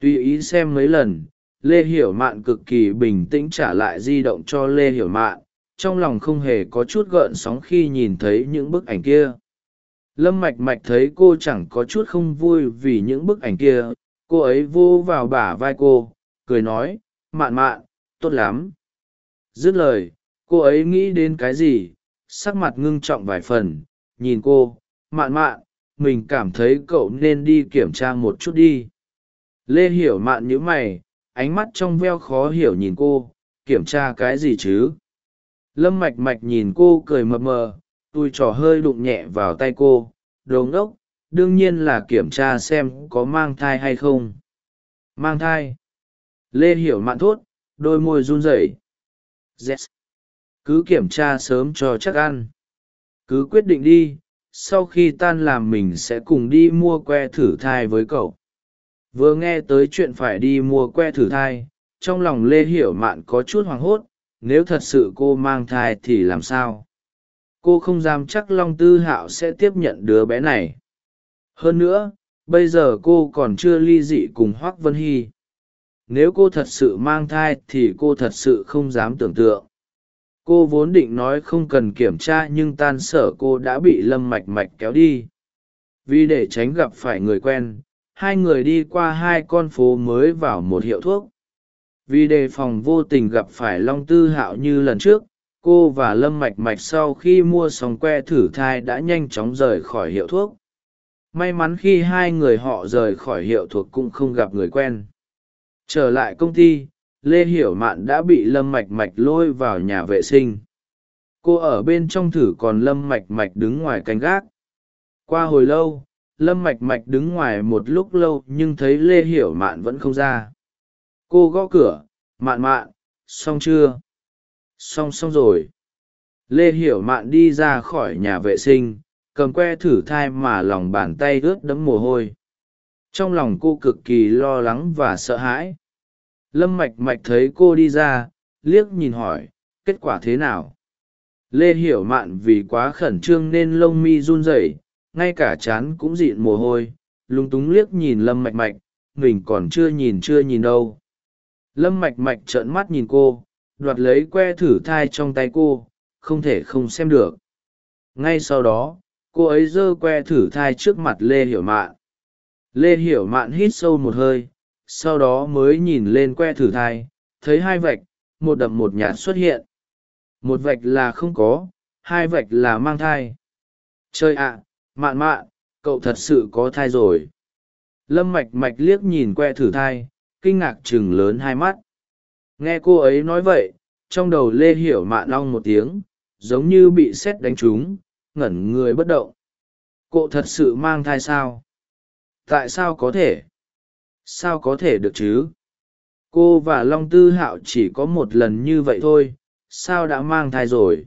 Tùy ý xem mấy lần, lê hiểu mạn cực kỳ bình tĩnh trả lại di động cho lê hiểu mạn, trong lòng không hề có chút gợn sóng khi nhìn thấy những bức ảnh kia lâm mạch mạch thấy cô chẳng có chút không vui vì những bức ảnh kia, cô ấy vô vào bả vai cô, cười nói, mạn mạn, tốt lắm. Dứt lời, cô ấy nghĩ đến cái gì, sắc mặt ngưng trọng vài phần, nhìn cô, mạn mạn, mình cảm thấy cậu nên đi kiểm tra một chút đi. Lê hiểu mạn nhữ mày, ánh mắt trong veo khó hiểu nhìn cô, kiểm tra cái gì chứ? Lâm mạch mạch nhìn cô cười mập mờ tôi trò hơi đụng nhẹ vào tay cô. Đồ ngốc, đương nhiên là kiểm tra xem có mang thai hay không. Mang thai. Lê hiểu mạn thốt, đôi môi run rẩy. Yes. cứ kiểm tra sớm cho chắc ăn. Cứ quyết định đi, sau khi tan làm mình sẽ cùng đi mua que thử thai với cậu. Vừa nghe tới chuyện phải đi mua que thử thai, trong lòng lê hiểu mạn có chút hoảng hốt, nếu thật sự cô mang thai thì làm sao? Cô không dám chắc long tư hạo sẽ tiếp nhận đứa bé này. Hơn nữa, bây giờ cô còn chưa ly dị cùng hoác vân hy. Nếu cô thật sự mang thai thì cô thật sự không dám tưởng tượng. Cô vốn định nói không cần kiểm tra nhưng tan sở cô đã bị lâm mạch mạch kéo đi. Vì để tránh gặp phải người quen, hai người đi qua hai con phố mới vào một hiệu thuốc. Vì đề phòng vô tình gặp phải long tư hạo như lần trước cô và lâm mạch mạch sau khi mua xong que thử thai đã nhanh chóng rời khỏi hiệu thuốc. May mắn khi hai người họ rời khỏi hiệu thuốc cũng không gặp người quen. Trở lại công ty, lê hiểu mạn đã bị lâm mạch mạch lôi vào nhà vệ sinh. Cô ở bên trong thử còn lâm mạch mạch đứng ngoài canh gác. Qua hồi lâu, lâm mạch mạch đứng ngoài một lúc lâu nhưng thấy lê hiểu mạn vẫn không ra. Cô gõ cửa, mạn mạn, xong chưa? Xong xong rồi. Lê hiểu mạn đi ra khỏi nhà vệ sinh, cầm que thử thai mà lòng bàn tay ướt đẫm mồ hôi. Trong lòng cô cực kỳ lo lắng và sợ hãi. Lâm mạch mạch thấy cô đi ra, liếc nhìn hỏi, kết quả thế nào? Lê hiểu mạn vì quá khẩn trương nên lông mi run rẩy, ngay cả chán cũng dịn mồ hôi, lúng túng liếc nhìn lâm mạch mạch, mình còn chưa nhìn chưa nhìn đâu. Lâm mạch mạch trợn mắt nhìn cô đoạt lấy que thử thai trong tay cô, không thể không xem được. Ngay sau đó, cô ấy giơ que thử thai trước mặt lê hiểu mạn. Lê hiểu mạn hít sâu một hơi, sau đó mới nhìn lên que thử thai, thấy hai vạch, một đậm một nhạt xuất hiện. Một vạch là không có, hai vạch là mang thai. Chơi ạ, mạn mạn, cậu thật sự có thai rồi. Lâm mạch mạch liếc nhìn que thử thai, kinh ngạc chừng lớn hai mắt nghe cô ấy nói vậy, trong đầu lê hiểu mạn long một tiếng, giống như bị sét đánh trúng, ngẩn người bất động. Cô thật sự mang thai sao? Tại sao có thể? Sao có thể được chứ? Cô và long tư hạo chỉ có một lần như vậy thôi, sao đã mang thai rồi?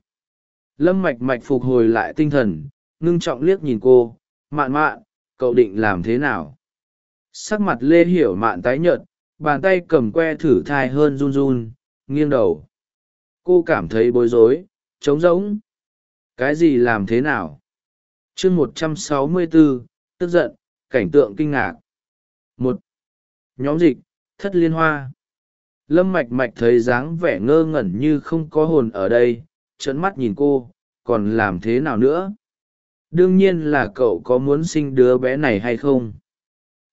Lâm mạch mạch phục hồi lại tinh thần, ngưng trọng liếc nhìn cô. Mạn mạn, cậu định làm thế nào? Sắc mặt lê hiểu mạn tái nhợt bàn tay cầm que thử thai hơn run run, nghiêng đầu. Cô cảm thấy bối rối, trống rỗng. Cái gì làm thế nào? Chương một trăm sáu mươi bốn tức giận, cảnh tượng kinh ngạc. Một, nhóm dịch, thất liên hoa. Lâm mạch mạch thấy dáng vẻ ngơ ngẩn như không có hồn ở đây trấn mắt nhìn cô, còn làm thế nào nữa? Đương nhiên là cậu có muốn sinh đứa bé này hay không?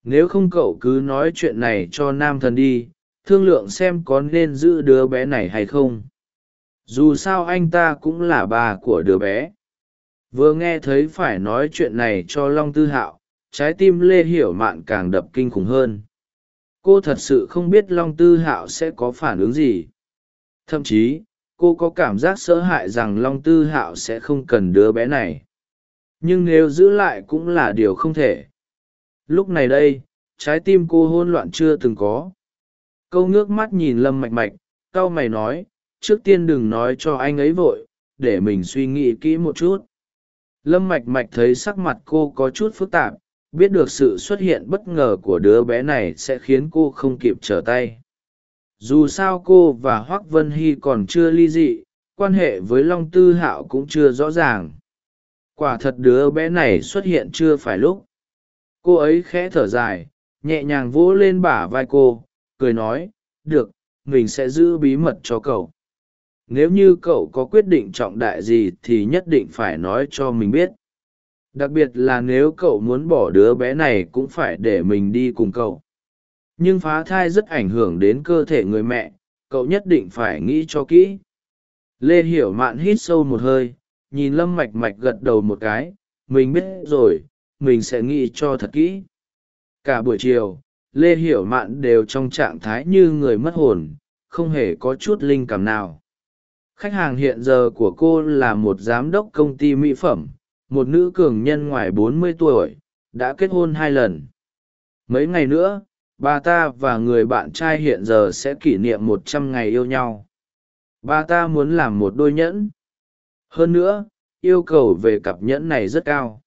Nếu không cậu cứ nói chuyện này cho nam thần đi, thương lượng xem có nên giữ đứa bé này hay không. Dù sao anh ta cũng là bà của đứa bé. Vừa nghe thấy phải nói chuyện này cho long tư hạo, trái tim lê hiểu mạn càng đập kinh khủng hơn. Cô thật sự không biết long tư hạo sẽ có phản ứng gì. Thậm chí, cô có cảm giác sợ hãi rằng long tư hạo sẽ không cần đứa bé này. Nhưng nếu giữ lại cũng là điều không thể lúc này đây, trái tim cô hôn loạn chưa từng có. Câu ngước mắt nhìn lâm mạch mạch c a o mày nói, trước tiên đừng nói cho anh ấy vội, để mình suy nghĩ kỹ một chút. Lâm mạch mạch thấy sắc mặt cô có chút phức tạp, biết được sự xuất hiện bất ngờ của đứa bé này sẽ khiến cô không kịp trở tay. Dù sao cô và hoác vân hy còn chưa ly dị, quan hệ với long tư hạo cũng chưa rõ ràng. Quả thật đứa bé này xuất hiện chưa phải lúc cô ấy khẽ thở dài, nhẹ nhàng vỗ lên bả vai cô, cười nói, được, mình sẽ giữ bí mật cho cậu. Nếu như cậu có quyết định trọng đại gì thì nhất định phải nói cho mình biết. Đặc biệt là nếu cậu muốn bỏ đứa bé này cũng phải để mình đi cùng cậu. Nhưng phá thai rất ảnh hưởng đến cơ thể người mẹ, cậu nhất định phải nghĩ cho kỹ. Lê hiểu mạn hít sâu một hơi, nhìn lâm mạch mạch gật đầu một cái, mình biết rồi mình sẽ nghĩ cho thật kỹ. Cả buổi chiều, lê hiểu mạn đều trong trạng thái như người mất hồn, không hề có chút linh cảm nào. Khách hàng hiện giờ của cô là một giám đốc công ty mỹ phẩm, một nữ cường nhân ngoài bốn mươi tuổi, đã kết hôn hai lần. Mấy ngày nữa, bà ta và người bạn trai hiện giờ sẽ kỷ niệm một trăm ngày yêu nhau. Bà ta muốn làm một đôi nhẫn. Hơn nữa, yêu cầu về cặp nhẫn này rất cao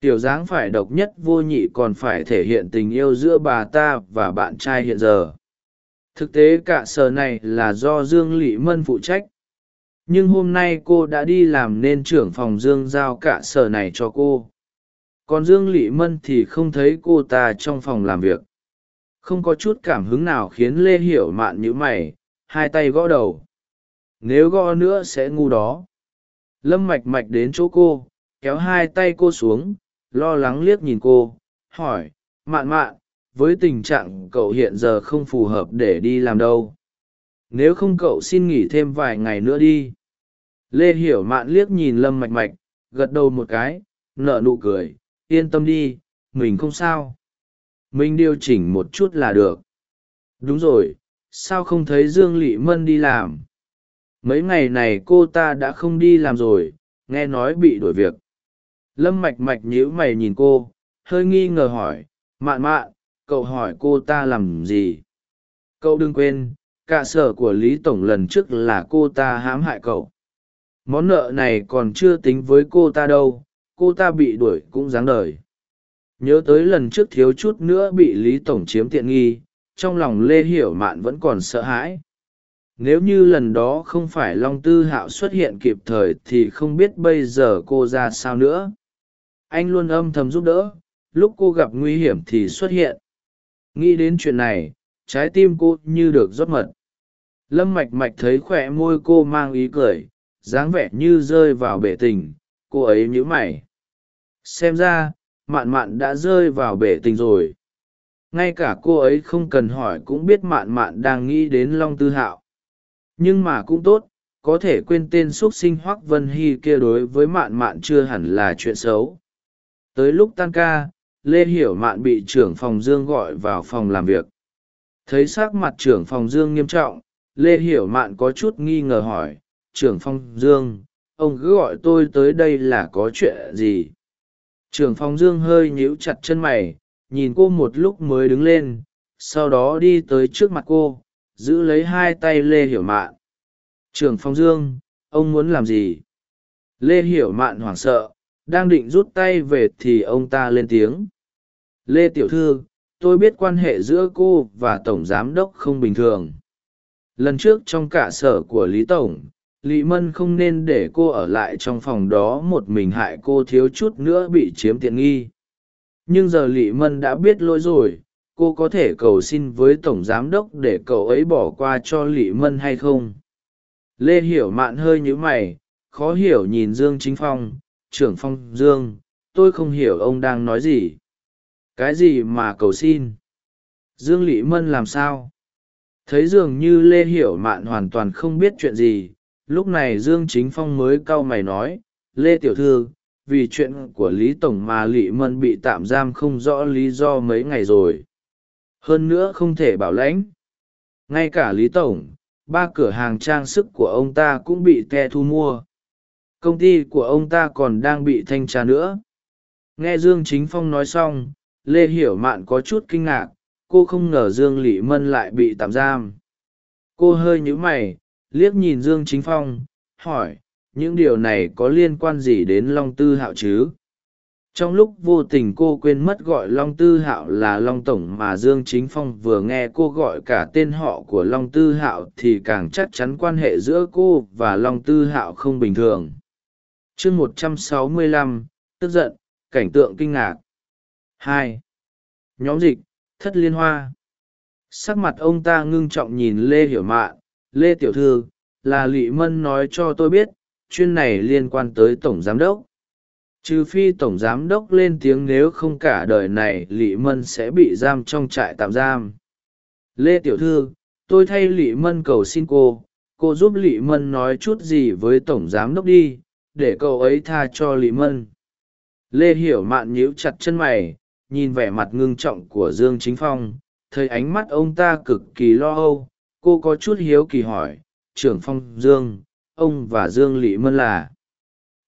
tiểu dáng phải độc nhất vô nhị còn phải thể hiện tình yêu giữa bà ta và bạn trai hiện giờ. Thực tế cả sở này là do dương lỵ mân phụ trách. Nhưng hôm nay cô đã đi làm nên trưởng phòng dương giao cả sở này cho cô. Còn dương lỵ mân thì không thấy cô ta trong phòng làm việc. Không có chút cảm hứng nào khiến lê hiểu mạn nhữ mày, hai tay gõ đầu. Nếu gõ nữa sẽ ngu đó. Lâm mạch mạch đến chỗ cô, kéo hai tay cô xuống lo lắng liếc nhìn cô, hỏi, mạn mạn, với tình trạng cậu hiện giờ không phù hợp để đi làm đâu? Nếu không cậu xin nghỉ thêm vài ngày nữa đi. Lê hiểu mạn liếc nhìn lâm mạch mạch, gật đầu một cái, nở nụ cười, yên tâm đi, mình không sao. Mình điều chỉnh một chút là được. Đúng rồi, sao không thấy dương lỵ mân đi làm? Mấy ngày này cô ta đã không đi làm rồi, nghe nói bị đổi việc lâm mạch mạch nhíu mày nhìn cô, hơi nghi ngờ hỏi, mạn mạn, cậu hỏi cô ta làm gì? Cậu đừng quên, cả sở của lý tổng lần trước là cô ta hãm hại cậu. Món nợ này còn chưa tính với cô ta đâu, cô ta bị đuổi cũng dáng đời. Nhớ tới lần trước thiếu chút nữa bị lý tổng chiếm tiện nghi, trong lòng lê hiểu mạn vẫn còn sợ hãi. Nếu như lần đó không phải long tư hạo xuất hiện kịp thời thì không biết bây giờ cô ra sao nữa anh luôn âm thầm giúp đỡ, lúc cô gặp nguy hiểm thì xuất hiện. Nghĩ đến chuyện này, trái tim cô như được rót mật. Lâm mạch mạch thấy khỏe môi cô mang ý cười, dáng vẻ như rơi vào bể tình, cô ấy nhíu mày. Xem ra, mạn mạn đã rơi vào bể tình rồi. Ngay cả cô ấy không cần hỏi cũng biết mạn mạn đang nghĩ đến long tư hạo. Nhưng mà cũng tốt, có thể quên tên x u ấ t sinh hoác vân hy kia đối với mạn mạn chưa hẳn là chuyện xấu tới lúc tan ca, lê hiểu mạn bị trưởng phòng dương gọi vào phòng làm việc. Thấy s ắ c mặt trưởng phòng dương nghiêm trọng, lê hiểu mạn có chút nghi ngờ hỏi, trưởng phòng dương, ông cứ gọi tôi tới đây là có chuyện gì? Trưởng phòng dương hơi nhíu chặt chân mày, nhìn cô một lúc mới đứng lên, sau đó đi tới trước mặt cô, giữ lấy hai tay lê hiểu mạn. Trưởng phòng dương, ông muốn làm gì? Lê hiểu mạn hoảng sợ đang định rút tay về thì ông ta lên tiếng. Lê tiểu thư, tôi biết quan hệ giữa cô và tổng giám đốc không bình thường. Lần trước trong cả sở của lý tổng, lý mân không nên để cô ở lại trong phòng đó một mình hại cô thiếu chút nữa bị chiếm tiện nghi. Nhưng giờ lý mân đã biết lỗi rồi, cô có thể cầu xin với tổng giám đốc để cậu ấy bỏ qua cho lý mân hay không? Lê hiểu mạn hơi nhíu mày, khó hiểu nhìn dương chính phong trưởng phong dương, tôi không hiểu ông đang nói gì. Cái gì mà cầu xin? Dương lỵ mân làm sao? Thấy dường như lê hiểu mạn hoàn toàn không biết chuyện gì, lúc này dương chính phong mới cau mày nói, lê tiểu thư, vì chuyện của lý tổng mà lỵ mân bị tạm giam không rõ lý do mấy ngày rồi. Hơn nữa không thể bảo lãnh. Ngay cả lý tổng, ba cửa hàng trang sức của ông ta cũng bị te thu mua công ty của ông ta còn đang bị thanh tra nữa. Nghe dương chính phong nói xong, lê hiểu mạn có chút kinh ngạc, cô không ngờ dương lỵ mân lại bị tạm giam. Cô hơi nhíu mày, liếc nhìn dương chính phong, hỏi, những điều này có liên quan gì đến long tư hạo chứ? Trong lúc vô tình cô quên mất gọi long tư hạo là long tổng mà dương chính phong vừa nghe cô gọi cả tên họ của long tư hạo thì càng chắc chắn quan hệ giữa cô và long tư hạo không bình thường chương một trăm sáu mươi lăm, tức giận, cảnh tượng kinh ngạc. Hai. Nhóm dịch, thất liên hoa. Sắc mặt ông ta ngưng trọng nhìn lê hiểu mạn. Lê tiểu thư, là lỵ mân nói cho tôi biết, chuyên này liên quan tới tổng giám đốc. Trừ phi tổng giám đốc lên tiếng nếu không cả đời này lỵ mân sẽ bị giam trong trại tạm giam. Lê tiểu thư, tôi thay lỵ mân cầu xin cô cô giúp lỵ mân nói chút gì với tổng giám đốc đi để cậu ấy tha cho lý mân. Lê hiểu mạn nhíu chặt chân mày, nhìn vẻ mặt ngưng trọng của dương chính phong, thấy ánh mắt ông ta cực kỳ lo âu, cô có chút hiếu kỳ hỏi, trưởng phong dương, ông và dương lỵ mân là?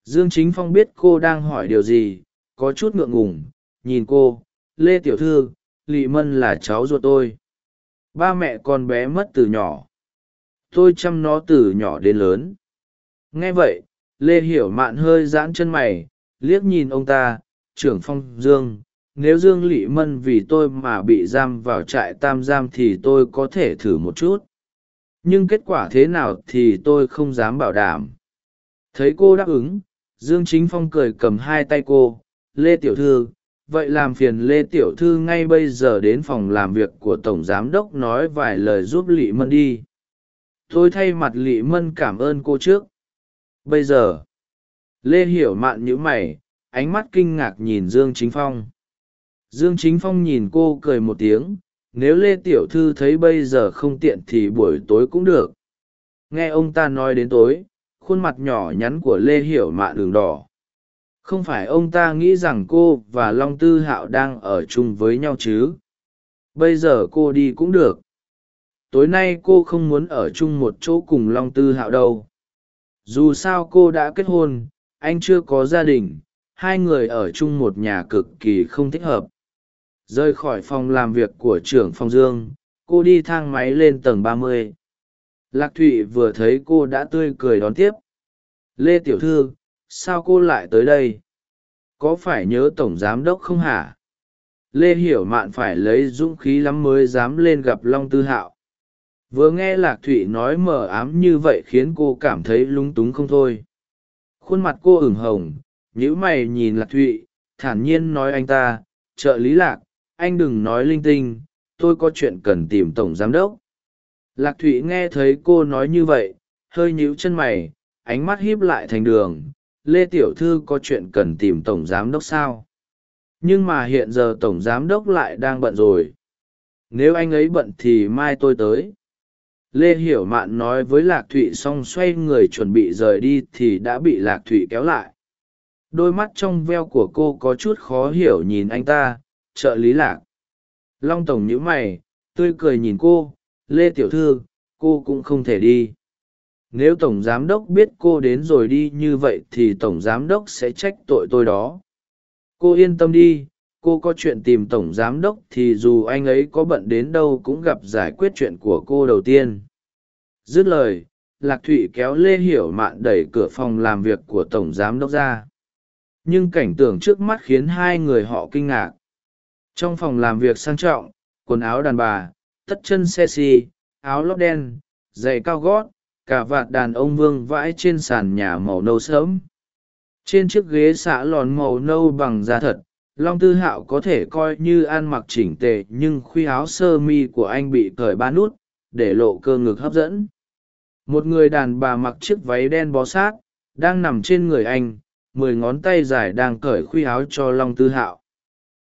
Dương chính phong biết cô đang hỏi điều gì, có chút ngượng ngùng, nhìn cô, lê tiểu thư lỵ mân là cháu ruột tôi. Ba mẹ con bé mất từ nhỏ. Tôi chăm nó từ nhỏ đến lớn. Nghe vậy lê hiểu mạn hơi giãn chân mày, liếc nhìn ông ta, trưởng phong dương, nếu dương lỵ mân vì tôi mà bị giam vào trại tam giam thì tôi có thể thử một chút. Nhưng kết quả thế nào thì tôi không dám bảo đảm. Thấy cô đáp ứng, dương chính phong cười cầm hai tay cô, lê tiểu thư, vậy làm phiền lê tiểu thư ngay bây giờ đến phòng làm việc của tổng giám đốc nói vài lời giúp lỵ mân đi. Tôi thay mặt lỵ mân cảm ơn cô trước bây giờ, lê hiểu mạn nhữ mày, ánh mắt kinh ngạc nhìn dương chính phong. Dương chính phong nhìn cô cười một tiếng, nếu lê tiểu thư thấy bây giờ không tiện thì buổi tối cũng được. Nghe ông ta nói đến tối, khuôn mặt nhỏ nhắn của lê hiểu mạn đường đỏ. Không phải ông ta nghĩ rằng cô và long tư hạo đang ở chung với nhau chứ? Bây giờ cô đi cũng được. Tối nay cô không muốn ở chung một chỗ cùng long tư hạo đâu dù sao cô đã kết hôn, anh chưa có gia đình, hai người ở chung một nhà cực kỳ không thích hợp. Rời khỏi phòng làm việc của trưởng phòng dương, cô đi thang máy lên tầng ba mươi. Lạc thụy vừa thấy cô đã tươi cười đón tiếp. Lê tiểu thư, sao cô lại tới đây? Có phải nhớ tổng giám đốc không hả? Lê hiểu mạn phải lấy dũng khí lắm mới dám lên gặp long tư hạo vừa nghe lạc thụy nói mờ ám như vậy khiến cô cảm thấy lúng túng không thôi. Khuôn mặt cô ửng hồng nhữ mày nhìn lạc thụy, thản nhiên nói anh ta, trợ lý lạc, anh đừng nói linh tinh, tôi có chuyện cần tìm tổng giám đốc. Lạc thụy nghe thấy cô nói như vậy, hơi nhíu chân mày, ánh mắt híp lại thành đường, lê tiểu thư có chuyện cần tìm tổng giám đốc sao? Nhưng mà hiện giờ tổng giám đốc lại đang bận rồi. Nếu anh ấy bận thì mai tôi tới lê hiểu mạn nói với lạc thụy xong xoay người chuẩn bị rời đi thì đã bị lạc thụy kéo lại. Đôi mắt trong veo của cô có chút khó hiểu nhìn anh ta, trợ lý lạc. Long tổng nhíu mày, tươi cười nhìn cô, lê tiểu thư, cô cũng không thể đi. Nếu tổng giám đốc biết cô đến rồi đi như vậy thì tổng giám đốc sẽ trách tội tôi đó. Cô yên tâm đi cô có chuyện tìm tổng giám đốc thì dù anh ấy có bận đến đâu cũng gặp giải quyết chuyện của cô đầu tiên. Dứt lời, lạc thụy kéo lê hiểu mạn đẩy cửa phòng làm việc của tổng giám đốc ra. Nhưng cảnh tượng trước mắt khiến hai người họ kinh ngạc. Trong phòng làm việc sang trọng, quần áo đàn bà, tất chân xe xi, áo lót đen, giày cao gót cả vạt đàn ông vương vãi trên sàn nhà màu nâu sớm trên chiếc ghế xạ lòn màu nâu bằng da thật long tư hạo có thể coi như ăn mặc chỉnh tề nhưng khuy áo sơ mi của anh bị cởi ba nút, để lộ cơ ngực hấp dẫn. Một người đàn bà mặc chiếc váy đen bó sát, đang nằm trên người anh, mười ngón tay dài đang cởi khuy áo cho long tư hạo.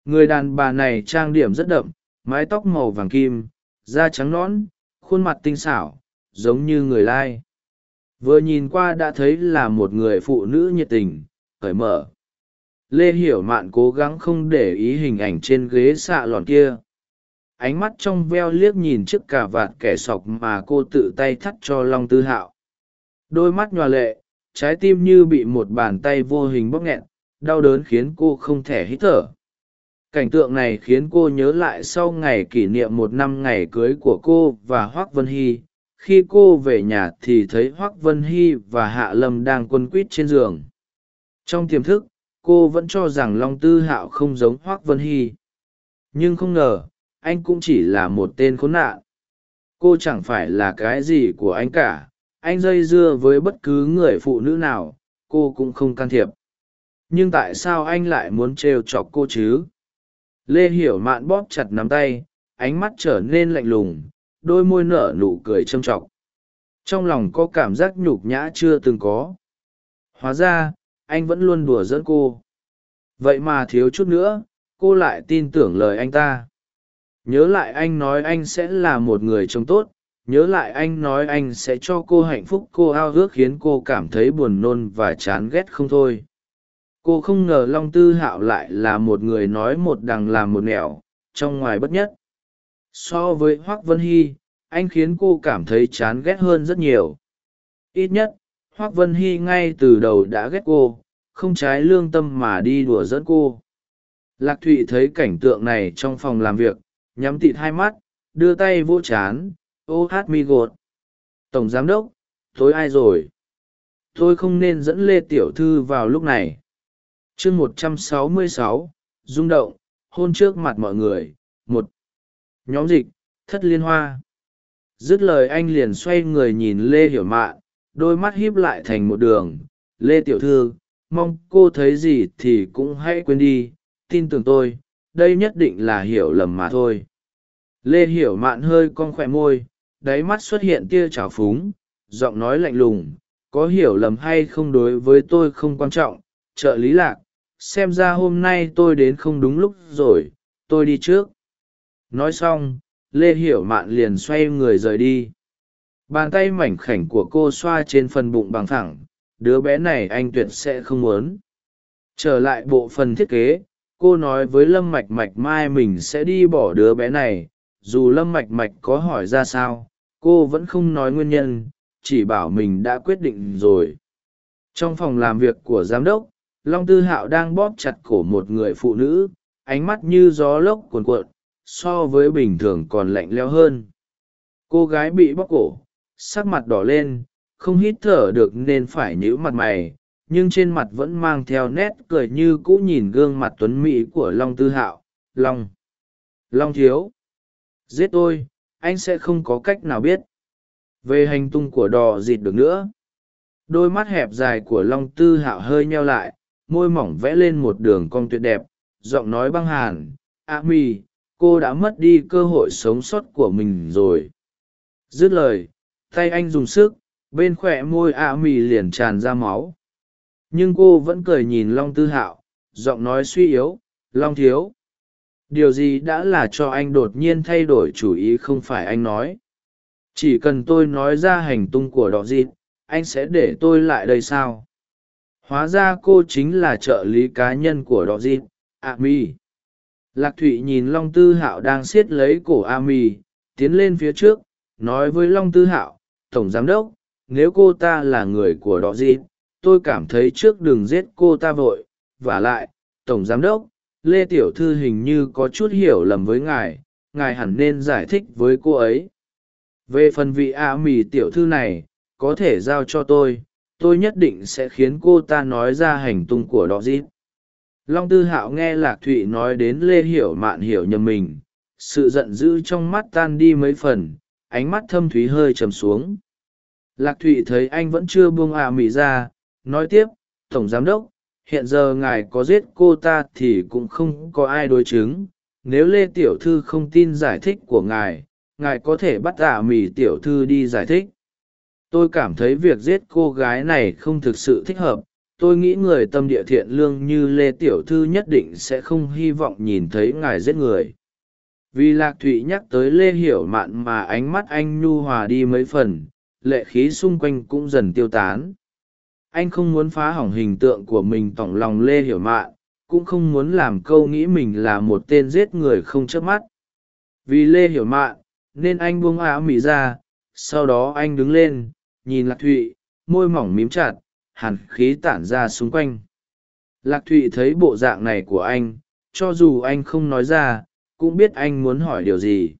Người đàn bà này trang điểm rất đậm, mái tóc màu vàng kim, da trắng nõn, khuôn mặt tinh xảo, giống như người lai. Vừa nhìn qua đã thấy là một người phụ nữ nhiệt tình, cởi mở lê hiểu mạn cố gắng không để ý hình ảnh trên ghế xạ lòn kia. Ánh mắt trong veo liếc nhìn chiếc cà vạt kẻ sọc mà cô tự tay thắt cho long tư hạo. Đôi mắt nhòa lệ, trái tim như bị một bàn tay vô hình bóp nghẹn, đau đớn khiến cô không thể hít thở. Cảnh tượng này khiến cô nhớ lại sau ngày kỷ niệm một năm ngày cưới của cô và hoác vân hy. Khi cô về nhà thì thấy hoác vân hy và hạ lâm đang quân quýt trên giường. Trong tiềm thức cô vẫn cho rằng long tư hạo không giống hoác vân hy. Nhưng không ngờ, anh cũng chỉ là một tên khốn nạn. Cô chẳng phải là cái gì của anh cả. Anh dây dưa với bất cứ người phụ nữ nào, cô cũng không can thiệp. Nhưng tại sao anh lại muốn trêu chọc cô chứ? Lê hiểu mạn bóp chặt nắm tay, ánh mắt trở nên lạnh lùng, đôi môi nở nụ cười châm t r ọ c trong lòng có cảm giác nhục nhã chưa từng có. Hóa ra anh vẫn luôn đùa giỡn cô. Vậy mà thiếu chút nữa, cô lại tin tưởng lời anh ta. Nhớ lại anh nói anh sẽ là một người chồng tốt, nhớ lại anh nói anh sẽ cho cô hạnh phúc, cô ao ước khiến cô cảm thấy buồn nôn và chán ghét không thôi. Cô không ngờ long tư hạo lại là một người nói một đằng làm một nẻo, trong ngoài bất nhất. So với hoác vân hy, anh khiến cô cảm thấy chán ghét hơn rất nhiều. Ít nhất hoác vân hy ngay từ đầu đã ghét cô, không trái lương tâm mà đi đùa dẫn cô. Lạc thụy thấy cảnh tượng này trong phòng làm việc, nhắm tịt hai mắt, đưa tay vỗ chán, ô hát mi gột, tổng giám đốc tối ai rồi? Tôi không nên dẫn lê tiểu thư vào lúc này. Chương một trăm sáu mươi sáu, rung động, hôn trước mặt mọi người, một, nhóm dịch, thất liên hoa. Dứt lời anh liền xoay người nhìn lê hiểu mạn đôi mắt híp lại thành một đường. Lê tiểu thư, mong cô thấy gì thì cũng hãy quên đi, tin tưởng tôi, đây nhất định là hiểu lầm mà thôi. Lê hiểu mạn hơi con khỏe môi, đáy mắt xuất hiện tia trào phúng, giọng nói lạnh lùng, có hiểu lầm hay không đối với tôi không quan trọng, trợ lý lạc, xem ra hôm nay tôi đến không đúng lúc rồi, tôi đi trước. Nói xong, lê hiểu mạn liền xoay người rời đi bàn tay mảnh khảnh của cô xoa trên phần bụng bằng thẳng đứa bé này anh tuyệt sẽ không muốn. Trở lại bộ phần thiết kế, cô nói với lâm mạch mạch mai mình sẽ đi bỏ đứa bé này. Dù lâm mạch mạch có hỏi ra sao, cô vẫn không nói nguyên nhân, chỉ bảo mình đã quyết định rồi. Trong phòng làm việc của giám đốc, long tư hạo đang bóp chặt cổ một người phụ nữ, ánh mắt như gió lốc cuồn cuộn, so với bình thường còn lạnh leo hơn. Cô gái bị bóp cổ sắc mặt đỏ lên, không hít thở được nên phải nhíu mặt mày, nhưng trên mặt vẫn mang theo nét cười như cũ nhìn gương mặt tuấn mỹ của long tư hạo. Long long thiếu, giết tôi, anh sẽ không có cách nào biết. Về hành tung của đò dịt được nữa. Đôi mắt hẹp dài của long tư hạo hơi nheo lại, môi mỏng vẽ lên một đường cong tuyệt đẹp, giọng nói băng hàn. A mi cô đã mất đi cơ hội sống sót của mình rồi. Dứt lời tay anh dùng sức, bên khỏe môi a mi liền tràn ra máu. Nhưng cô vẫn cười nhìn long tư hạo, giọng nói suy yếu, long thiếu, điều gì đã là cho anh đột nhiên thay đổi chủ ý không phải anh nói. Chỉ cần tôi nói ra hành tung của đọ dịt anh sẽ để tôi lại đây sao? Hóa ra cô chính là trợ lý cá nhân của đọ dịt a mi lạc thụy nhìn long tư hạo đang siết lấy cổ a mi tiến lên phía trước, nói với long tư hạo tổng giám đốc, nếu cô ta là người của đọ dịt tôi cảm thấy trước đừng giết cô ta vội. V à lại, tổng giám đốc, lê tiểu thư hình như có chút hiểu lầm với ngài ngài hẳn nên giải thích với cô ấy. Về phần vị a mì tiểu thư này, có thể giao cho tôi tôi nhất định sẽ khiến cô ta nói ra hành tung của đọ dít long tư hạo nghe lạc thụy nói đến lê hiểu mạn hiểu nhầm mình, sự giận dữ trong mắt tan đi mấy phần ánh mắt thâm thúy hơi trầm xuống. Lạc thụy thấy anh vẫn chưa buông ạ à mị ra, nói tiếp, tổng giám đốc, hiện giờ ngài có giết cô ta thì cũng không có ai đối chứng. Nếu lê tiểu thư không tin giải thích của ngài ngài có thể bắt ả à mì tiểu thư đi giải thích. Tôi cảm thấy việc giết cô gái này không thực sự thích hợp. Tôi nghĩ người tâm địa thiện lương như lê tiểu thư nhất định sẽ không hy vọng nhìn thấy ngài giết người vì lạc thụy nhắc tới lê hiểu mạn mà ánh mắt anh nhu hòa đi mấy phần, lệ khí xung quanh cũng dần tiêu tán. Anh không muốn phá hỏng hình tượng của mình tỏng lòng lê hiểu mạn, cũng không muốn làm câu nghĩ mình là một tên giết người không chớp mắt. Vì lê hiểu mạn, nên anh buông áo mì ra, sau đó anh đứng lên, nhìn lạc thụy, môi mỏng mím chặt, hàn khí tản ra xung quanh. Lạc thụy thấy bộ dạng này của anh, cho dù anh không nói ra cũng biết anh muốn hỏi điều gì.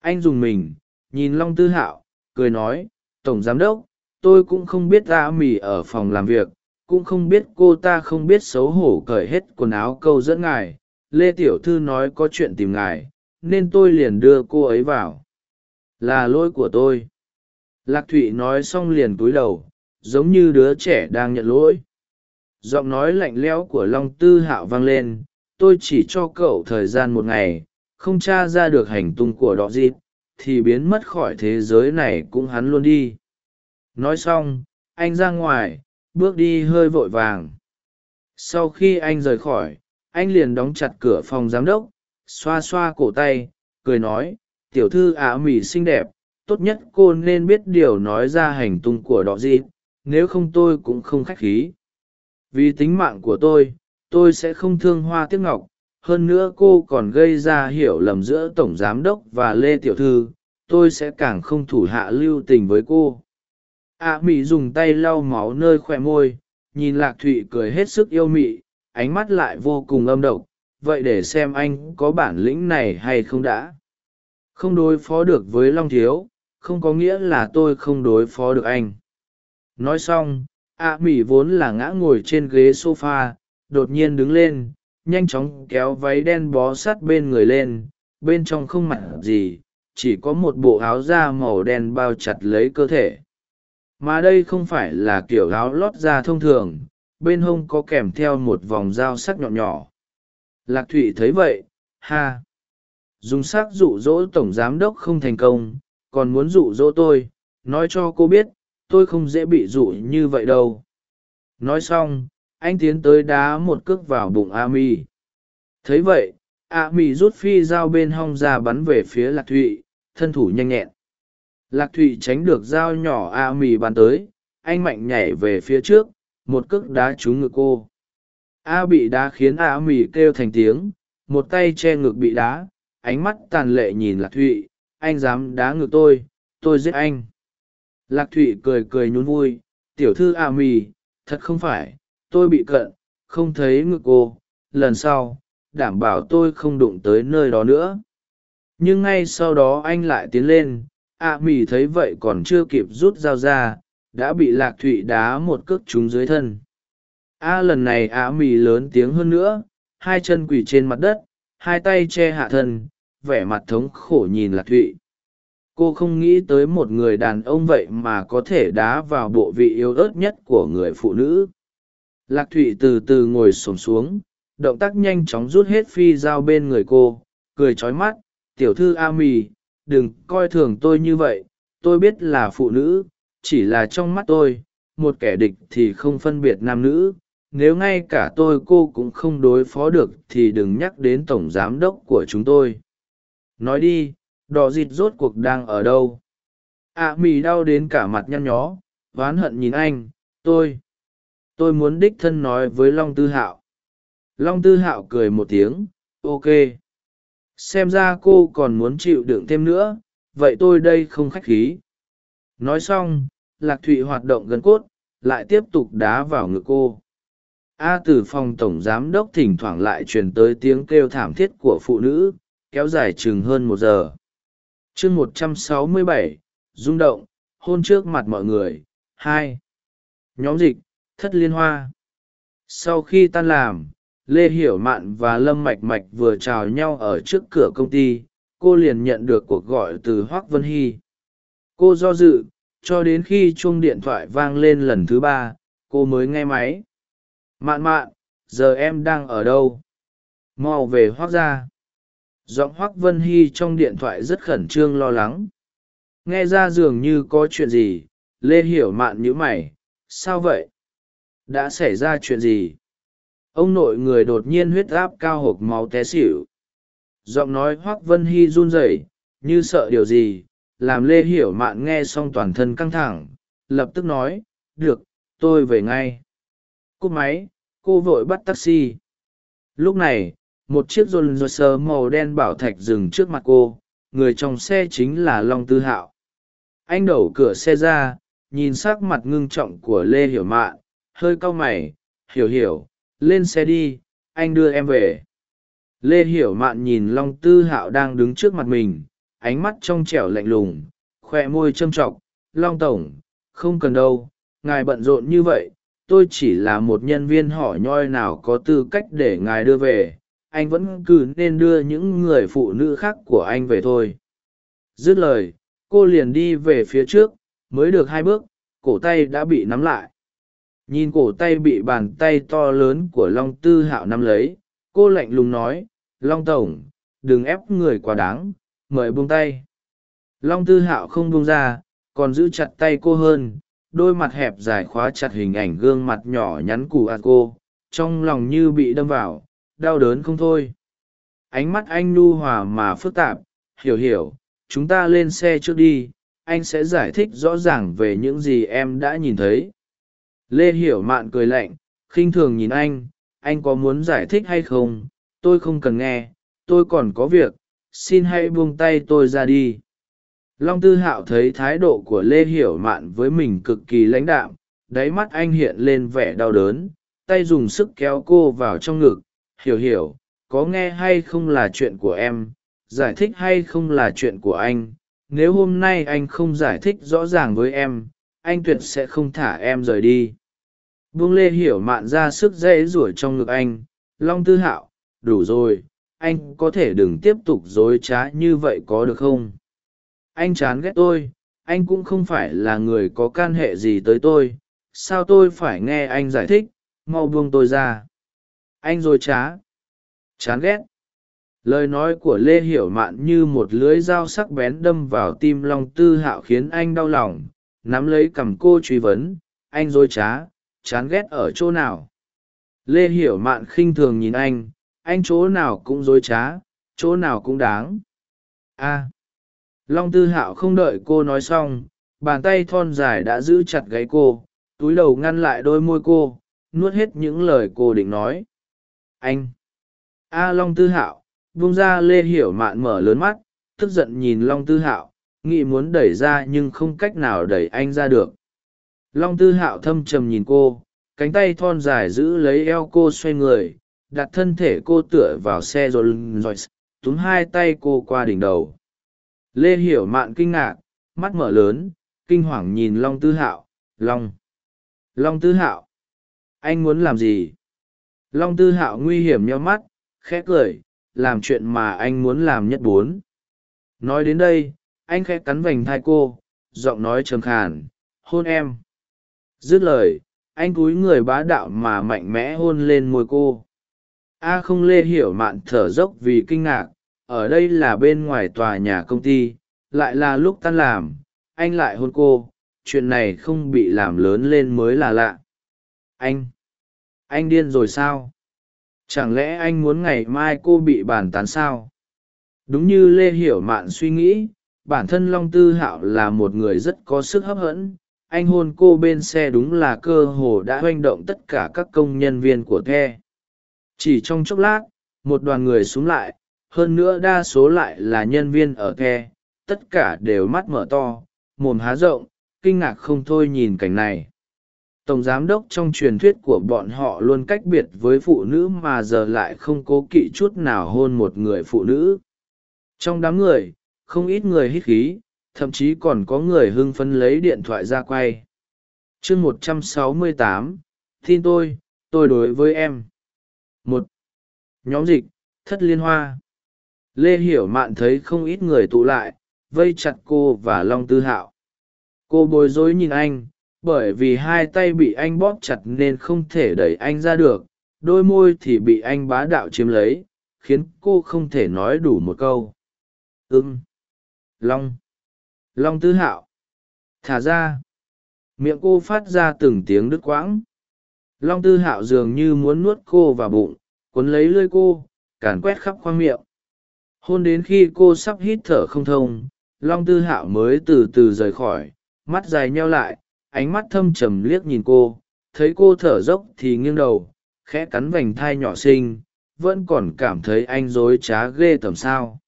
Anh dùng mình, nhìn long tư hạo, cười nói, tổng giám đốc, tôi cũng không biết a mì ở phòng làm việc, cũng không biết cô ta không biết xấu hổ cởi hết quần áo câu dẫn ngài. Lê tiểu thư nói có chuyện tìm ngài, nên tôi liền đưa cô ấy vào. Là lỗi của tôi. Lạc thụy nói xong liền cúi đầu, giống như đứa trẻ đang nhận lỗi. Giọng nói lạnh lẽo của long tư hạo vang lên tôi chỉ cho cậu thời gian một ngày, không t r a ra được hành tung của đọ dịp, thì biến mất khỏi thế giới này cũng hắn luôn đi. Nói xong, anh ra ngoài, bước đi hơi vội vàng. Sau khi anh rời khỏi, anh liền đóng chặt cửa phòng giám đốc, xoa xoa cổ tay, cười nói, tiểu thư ả mỉ xinh đẹp, tốt nhất cô nên biết điều nói ra hành tung của đọ dịp, nếu không tôi cũng không khách khí. Vì tính mạng của tôi tôi sẽ không thương hoa tiếc ngọc hơn nữa cô còn gây ra hiểu lầm giữa tổng giám đốc và lê tiểu thư tôi sẽ càng không thủ hạ lưu tình với cô. A à, mị dùng tay lau máu nơi khoe môi nhìn lạc thụy cười hết sức yêu mị ánh mắt lại vô cùng âm độc vậy để xem anh có bản lĩnh này hay không đã. Không đối phó được với long thiếu không có nghĩa là tôi không đối phó được anh. Nói xong a à, vốn là ngã ngồi trên ghế s o f a đột nhiên đứng lên, nhanh chóng kéo váy đen bó sát bên người lên, bên trong không mặc gì, chỉ có một bộ áo da màu đen bao chặt lấy cơ thể. Mà đây không phải là kiểu áo lót da thông thường, bên hông có kèm theo một vòng dao sắc nhọn nhỏ. Lạc thụy thấy vậy, ha! Dùng s ắ c dụ dỗ tổng giám đốc không thành công, còn muốn dụ dỗ tôi, nói cho cô biết, tôi không dễ bị dụ như vậy đâu. Nói xong anh tiến tới đá một cước vào bụng a mi. Thấy vậy, a mi rút phi dao bên hông ra bắn về phía lạc thụy, thân thủ nhanh nhẹn. Lạc thụy tránh được dao nhỏ a mi bắn tới, anh mạnh nhảy về phía trước, một cước đá trúng ngực cô. A bị đá khiến a mi kêu thành tiếng, một tay che ngực bị đá, ánh mắt tàn lệ nhìn lạc thụy, anh dám đá ngực tôi tôi giết anh. Lạc thụy cười cười nhún vui, tiểu thư a mi, thật không phải tôi bị cận không thấy ngực cô lần sau đảm bảo tôi không đụng tới nơi đó nữa. Nhưng ngay sau đó anh lại tiến lên a à, mì thấy vậy còn chưa kịp rút dao ra đã bị lạc thụy đá một cước trúng dưới thân. A lần này a mì lớn tiếng hơn nữa hai chân quỳ trên mặt đất hai tay che hạ thân vẻ mặt thống khổ nhìn lạc thụy. Cô không nghĩ tới một người đàn ông vậy mà có thể đá vào bộ vị yếu ớt nhất của người phụ nữ lạc thụy từ từ ngồi xổm xuống động tác nhanh chóng rút hết phi dao bên người cô cười trói mắt tiểu thư a mì đừng coi thường tôi như vậy tôi biết là phụ nữ chỉ là trong mắt tôi một kẻ địch thì không phân biệt nam nữ nếu ngay cả tôi cô cũng không đối phó được thì đừng nhắc đến tổng giám đốc của chúng tôi. Nói đi đò dịt rốt cuộc đang ở đâu? A à, mì đau đến cả mặt nhăn nhó oán hận nhìn anh tôi tôi muốn đích thân nói với long tư hạo. Long tư hạo cười một tiếng, ok. Xem ra cô còn muốn chịu đựng thêm nữa, vậy tôi đây không khách khí. Nói xong, lạc thụy hoạt động gần cốt, lại tiếp tục đá vào ngực cô. A từ phòng tổng giám đốc thỉnh thoảng lại truyền tới tiếng kêu thảm thiết của phụ nữ, kéo dài chừng hơn một giờ. Chương một trăm sáu mươi bảy, rung động, hôn trước mặt mọi người. Hai. Nhóm dịch thất liên hoa. Sau khi tan làm, lê hiểu mạn và lâm mạch mạch vừa chào nhau ở trước cửa công ty, cô liền nhận được cuộc gọi từ hoác vân hy. Cô do dự, cho đến khi chuông điện thoại vang lên lần thứ ba, cô mới nghe máy. Mạn mạn, giờ em đang ở đâu? Mau về hoác ra. Giọng hoác vân hy trong điện thoại rất khẩn trương lo lắng. Nghe ra dường như có chuyện gì, lê hiểu mạn nhữ mày. Sao vậy? Đã xảy ra chuyện gì? Ông nội người đột nhiên huyết áp cao hộp máu té xỉu. Giọng nói hoác vân hy run rẩy, như sợ điều gì, làm lê hiểu mạn nghe xong toàn thân căng thẳng, lập tức nói, được, tôi về ngay. Cúp máy, cô vội bắt taxi. Lúc này, một chiếc rôn rơ sơ màu đen bảo thạch dừng trước mặt cô, người trong xe chính là long tư hạo. Anh đẩu cửa xe ra, nhìn sắc mặt ngưng trọng của lê hiểu mạn hơi cau mày, hiểu hiểu, lên xe đi, anh đưa em về. Lê hiểu mạn nhìn long tư hạo đang đứng trước mặt mình, ánh mắt trong trẻo lạnh lùng khoe môi châm t r ọ c long tổng, không cần đâu, ngài bận rộn như vậy, tôi chỉ là một nhân viên hỏi nhoi nào có tư cách để ngài đưa về, anh vẫn cứ nên đưa những người phụ nữ khác của anh về thôi. Dứt lời, cô liền đi về phía trước, mới được hai bước, cổ tay đã bị nắm lại nhìn cổ tay bị bàn tay to lớn của long tư hạo nắm lấy, cô lạnh lùng nói, long tổng, đừng ép người quá đáng, mời buông tay. Long tư hạo không buông ra, còn giữ chặt tay cô hơn, đôi mặt hẹp dài khóa chặt hình ảnh gương mặt nhỏ nhắn cù ạt cô, trong lòng như bị đâm vào, đau đớn không thôi. Ánh mắt anh nu hòa mà phức tạp, hiểu hiểu, chúng ta lên xe trước đi, anh sẽ giải thích rõ ràng về những gì em đã nhìn thấy lê hiểu mạn cười lạnh, khinh thường nhìn anh anh có muốn giải thích hay không? Tôi không cần nghe, tôi còn có việc, xin hãy buông tay tôi ra đi. Long tư hạo thấy thái độ của lê hiểu mạn với mình cực kỳ lãnh đạm, đáy mắt anh hiện lên vẻ đau đớn, tay dùng sức kéo cô vào trong ngực. Hiểu hiểu, có nghe hay không là chuyện của em? Giải thích hay không là chuyện của anh? Nếu hôm nay anh không giải thích rõ ràng với em anh tuyệt sẽ không thả em rời đi. Buông lê hiểu mạn ra sức dễ rủi trong ngực anh. Long tư hạo, đủ rồi, anh có thể đừng tiếp tục dối trá như vậy có được không? Anh chán ghét tôi, anh cũng không phải là người có can hệ gì tới tôi. Sao tôi phải nghe anh giải thích? Mau buông tôi ra. Anh dối trá. Chán ghét. Lời nói của lê hiểu mạn như một lưới dao sắc bén đâm vào tim long tư hạo khiến anh đau lòng nắm lấy cằm cô truy vấn, anh dối trá, chán ghét ở chỗ nào? Lê hiểu mạn khinh thường nhìn anh anh chỗ nào cũng dối trá, chỗ nào cũng đáng. A. Long tư hạo không đợi cô nói xong, bàn tay thon dài đã giữ chặt gáy cô, túi đầu ngăn lại đôi môi cô, nuốt hết những lời cô định nói. Anh. A long tư hạo vung ra lê hiểu mạn mở lớn mắt, tức giận nhìn long tư hạo nghĩ muốn đẩy ra nhưng không cách nào đẩy anh ra được. Long tư hạo thâm trầm nhìn cô, cánh tay thon dài giữ lấy eo cô xoay người, đặt thân thể cô tựa vào xe rồi rồi túm hai tay cô qua đỉnh đầu. Lê hiểu mạn kinh ngạc, mắt mở lớn, kinh hoàng nhìn long tư hạo, long long tư hạo, anh muốn làm gì? Long tư hạo nguy hiểm nhau mắt, khẽ cười, làm chuyện mà anh muốn làm nhất bốn. Nói đến đây anh khẽ cắn vành thai cô, giọng nói trầm khàn, hôn em. Dứt lời, anh cúi người bá đạo mà mạnh mẽ hôn lên môi cô. A không lê hiểu mạn thở dốc vì kinh ngạc, ở đây là bên ngoài tòa nhà công ty, lại là lúc tan làm, anh lại hôn cô, chuyện này không bị làm lớn lên mới là lạ. Anh anh điên rồi sao? Chẳng lẽ anh muốn ngày mai cô bị bàn tán sao? Đúng như lê hiểu mạn suy nghĩ bản thân long tư hạo là một người rất có sức hấp dẫn. Anh hôn cô bên xe đúng là cơ hồ đã oanh động tất cả các công nhân viên của the. Chỉ trong chốc lát, một đoàn người xuống lại, hơn nữa đa số lại là nhân viên ở the. Tất cả đều mắt mở to, mồm há rộng, kinh ngạc không thôi nhìn cảnh này. Tổng giám đốc trong truyền thuyết của bọn họ luôn cách biệt với phụ nữ mà giờ lại không cố kỵ chút nào hôn một người phụ nữ. Trong đám người không ít người hít khí, thậm chí còn có người hưng phấn lấy điện thoại ra quay. Chương một trăm sáu mươi tám, tin tôi tôi đối với em. Một, nhóm dịch, thất liên hoa. Lê hiểu mạn thấy không ít người tụ lại, vây chặt cô và long tư hạo. Cô bối rối nhìn anh, bởi vì hai tay bị anh bóp chặt nên không thể đẩy anh ra được, đôi môi thì bị anh bá đạo chiếm lấy, khiến cô không thể nói đủ một câu. Ưng long. Long tư hạo. Thả ra. Miệng cô phát ra từng tiếng đứt quãng. Long tư hạo dường như muốn nuốt cô vào bụng, cuốn lấy lơi cô, càn quét khắp khoang miệng. Hôn đến khi cô sắp hít thở không thông, long tư hạo mới từ từ rời khỏi, mắt dài nheo lại, ánh mắt thâm trầm liếc nhìn cô, thấy cô thở dốc thì nghiêng đầu, khẽ cắn vành thai nhỏ xinh, vẫn còn cảm thấy anh dối trá ghê tầm sao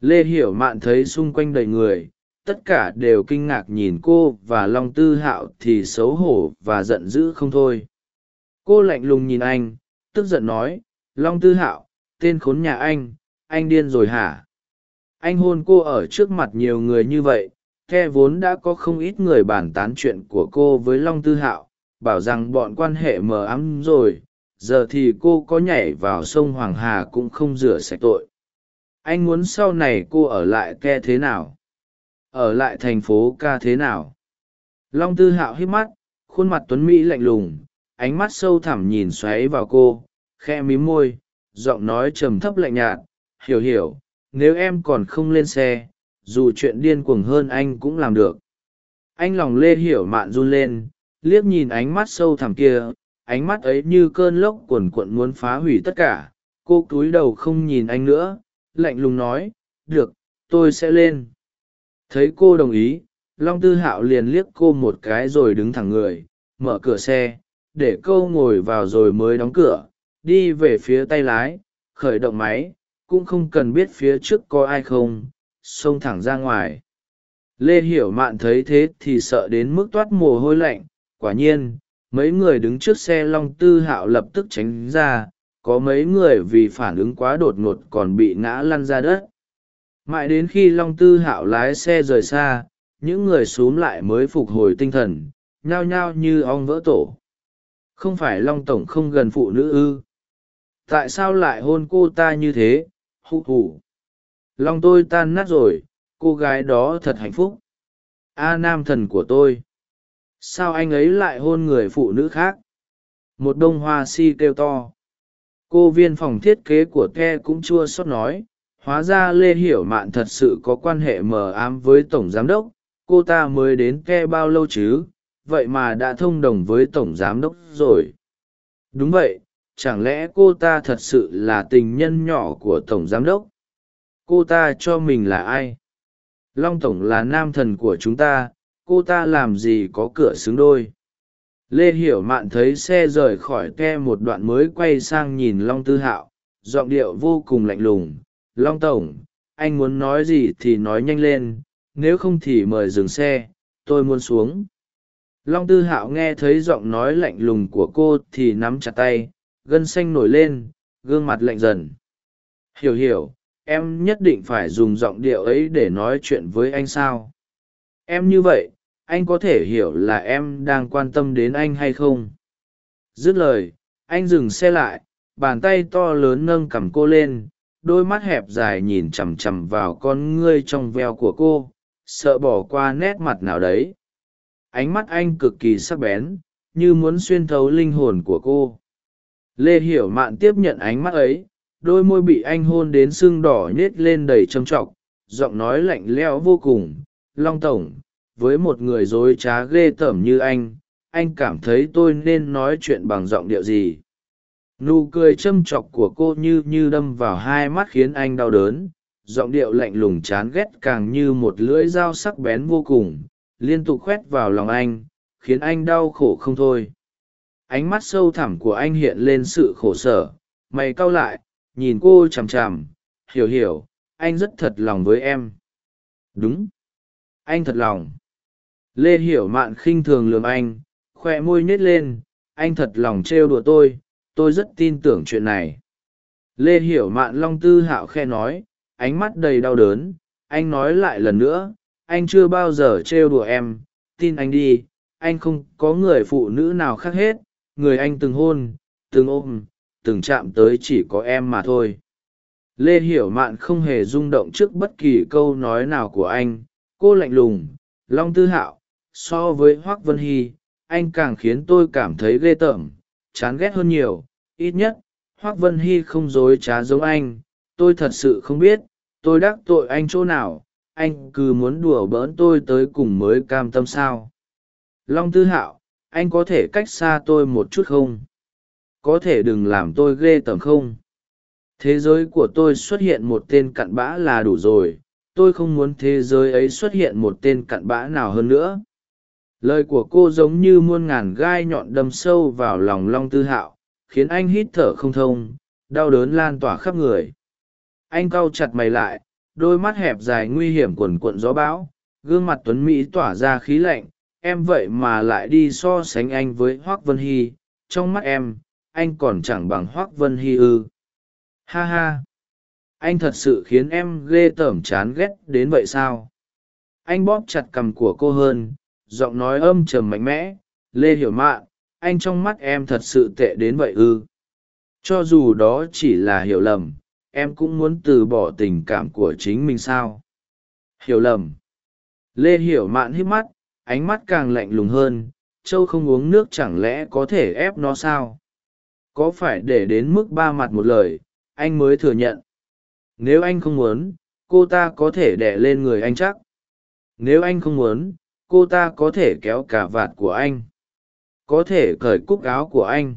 lê hiểu mạn thấy xung quanh đầy người, tất cả đều kinh ngạc nhìn cô và long tư hạo thì xấu hổ và giận dữ không thôi. Cô lạnh lùng nhìn anh, tức giận nói, long tư hạo, tên khốn nhà anh anh điên rồi hả? Anh hôn cô ở trước mặt nhiều người như vậy, the vốn đã có không ít người bàn tán chuyện của cô với long tư hạo, bảo rằng bọn quan hệ mờ ám rồi, giờ thì cô có nhảy vào sông hoàng hà cũng không rửa sạch tội anh muốn sau này cô ở lại ke thế nào? Ở lại thành phố ca thế nào? Long tư hạo hít mắt, khuôn mặt tuấn mỹ lạnh lùng, ánh mắt sâu thẳm nhìn xoáy vào cô khe mí môi, giọng nói trầm thấp lạnh nhạt, hiểu hiểu, nếu em còn không lên xe, dù chuyện điên cuồng hơn anh cũng làm được. Anh lòng lê hiểu mạn run lên, liếc nhìn ánh mắt sâu thẳm kia, ánh mắt ấy như cơn lốc cuồn cuộn muốn phá hủy tất cả. Cô cúi đầu không nhìn anh nữa lạnh lùng nói, được, tôi sẽ lên. Thấy cô đồng ý, long tư hạo liền liếc cô một cái rồi đứng thẳng người, mở cửa xe, để câu ngồi vào rồi mới đóng cửa, đi về phía tay lái, khởi động máy, cũng không cần biết phía trước có ai không, xông thẳng ra ngoài. Lê hiểu mạn thấy thế thì sợ đến mức toát mồ hôi lạnh, quả nhiên, mấy người đứng trước xe long tư hạo lập tức tránh ra có mấy người vì phản ứng quá đột ngột còn bị ngã lăn ra đất. Mãi đến khi long tư hạo lái xe rời xa, những người x u ố m lại mới phục hồi tinh thần, nhao nhao như ong vỡ tổ. Không phải long tổng không gần phụ nữ ư? Tại sao lại hôn cô ta như thế? Hụ hụ. Long tôi tan nát rồi, cô gái đó thật hạnh phúc. A nam thần của tôi. Sao anh ấy lại hôn người phụ nữ khác? Một đ ô n g hoa si kêu to cô viên phòng thiết kế của the cũng chua xót nói, hóa ra lê hiểu mạn thật sự có quan hệ mờ ám với tổng giám đốc. Cô ta mới đến the bao lâu chứ? Vậy mà đã thông đồng với tổng giám đốc rồi. Đúng vậy, chẳng lẽ cô ta thật sự là tình nhân nhỏ của tổng giám đốc? Cô ta cho mình là ai? Long tổng là nam thần của chúng ta, cô ta làm gì có cửa xứng đôi? Lê hiểu mạn thấy xe rời khỏi ke một đoạn mới quay sang nhìn long tư hạo, giọng điệu vô cùng lạnh lùng. Long tổng, anh muốn nói gì thì nói nhanh lên, nếu không thì mời dừng xe, tôi muốn xuống. Long tư hạo nghe thấy giọng nói lạnh lùng của cô thì nắm chặt tay, gân xanh nổi lên, gương mặt lạnh dần. Hiểu hiểu, em nhất định phải dùng giọng điệu ấy để nói chuyện với anh sao? Em như vậy anh có thể hiểu là em đang quan tâm đến anh hay không? Dứt lời, anh dừng xe lại, bàn tay to lớn nâng cằm cô lên, đôi mắt hẹp dài nhìn chằm chằm vào con ngươi trong veo của cô, sợ bỏ qua nét mặt nào đấy. Ánh mắt anh cực kỳ sắc bén, như muốn xuyên thấu linh hồn của cô. Lê hiểu mạn tiếp nhận ánh mắt ấy, đôi môi bị anh hôn đến sưng đỏ nhết lên đầy trầm trọc giọng nói lạnh lẽo vô cùng, long tổng với một người dối trá ghê tởm như anh anh cảm thấy tôi nên nói chuyện bằng giọng điệu gì? Nụ cười châm chọc của cô như như đâm vào hai mắt khiến anh đau đớn, giọng điệu lạnh lùng chán ghét càng như một lưỡi dao sắc bén vô cùng, liên tục khoét vào lòng anh, khiến anh đau khổ không thôi. Ánh mắt sâu thẳm của anh hiện lên sự khổ sở, mày cau lại, nhìn cô chằm chằm, hiểu hiểu, anh rất thật lòng với em. Đúng. Anh thật lòng lê hiểu mạn khinh thường lường anh, khoe môi nhét lên, anh thật lòng trêu đùa tôi tôi rất tin tưởng chuyện này. Lê hiểu mạn long tư hạo khe nói, ánh mắt đầy đau đớn, anh nói lại lần nữa, anh chưa bao giờ trêu đùa em, tin anh đi, anh không có người phụ nữ nào khác hết, người anh từng hôn, từng ôm, từng chạm tới chỉ có em mà thôi. Lê hiểu mạn không hề rung động trước bất kỳ câu nói nào của anh, cô lạnh lùng, long tư hạo so với hoác vân hy, anh càng khiến tôi cảm thấy ghê tởm, chán ghét hơn nhiều. Ít nhất, hoác vân hy không dối trá giống anh. Tôi thật sự không biết, tôi đắc tội anh chỗ nào. Anh cứ muốn đùa bỡn tôi tới cùng mới cam tâm sao? Long tư hạo, anh có thể cách xa tôi một chút không? Có thể đừng làm tôi ghê tởm không? Thế giới của tôi xuất hiện một tên cặn bã là đủ rồi. Tôi không muốn thế giới ấy xuất hiện một tên cặn bã nào hơn nữa lời của cô giống như muôn ngàn gai nhọn đâm sâu vào lòng long tư hạo, khiến anh hít thở không thông, đau đớn lan tỏa khắp người. Anh cau chặt mày lại, đôi mắt hẹp dài nguy hiểm quần quận gió bão, gương mặt tuấn mỹ tỏa ra khí lạnh, em vậy mà lại đi so sánh anh với hoác vân hy, trong mắt em, anh còn chẳng bằng hoác vân hy ư. Ha ha! Anh thật sự khiến em ghê tởm chán ghét đến vậy sao? Anh bóp chặt cằm của cô hơn giọng nói âm trầm mạnh mẽ, lê hiểu mạn, anh trong mắt em thật sự tệ đến vậy ư? Cho dù đó chỉ là hiểu lầm, em cũng muốn từ bỏ tình cảm của chính mình sao? Hiểu lầm. Lê hiểu mạn hít mắt, ánh mắt càng lạnh lùng hơn, châu không uống nước chẳng lẽ có thể ép nó sao? Có phải để đến mức ba mặt một lời, anh mới thừa nhận? Nếu anh không muốn, cô ta có thể đẻ lên người anh chắc. Nếu anh không muốn cô ta có thể kéo cả vạt của anh. Có thể cởi cúc áo của anh.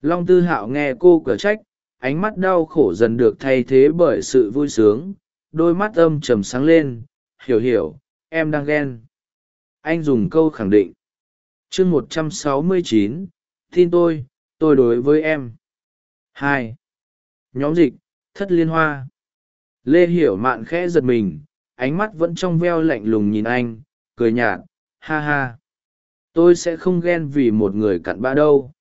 Long tư hạo nghe cô cửa trách, ánh mắt đau khổ dần được thay thế bởi sự vui sướng. Đôi mắt âm trầm sáng lên, hiểu hiểu, em đang ghen. Anh dùng câu khẳng định. Chương một trăm sáu mươi chín, tin tôi tôi đối với em. Hai. Nhóm dịch, thất liên hoa. Lê hiểu mạn khẽ giật mình, ánh mắt vẫn trong veo lạnh lùng nhìn anh cười nhạt, ha ha. Tôi sẽ không ghen vì một người cặn bã đâu.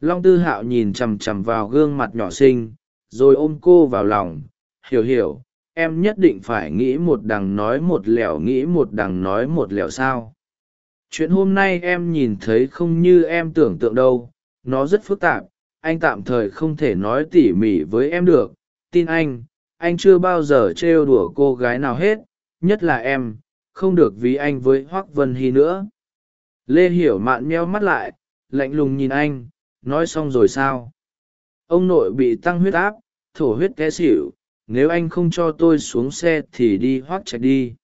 Long tư hạo nhìn chằm chằm vào gương mặt nhỏ xinh, rồi ôm cô vào lòng. Hiểu hiểu, em nhất định phải nghĩ một đằng nói một lẻo, nghĩ một đằng nói một lẻo sao? Chuyện hôm nay em nhìn thấy không như em tưởng tượng đâu. Nó rất phức tạp, anh tạm thời không thể nói tỉ mỉ với em được. Tin anh anh chưa bao giờ trêu đùa cô gái nào hết, nhất là em không được ví anh với hoác vân hy nữa. Lê hiểu mạn meo mắt lại, lạnh lùng nhìn anh, nói xong rồi sao? Ông nội bị tăng huyết áp, thổ huyết té xỉu, nếu anh không cho tôi xuống xe thì đi hoác chạy đi.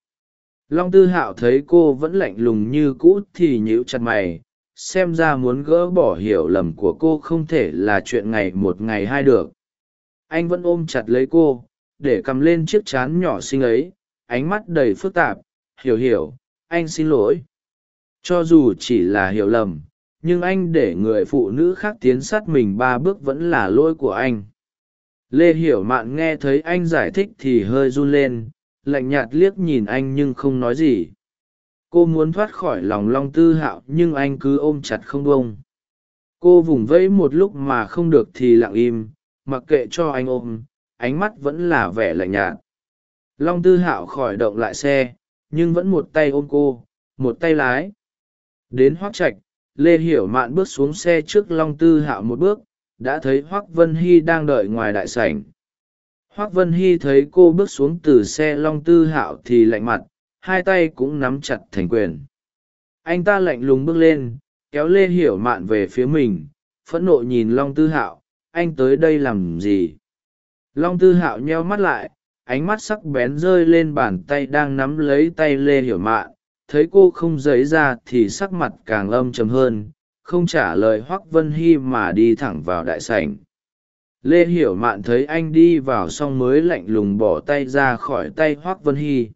Long tư hạo thấy cô vẫn lạnh lùng như cũ thì nhíu chặt mày, xem ra muốn gỡ bỏ hiểu lầm của cô không thể là chuyện ngày một ngày hai được. Anh vẫn ôm chặt lấy cô, để cầm lên chiếc chán nhỏ xinh ấy, ánh mắt đầy phức tạp hiểu hiểu, anh xin lỗi. Cho dù chỉ là hiểu lầm, nhưng anh để người phụ nữ khác tiến sát mình ba bước vẫn là lỗi của anh. Lê hiểu mạn nghe thấy anh giải thích thì hơi run lên, lạnh nhạt liếc nhìn anh nhưng không nói gì. Cô muốn thoát khỏi lòng long tư hạo nhưng anh cứ ôm chặt không bông cô vùng vẫy một lúc mà không được thì lặng im, mặc kệ cho anh ôm, ánh mắt vẫn là vẻ lạnh nhạt. Long tư hạo khỏi động lại xe nhưng vẫn một tay ôm cô, một tay lái. Đến hoác trạch, lê hiểu mạn bước xuống xe trước long tư hạo một bước, đã thấy hoác vân hy đang đợi ngoài đại sảnh. Hoác vân hy thấy cô bước xuống từ xe long tư hạo thì lạnh mặt, hai tay cũng nắm chặt thành quyền. Anh ta lạnh lùng bước lên, kéo lê hiểu mạn về phía mình, phẫn nộ nhìn long tư hạo, anh tới đây làm gì? Long tư hạo nheo mắt lại ánh mắt sắc bén rơi lên bàn tay đang nắm lấy tay lê hiểu mạn, thấy cô không dấy ra thì sắc mặt càng âm chầm hơn, không trả lời hoác vân hy mà đi thẳng vào đại sảnh. Lê hiểu mạn thấy anh đi vào xong mới lạnh lùng bỏ tay ra khỏi tay hoác vân hy.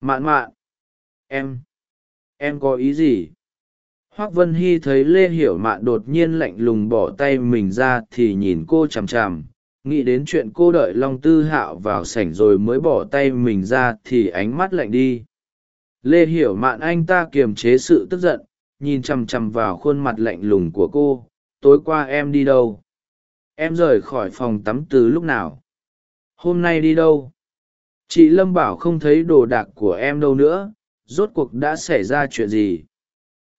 Mạn mạn, em em có ý gì? Hoác vân hy thấy lê hiểu mạn đột nhiên lạnh lùng bỏ tay mình ra thì nhìn cô chằm chằm nghĩ đến chuyện cô đợi long tư hạo vào sảnh rồi mới bỏ tay mình ra thì ánh mắt lạnh đi. Lê hiểu mạn, anh ta kiềm chế sự tức giận, nhìn chằm chằm vào khuôn mặt lạnh lùng của cô. Tối qua em đi đâu? Em rời khỏi phòng tắm từ lúc nào? Hôm nay đi đâu? Chị lâm bảo không thấy đồ đạc của em đâu nữa. Rốt cuộc đã xảy ra chuyện gì?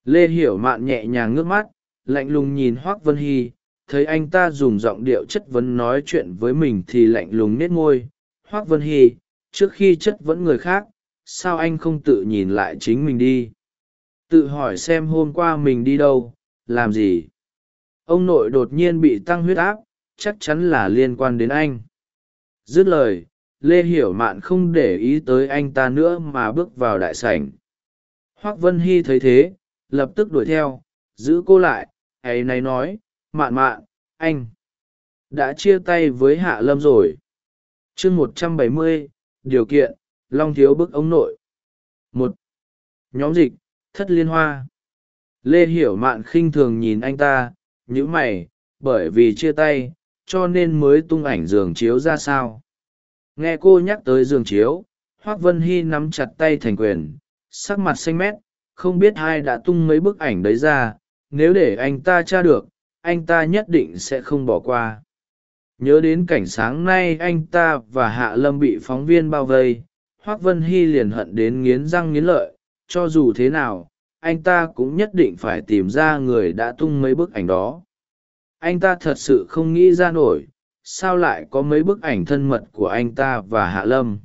Lê hiểu mạn nhẹ nhàng ngước mắt, lạnh lùng nhìn hoác vân hy thấy anh ta dùng giọng điệu chất vấn nói chuyện với mình thì lạnh lùng nết ngôi hoác vân hy, trước khi chất vấn người khác, sao anh không tự nhìn lại chính mình đi? Tự hỏi xem hôm qua mình đi đâu, làm gì? Ông nội đột nhiên bị tăng huyết áp, chắc chắn là liên quan đến anh. Dứt lời, lê hiểu mạn không để ý tới anh ta nữa mà bước vào đại sảnh. Hoác vân hy thấy thế, lập tức đuổi theo, giữ cô lại, ấy nay nói mạn mạn, anh đã chia tay với hạ lâm rồi. Chương một trăm bảy mươi, điều kiện, long thiếu bức ông nội. Một, nhóm dịch, thất liên hoa. Lê hiểu mạn khinh thường nhìn anh ta nhữ mày, bởi vì chia tay, cho nên mới tung ảnh giường chiếu ra sao. Nghe cô nhắc tới giường chiếu, hoác vân hy nắm chặt tay thành quyền, sắc mặt xanh mét, không biết ai đã tung mấy bức ảnh đấy ra, nếu để anh ta tra được anh ta nhất định sẽ không bỏ qua. Nhớ đến cảnh sáng nay anh ta và hạ lâm bị phóng viên bao vây, hoác vân hy liền hận đến nghiến răng nghiến lợi. Cho dù thế nào, anh ta cũng nhất định phải tìm ra người đã tung mấy bức ảnh đó. Anh ta thật sự không nghĩ ra nổi, sao lại có mấy bức ảnh thân mật của anh ta và hạ lâm?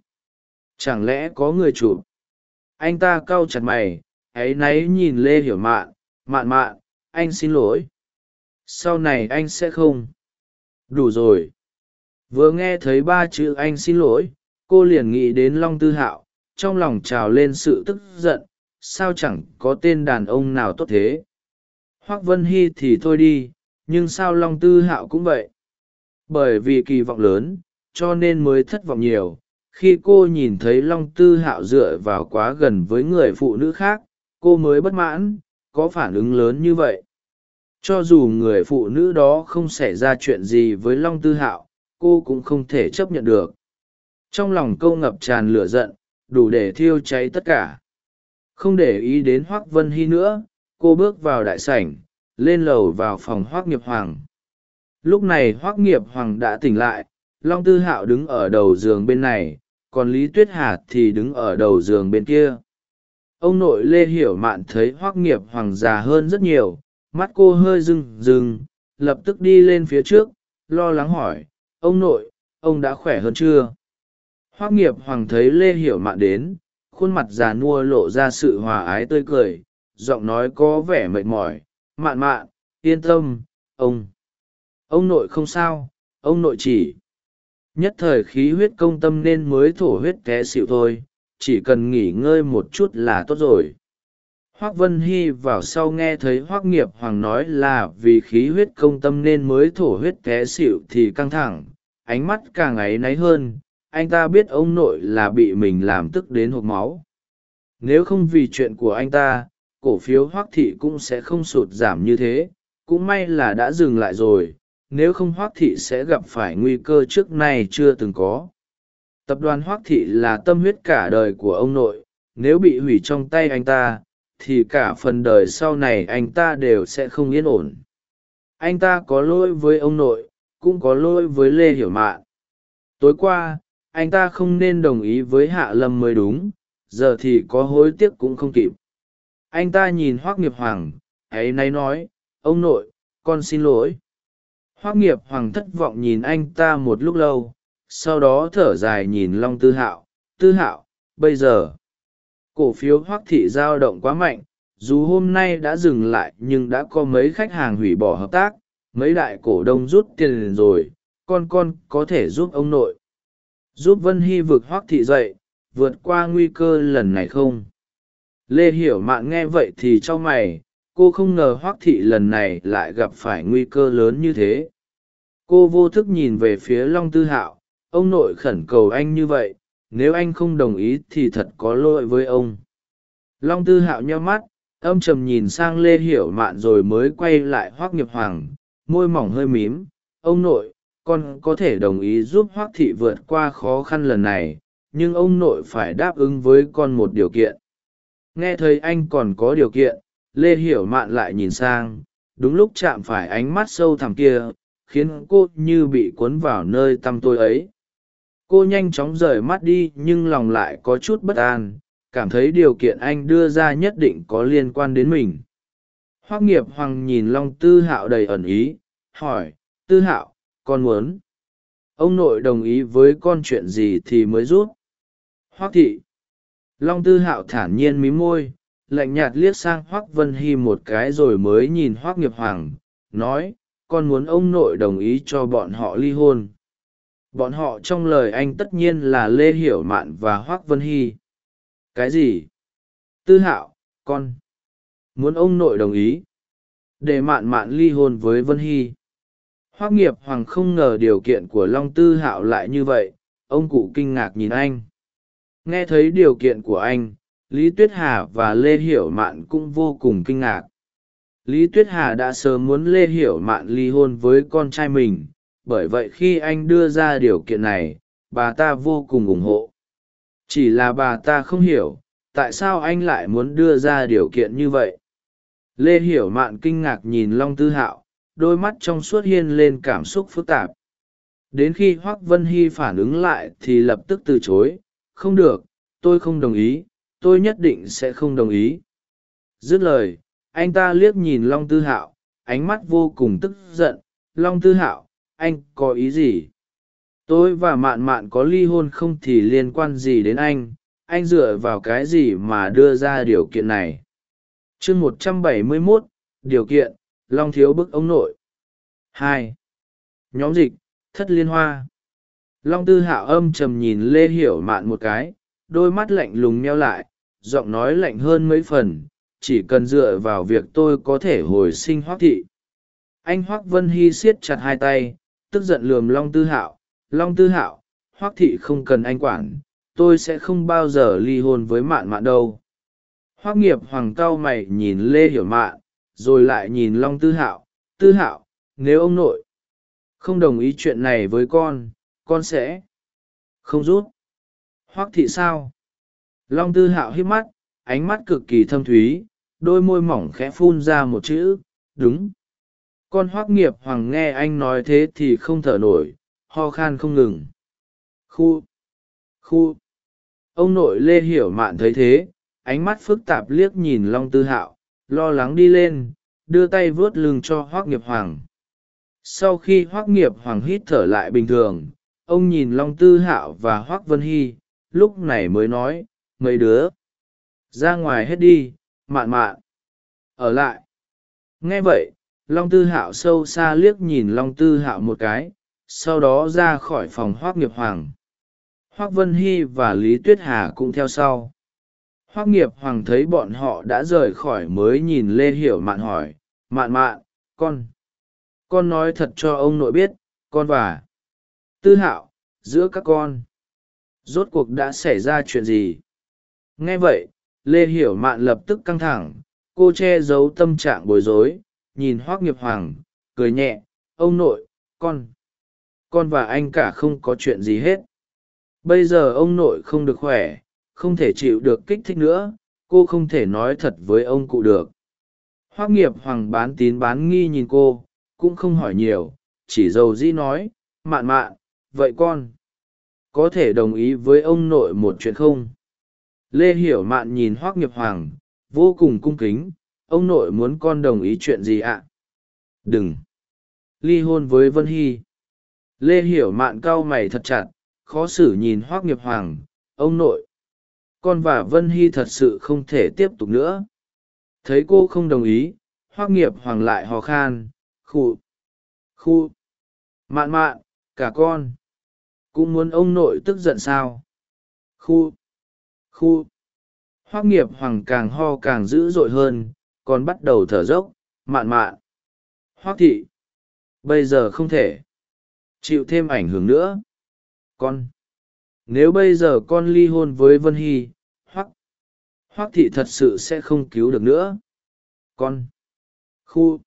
Chẳng lẽ có người chụp? Anh ta cau chặt mày, áy náy nhìn lê hiểu mạn. Mạn mạn, anh xin lỗi sau này anh sẽ không? Đủ rồi. Vừa nghe thấy ba chữ anh xin lỗi, cô liền nghĩ đến long tư hạo, trong lòng trào lên sự tức giận, sao chẳng có tên đàn ông nào tốt thế? Hoác vân hy thì thôi đi, nhưng sao long tư hạo cũng vậy? Bởi vì kỳ vọng lớn, cho nên mới thất vọng nhiều. Khi cô nhìn thấy long tư hạo dựa vào quá gần với người phụ nữ khác, cô mới bất mãn, có phản ứng lớn như vậy? Cho dù người phụ nữ đó không xảy ra chuyện gì với long tư hạo, cô cũng không thể chấp nhận được. Trong lòng câu ngập tràn lửa giận, đủ để thiêu cháy tất cả. Không để ý đến hoác vân hy nữa, cô bước vào đại sảnh, lên lầu vào phòng hoác nghiệp hoàng. Lúc này hoác nghiệp hoàng đã tỉnh lại, long tư hạo đứng ở đầu giường bên này, còn lý tuyết hà thì đứng ở đầu giường bên kia. Ông nội lê hiểu mạn thấy hoác nghiệp hoàng già hơn rất nhiều mắt cô hơi rừng rừng, lập tức đi lên phía trước, lo lắng hỏi, ông nội, ông đã khỏe hơn chưa? Hoác nghiệp hoàng thấy lê hiểu mạn đến, khuôn mặt già nua lộ ra sự hòa ái tươi cười, giọng nói có vẻ mệt mỏi, mạn mạn, yên tâm, ông ông nội không sao, ông nội chỉ, nhất thời khí huyết công tâm nên mới thổ huyết té xịu thôi, chỉ cần nghỉ ngơi một chút là tốt rồi hoác vân hy vào sau nghe thấy hoác nghiệp hoàng nói là vì khí huyết công tâm nên mới thổ huyết té xịu thì căng thẳng, ánh mắt càng áy náy hơn, anh ta biết ông nội là bị mình làm tức đến hộp máu. Nếu không vì chuyện của anh ta, cổ phiếu hoác thị cũng sẽ không sụt giảm như thế, cũng may là đã dừng lại rồi, nếu không hoác thị sẽ gặp phải nguy cơ trước nay chưa từng có. Tập đoàn hoác thị là tâm huyết cả đời của ông nội, nếu bị hủy trong tay anh ta thì cả phần đời sau này anh ta đều sẽ không yên ổn. Anh ta có lỗi với ông nội, cũng có lỗi với lê hiểu mạn. Tối qua, anh ta không nên đồng ý với hạ lâm mới đúng, giờ thì có hối tiếc cũng không kịp. Anh ta nhìn hoác nghiệp hoàng, ấy nay nói, ông nội, con xin lỗi. Hoác nghiệp hoàng thất vọng nhìn anh ta một lúc lâu, sau đó thở dài nhìn long tư hạo tư hạo, bây giờ cổ phiếu hoác thị giao động quá mạnh, dù hôm nay đã dừng lại nhưng đã có mấy khách hàng hủy bỏ hợp tác, mấy đại cổ đông rút tiền rồi, con con có thể giúp ông nội. Giúp vân hy vực hoác thị dậy, vượt qua nguy cơ lần này không? Lê hiểu mạn nghe vậy thì cho mày, cô không ngờ hoác thị lần này lại gặp phải nguy cơ lớn như thế. Cô vô thức nhìn về phía long tư hạo, ông nội khẩn cầu anh như vậy nếu anh không đồng ý thì thật có lỗi với ông. Long tư hạo nheo mắt, âm trầm nhìn sang lê hiểu mạn rồi mới quay lại hoác nghiệp hoàng, môi mỏng hơi mím. Ông nội, con có thể đồng ý giúp hoác thị vượt qua khó khăn lần này, nhưng ông nội phải đáp ứng với con một điều kiện. Nghe thấy anh còn có điều kiện, lê hiểu mạn lại nhìn sang. Đúng lúc chạm phải ánh mắt sâu thẳm kia, khiến cô như bị cuốn vào nơi tăm tôi ấy cô nhanh chóng rời mắt đi, nhưng lòng lại có chút bất an, cảm thấy điều kiện anh đưa ra nhất định có liên quan đến mình. Hoác nghiệp hoàng nhìn long tư hạo đầy ẩn ý, hỏi, tư hạo, con muốn? Ông nội đồng ý với con chuyện gì thì mới rút hoác thị. Long tư hạo thản nhiên mí môi, lạnh nhạt liếc sang hoác vân hy một cái rồi mới nhìn hoác nghiệp hoàng, nói, con muốn ông nội đồng ý cho bọn họ ly hôn bọn họ trong lời anh tất nhiên là lê hiểu mạn và hoác vân hy. Cái gì? Tư hạo, con. Muốn ông nội đồng ý. Để mạn mạn ly hôn với vân hy. Hoác nghiệp hoàng không ngờ điều kiện của long tư hạo lại như vậy. Ông cụ kinh ngạc nhìn anh. Nghe thấy điều kiện của anh, lý tuyết hà và lê hiểu mạn cũng vô cùng kinh ngạc. Lý tuyết hà đã sớm muốn lê hiểu mạn ly hôn với con trai mình bởi vậy khi anh đưa ra điều kiện này, bà ta vô cùng ủng hộ. Chỉ là bà ta không hiểu, tại sao anh lại muốn đưa ra điều kiện như vậy. Lê hiểu mạn kinh ngạc nhìn long tư hạo, đôi mắt trong suốt hiên lên cảm xúc phức tạp. Đến khi hoác vân hy phản ứng lại thì lập tức từ chối, không được, tôi không đồng ý, tôi nhất định sẽ không đồng ý. Dứt lời, anh ta liếc nhìn long tư hạo, ánh mắt vô cùng tức giận. Long tư hạo anh có ý gì? Tôi và mạn mạn có ly hôn không thì liên quan gì đến anh? Anh dựa vào cái gì mà đưa ra điều kiện này? Chương một trăm bảy mươi mốt, điều kiện, long thiếu bức ông nội. Hai. Nhóm dịch, thất liên hoa. Long tư Hạ âm trầm nhìn lê hiểu mạn một cái, đôi mắt lạnh lùng meo lại, giọng nói lạnh hơn mấy phần, chỉ cần dựa vào việc tôi có thể hồi sinh hoác thị. Anh hoác vân hy siết chặt hai tay tức giận lườm long tư hạo. Long tư hạo hoác thị không cần anh quản, tôi sẽ không bao giờ ly hôn với mạn mạn đâu. Hoác nghiệp hoàng cao mày nhìn lê hiểu mạn, rồi lại nhìn long tư hạo. Tư hạo, nếu ông nội không đồng ý chuyện này với con con sẽ không rút hoác thị sao? Long tư hạo hít mắt, ánh mắt cực kỳ thâm thúy, đôi môi mỏng khẽ phun ra một chữ, đúng con hoác nghiệp hoàng nghe anh nói thế thì không thở nổi, ho khan không ngừng. Khu khu. Ông nội lê hiểu mạn thấy thế, ánh mắt phức tạp liếc nhìn long tư hạo, lo lắng đi lên, đưa tay vuốt lưng cho hoác nghiệp hoàng. Sau khi hoác nghiệp hoàng hít thở lại bình thường, ông nhìn long tư hạo và hoác vân hy, lúc này mới nói, mấy đứa, ra ngoài hết đi, mạn mạn. Ở lại. Nghe vậy long tư hạo sâu xa liếc nhìn long tư hạo một cái, sau đó ra khỏi phòng hoác nghiệp hoàng. Hoác vân hy và lý tuyết hà cũng theo sau. Hoác nghiệp hoàng thấy bọn họ đã rời khỏi mới nhìn lê hiểu mạn hỏi, mạn mạn, con con nói thật cho ông nội biết, con và tư hạo, giữa các con, rốt cuộc đã xảy ra chuyện gì? Nghe vậy, lê hiểu mạn lập tức căng thẳng, cô che giấu tâm trạng bối rối nhìn hoác nghiệp hoàng, cười nhẹ, ông nội, con con và anh cả không có chuyện gì hết. Bây giờ ông nội không được khỏe, không thể chịu được kích thích nữa, cô không thể nói thật với ông cụ được. Hoác nghiệp hoàng bán tín bán nghi nhìn cô, cũng không hỏi nhiều, chỉ dầu dĩ nói, mạn mạn, vậy con có thể đồng ý với ông nội một chuyện không? Lê hiểu mạn nhìn hoác nghiệp hoàng, vô cùng cung kính ông nội muốn con đồng ý chuyện gì ạ? Đừng. Ly hôn với vân hy. Lê hiểu mạn cau mày thật chặt khó xử nhìn hoác nghiệp hoàng. Ông nội con và vân hy thật sự không thể tiếp tục nữa. Thấy cô không đồng ý hoác nghiệp hoàng lại hò khan. Khu khu mạn mạn cả con. Cũng muốn ông nội tức giận sao? Khu khu hoác nghiệp hoàng càng ho càng dữ dội hơn còn bắt đầu thở dốc mạn mạn. Hoác thị bây giờ không thể. Chịu thêm ảnh hưởng nữa. Con nếu bây giờ con ly hôn với vân hy hoắc, hoắc thị thật sự sẽ không cứu được nữa. Con khu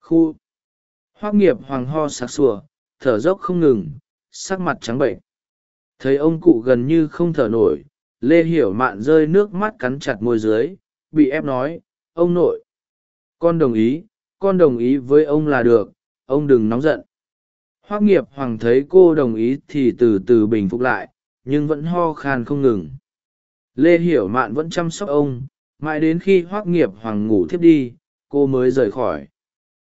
khu. Hoắc nghiệp hoàng ho sặc sủa thở dốc không ngừng sắc mặt trắng bệnh thấy ông cụ gần như không thở nổi lê hiểu mạn rơi nước mắt cắn chặt môi dưới bị ép nói ông nội. Con đồng ý, con đồng ý với ông là được, ông đừng nóng giận. Hoác nghiệp hoàng thấy cô đồng ý thì từ từ bình phục lại, nhưng vẫn ho khan không ngừng. Lê hiểu mạn vẫn chăm sóc ông, mãi đến khi hoác nghiệp hoàng ngủ thiếp đi, cô mới rời khỏi.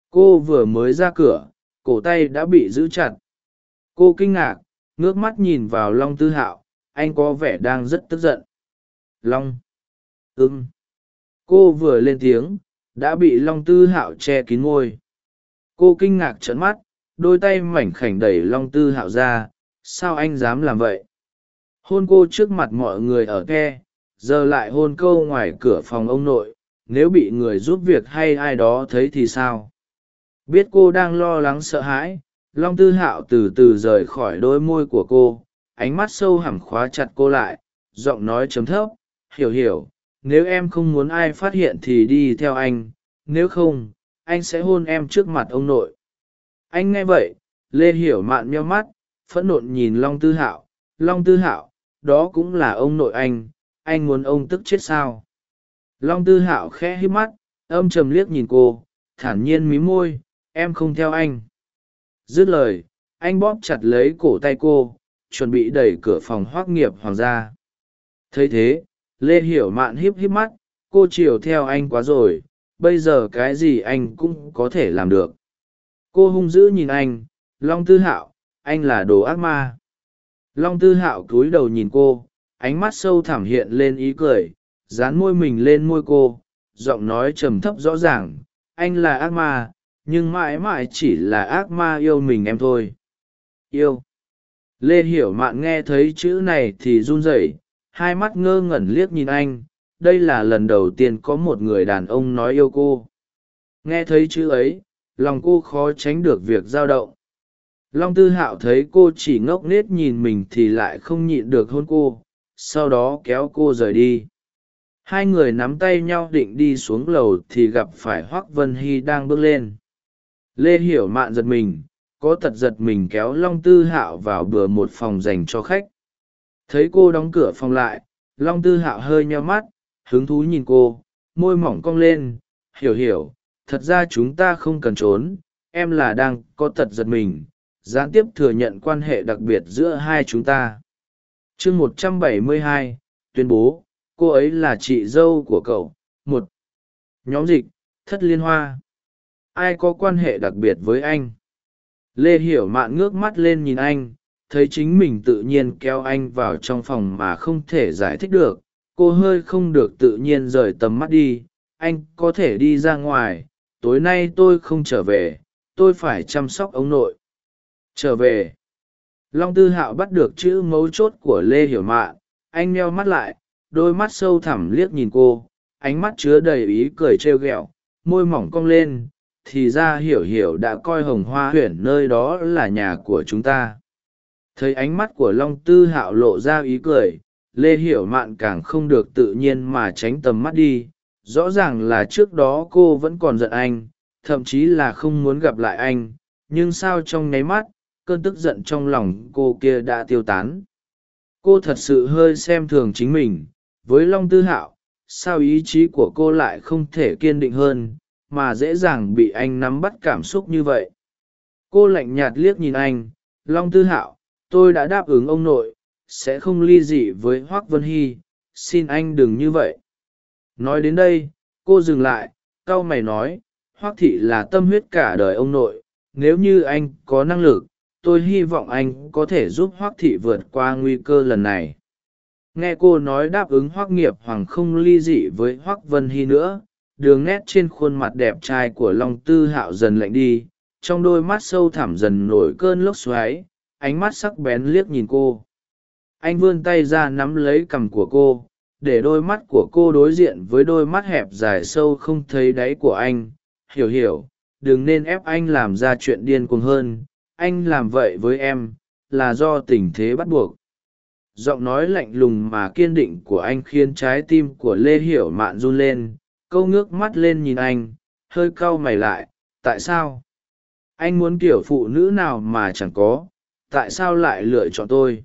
Cô vừa mới ra cửa, cổ tay đã bị giữ chặt. Cô kinh ngạc, ngước mắt nhìn vào long tư hạo, anh có vẻ đang rất tức giận. Long. Ưng cô vừa lên tiếng, đã bị long tư hạo che kín ngôi. Cô kinh ngạc trợn mắt, đôi tay mảnh khảnh đẩy long tư hạo ra, sao anh dám làm vậy? Hôn cô trước mặt mọi người ở ke giờ lại hôn câu ngoài cửa phòng ông nội, nếu bị người giúp việc hay ai đó thấy thì sao? Biết cô đang lo lắng sợ hãi, long tư hạo từ từ rời khỏi đôi môi của cô, ánh mắt sâu hẳm khóa chặt cô lại, giọng nói chấm thấp, hiểu hiểu nếu em không muốn ai phát hiện thì đi theo anh, nếu không, anh sẽ hôn em trước mặt ông nội. Anh nghe vậy, lê hiểu mạn meo mắt, phẫn nộn nhìn long tư hạo. Long tư hạo, đó cũng là ông nội anh anh muốn ông tức chết sao? Long tư hạo khẽ hít mắt, âm trầm liếc nhìn cô, thản nhiên mí môi, em không theo anh. Dứt lời, anh bóp chặt lấy cổ tay cô, chuẩn bị đẩy cửa phòng hoác nghiệp hoàng gia. Thấy thế lê hiểu mạn híp híp mắt, cô chiều theo anh quá rồi, bây giờ cái gì anh cũng có thể làm được. Cô hung dữ nhìn anh, long tư hạo, anh là đồ ác ma. Long tư hạo cúi đầu nhìn cô, ánh mắt sâu thẳm hiện lên ý cười, dán môi mình lên môi cô, giọng nói trầm thấp rõ ràng, anh là ác ma, nhưng mãi mãi chỉ là ác ma yêu mình em thôi. Yêu. Lê hiểu mạn nghe thấy chữ này thì run rẩy hai mắt ngơ ngẩn liếc nhìn anh, đây là lần đầu tiên có một người đàn ông nói yêu cô. Nghe thấy chữ ấy, lòng cô khó tránh được việc dao động. Long tư hạo thấy cô chỉ ngốc nết nhìn mình thì lại không nhịn được hôn cô, sau đó kéo cô rời đi. Hai người nắm tay nhau định đi xuống lầu thì gặp phải hoác vân hy đang bước lên. Lê hiểu mạn giật mình, có tật giật mình kéo long tư hạo vào bừa một phòng dành cho khách thấy cô đóng cửa phòng lại, long tư hạo hơi nheo mắt, hứng thú nhìn cô, môi mỏng cong lên, hiểu hiểu, thật ra chúng ta không cần trốn, em là đang có tật giật mình, gián tiếp thừa nhận quan hệ đặc biệt giữa hai chúng ta. Chương một trăm bảy mươi hai, tuyên bố, cô ấy là chị dâu của cậu, một nhóm dịch, thất liên hoa. Ai có quan hệ đặc biệt với anh? Lê hiểu mạn ngước mắt lên nhìn anh thấy chính mình tự nhiên kéo anh vào trong phòng mà không thể giải thích được, cô hơi không được tự nhiên rời tầm mắt đi, anh có thể đi ra ngoài, tối nay tôi không trở về, tôi phải chăm sóc ông nội. Trở về. Long tư hạo bắt được chữ mấu chốt của lê hiểu mạn, anh meo mắt lại, đôi mắt sâu thẳm liếc nhìn cô, ánh mắt chứa đầy ý cười trêu ghẹo, môi mỏng cong lên, thì ra hiểu hiểu đã coi hồng hoa huyền nơi đó là nhà của chúng ta thấy ánh mắt của long tư hạo lộ ra ý cười, lê hiểu mạn càng không được tự nhiên mà tránh tầm mắt đi. Rõ ràng là trước đó cô vẫn còn giận anh, thậm chí là không muốn gặp lại anh, nhưng sao trong nháy mắt, cơn tức giận trong lòng cô kia đã tiêu tán. Cô thật sự hơi xem thường chính mình. Với long tư hạo, sao ý chí của cô lại không thể kiên định hơn, mà dễ dàng bị anh nắm bắt cảm xúc như vậy? Cô lạnh nhạt liếc nhìn anh, long tư hạo tôi đã đáp ứng ông nội, sẽ không ly dị với hoác vân hy, xin anh đừng như vậy. Nói đến đây, cô dừng lại c a o mày nói, hoác thị là tâm huyết cả đời ông nội, nếu như anh có năng lực, tôi hy vọng anh có thể giúp hoác thị vượt qua nguy cơ lần này. Nghe cô nói đáp ứng hoác nghiệp hoàng không ly dị với hoác vân hy nữa, đường nét trên khuôn mặt đẹp trai của long tư hạo dần lạnh đi, trong đôi mắt sâu thẳm dần nổi cơn lốc xoáy ánh mắt sắc bén liếc nhìn cô. Anh vươn tay ra nắm lấy cằm của cô, để đôi mắt của cô đối diện với đôi mắt hẹp dài sâu không thấy đáy của anh. Hiểu hiểu, đừng nên ép anh làm ra chuyện điên cuồng hơn. Anh làm vậy với em là do tình thế bắt buộc. Giọng nói lạnh lùng mà kiên định của anh khiến trái tim của lê hiểu mạn run lên. Câu ngước mắt lên nhìn anh, hơi cau mày lại, tại sao? Anh muốn kiểu phụ nữ nào mà chẳng có tại sao lại lựa chọn tôi?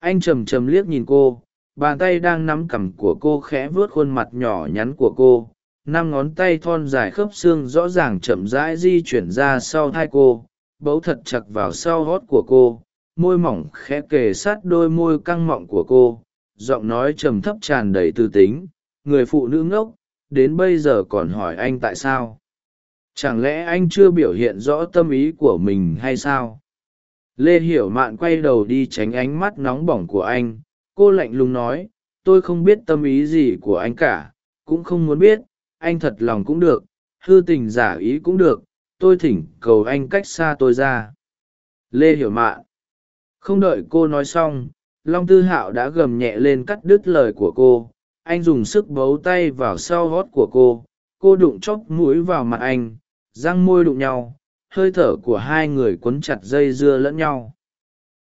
Anh trầm trầm liếc nhìn cô, bàn tay đang nắm cằm của cô khẽ vuốt khuôn mặt nhỏ nhắn của cô, năm ngón tay thon dài khớp xương rõ ràng chậm rãi di chuyển ra sau thai cô, bấu thật chặt vào sau hót của cô, môi mỏng khẽ kề sát đôi môi căng mọng của cô, giọng nói trầm thấp tràn đầy tư tính, người phụ nữ ngốc, đến bây giờ còn hỏi anh tại sao? Chẳng lẽ anh chưa biểu hiện rõ tâm ý của mình hay sao? Lê hiểu mạn quay đầu đi tránh ánh mắt nóng bỏng của anh. Cô lạnh lùng nói, tôi không biết tâm ý gì của anh cả, cũng không muốn biết, anh thật lòng cũng được, hư tình giả ý cũng được, tôi thỉnh cầu anh cách xa tôi ra. Lê hiểu mạn. Không đợi cô nói xong, long tư hạo đã gầm nhẹ lên cắt đứt lời của cô. Anh dùng sức bấu tay vào sau gót của cô. Cô đụng chóc mũi vào mặt anh, răng môi đụng nhau hơi thở của hai người quấn chặt dây dưa lẫn nhau.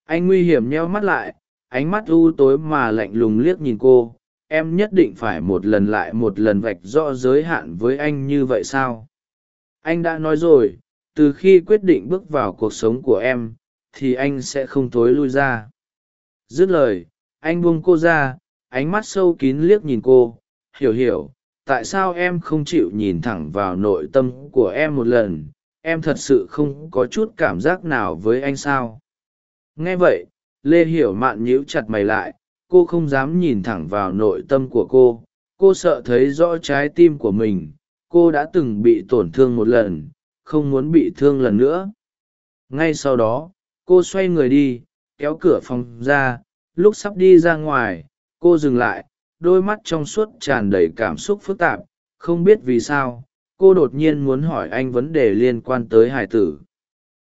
Anh nguy hiểm nheo mắt lại, ánh mắt u tối mà lạnh lùng liếc nhìn cô. Em nhất định phải một lần lại một lần vạch rõ giới hạn với anh như vậy sao? Anh đã nói rồi, từ khi quyết định bước vào cuộc sống của em, thì anh sẽ không thối lui ra. Dứt lời, anh buông cô ra, ánh mắt sâu kín liếc nhìn cô. Hiểu hiểu, tại sao em không chịu nhìn thẳng vào nội tâm của em một lần? Em thật sự không có chút cảm giác nào với anh sao? Nghe vậy, lê hiểu mạn nhíu chặt mày lại, cô không dám nhìn thẳng vào nội tâm của cô. Cô sợ thấy rõ trái tim của mình, cô đã từng bị tổn thương một lần, không muốn bị thương lần nữa. Ngay sau đó, cô xoay người đi, kéo cửa phòng ra. Lúc sắp đi ra ngoài, cô dừng lại, đôi mắt trong suốt tràn đầy cảm xúc phức tạp, không biết vì sao cô đột nhiên muốn hỏi anh vấn đề liên quan tới hải tử.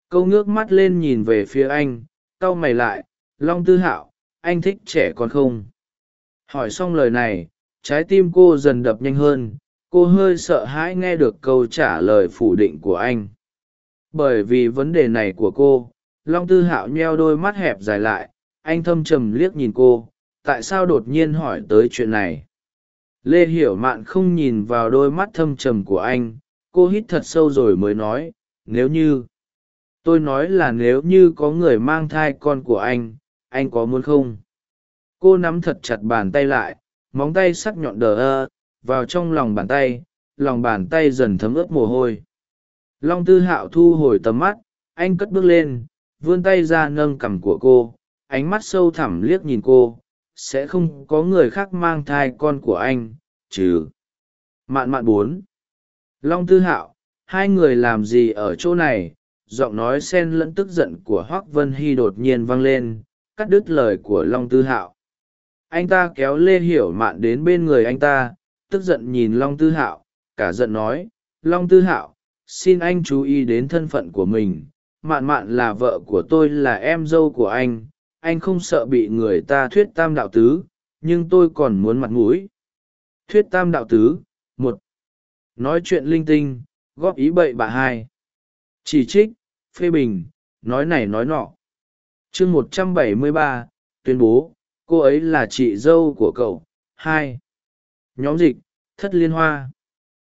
Câu ngước mắt lên nhìn về phía anh, cau mày lại, long tư hạo, anh thích trẻ con không? Hỏi xong lời này, trái tim cô dần đập nhanh hơn, cô hơi sợ hãi nghe được câu trả lời phủ định của anh. Bởi vì vấn đề này của cô, long tư hạo nheo đôi mắt hẹp dài lại, anh thâm trầm liếc nhìn cô, tại sao đột nhiên hỏi tới chuyện này? Lê hiểu mạn không nhìn vào đôi mắt thâm trầm của anh, cô hít thật sâu rồi mới nói, nếu như tôi nói là nếu như có người mang thai con của anh anh có muốn không? Cô nắm thật chặt bàn tay lại, móng tay sắc nhọn đờ ơ, vào trong lòng bàn tay, lòng bàn tay dần thấm ướt mồ hôi. Long tư hạo thu hồi tầm mắt, anh cất bước lên, vươn tay ra nâng cằm của cô, ánh mắt sâu thẳm liếc nhìn cô sẽ không có người khác mang thai con của anh, trừ mạn mạn bốn. Long tư hạo, hai người làm gì ở chỗ này? Giọng nói sen lẫn tức giận của hoác vân hy đột nhiên vang lên, cắt đứt lời của long tư hạo. Anh ta kéo lê hiểu mạn đến bên người anh ta, tức giận nhìn long tư hạo, cả giận nói, long tư hạo, xin anh chú ý đến thân phận của mình. Mạn mạn là vợ của tôi, là em dâu của anh anh không sợ bị người ta thuyết tam đạo tứ, nhưng tôi còn muốn mặt mũi. Thuyết tam đạo tứ, một. Nói chuyện linh tinh, góp ý bậy bạ hai. Chỉ trích, phê bình, nói này nói nọ. Chương một trăm bảy mươi ba, tuyên bố, cô ấy là chị dâu của cậu. Hai. Nhóm dịch, thất liên hoa.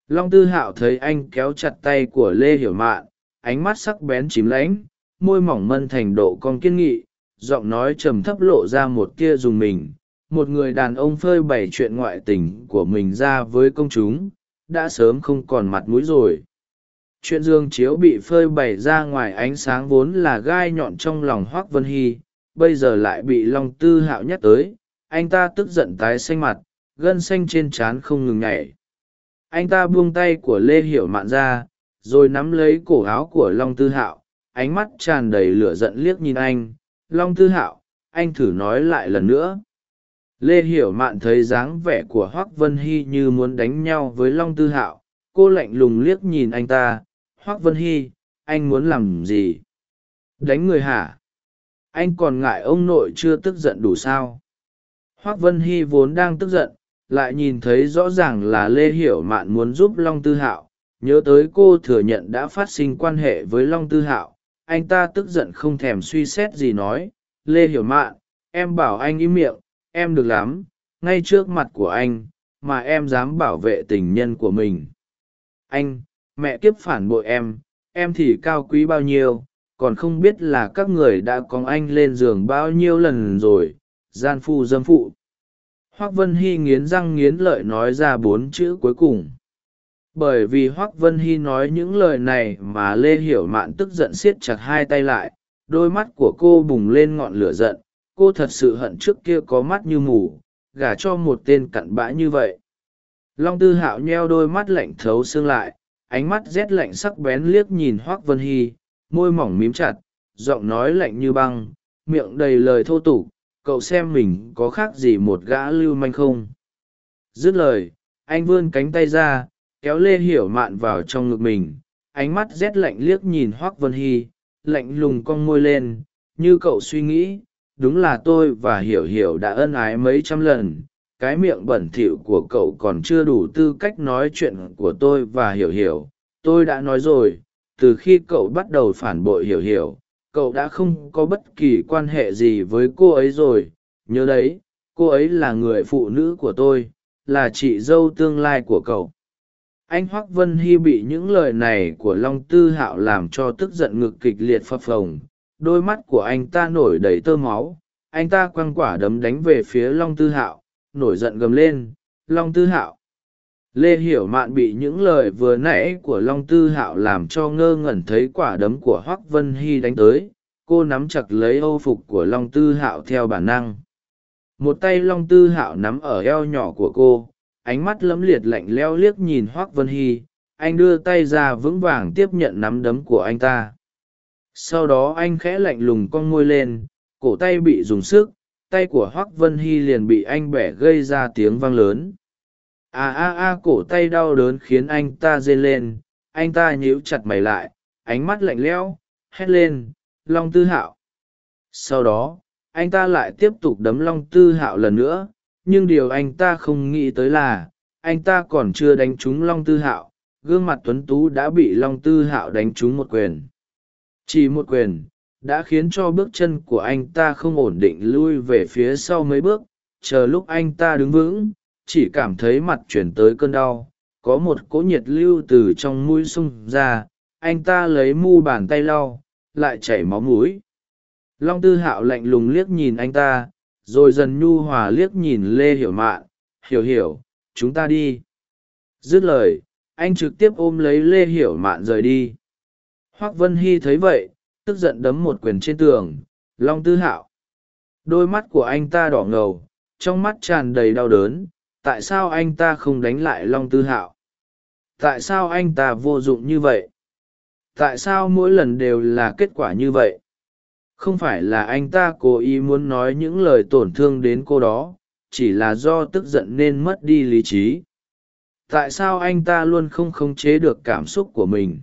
Long tư hạo thấy anh kéo chặt tay của lê hiểu mạn, ánh mắt sắc bén chìm lãnh, môi mỏng mân thành độ con kiên nghị giọng nói trầm thấp lộ ra một tia dùng mình. Một người đàn ông phơi bày chuyện ngoại tình của mình ra với công chúng, đã sớm không còn mặt mũi rồi. Chuyện dương chiếu bị phơi bày ra ngoài ánh sáng vốn là gai nhọn trong lòng hoác vân hy, bây giờ lại bị long tư hạo nhắc tới. Anh ta tức giận tái xanh mặt, gân xanh trên trán không ngừng nhảy. Anh ta buông tay của lê hiểu mạn ra, rồi nắm lấy cổ áo của long tư hạo, ánh mắt tràn đầy lửa giận liếc nhìn anh long tư hạo, anh thử nói lại lần nữa. Lê hiểu mạn thấy dáng vẻ của hoác vân hy như muốn đánh nhau với long tư hạo, cô lạnh lùng liếc nhìn anh ta. Hoác vân hy, anh muốn làm gì? Đánh người hả? Anh còn ngại ông nội chưa tức giận đủ sao? Hoác vân hy vốn đang tức giận, lại nhìn thấy rõ ràng là lê hiểu mạn muốn giúp long tư hạo. Nhớ tới cô thừa nhận đã phát sinh quan hệ với long tư hạo anh ta tức giận không thèm suy xét gì nói, lê hiểu mạn em bảo anh im miệng, em được lắm, ngay trước mặt của anh, mà em dám bảo vệ tình nhân của mình. Anh, mẹ kiếp phản bội em em thì cao quý bao nhiêu, còn không biết là các người đã có anh lên giường bao nhiêu lần rồi, gian phu dâm phụ. Hoác vân hy nghiến răng nghiến lợi nói ra bốn chữ cuối cùng bởi vì hoác vân hy nói những lời này mà lê hiểu mạn tức giận siết chặt hai tay lại, đôi mắt của cô bùng lên ngọn lửa giận, cô thật sự hận trước kia có mắt như mù, gả cho một tên cặn bã như vậy. Long tư hạo nheo đôi mắt lạnh thấu xương lại, ánh mắt rét lạnh sắc bén liếc nhìn hoác vân hy, môi mỏng mím chặt, giọng nói lạnh như băng, miệng đầy lời thô tục, cậu xem mình có khác gì một gã lưu manh không? Dứt lời, anh vươn cánh tay ra kéo lê hiểu mạn vào trong ngực mình, ánh mắt rét lạnh liếc nhìn hoác vân hy, lạnh lùng cong môi lên, như cậu suy nghĩ, đúng là tôi và hiểu hiểu đã ân ái mấy trăm lần, cái miệng bẩn thỉu của cậu còn chưa đủ tư cách nói chuyện của tôi và hiểu hiểu. Tôi đã nói rồi, từ khi cậu bắt đầu phản bội hiểu hiểu, cậu đã không có bất kỳ quan hệ gì với cô ấy rồi. Nhớ đấy, cô ấy là người phụ nữ của tôi, là chị dâu tương lai của cậu anh hoác vân hy bị những lời này của long tư hạo làm cho tức giận ngực kịch liệt phập phồng. Đôi mắt của anh ta nổi đầy tơ máu. Anh ta quăng quả đấm đánh về phía long tư hạo, nổi giận gầm lên. Long tư hạo. Lê hiểu mạn bị những lời vừa nãy của long tư hạo làm cho ngơ ngẩn thấy quả đấm của hoác vân hy đánh tới. Cô nắm chặt lấy âu phục của long tư hạo theo bản năng. Một tay long tư hạo nắm ở eo nhỏ của cô ánh mắt lẫm liệt lạnh leo liếc nhìn hoác vân hy, anh đưa tay ra vững vàng tiếp nhận nắm đấm của anh ta. Sau đó anh khẽ lạnh lùng con môi lên, cổ tay bị dùng sức, tay của hoác vân hy liền bị anh bẻ gây ra tiếng vang lớn. A a a cổ tay đau đớn khiến anh ta rên lên, anh ta nhíu chặt mày lại, ánh mắt lạnh lẽo, hét lên, long tư hạo. Sau đó, anh ta lại tiếp tục đấm long tư hạo lần nữa nhưng điều anh ta không nghĩ tới là, anh ta còn chưa đánh trúng long tư hạo, gương mặt tuấn tú đã bị long tư hạo đánh trúng một quyền. Chỉ một quyền, đã khiến cho bước chân của anh ta không ổn định lui về phía sau mấy bước, chờ lúc anh ta đứng vững, chỉ cảm thấy mặt chuyển tới cơn đau, có một cỗ nhiệt lưu từ trong mũi xung ra, anh ta lấy mu bàn tay lau, lại chảy máu mũi. Long tư hạo lạnh lùng liếc nhìn anh ta rồi dần nhu hòa liếc nhìn lê hiểu mạn, hiểu hiểu, chúng ta đi. Dứt lời, anh trực tiếp ôm lấy lê hiểu mạn rời đi. Hoác vân hy thấy vậy, tức giận đấm một quyền trên tường, long tư hạo. Đôi mắt của anh ta đỏ ngầu, trong mắt tràn đầy đau đớn, tại sao anh ta không đánh lại long tư hạo? Tại sao anh ta vô dụng như vậy? Tại sao mỗi lần đều là kết quả như vậy? Không phải là anh ta cố ý muốn nói những lời tổn thương đến cô đó, chỉ là do tức giận nên mất đi lý trí. Tại sao anh ta luôn không khống chế được cảm xúc của mình?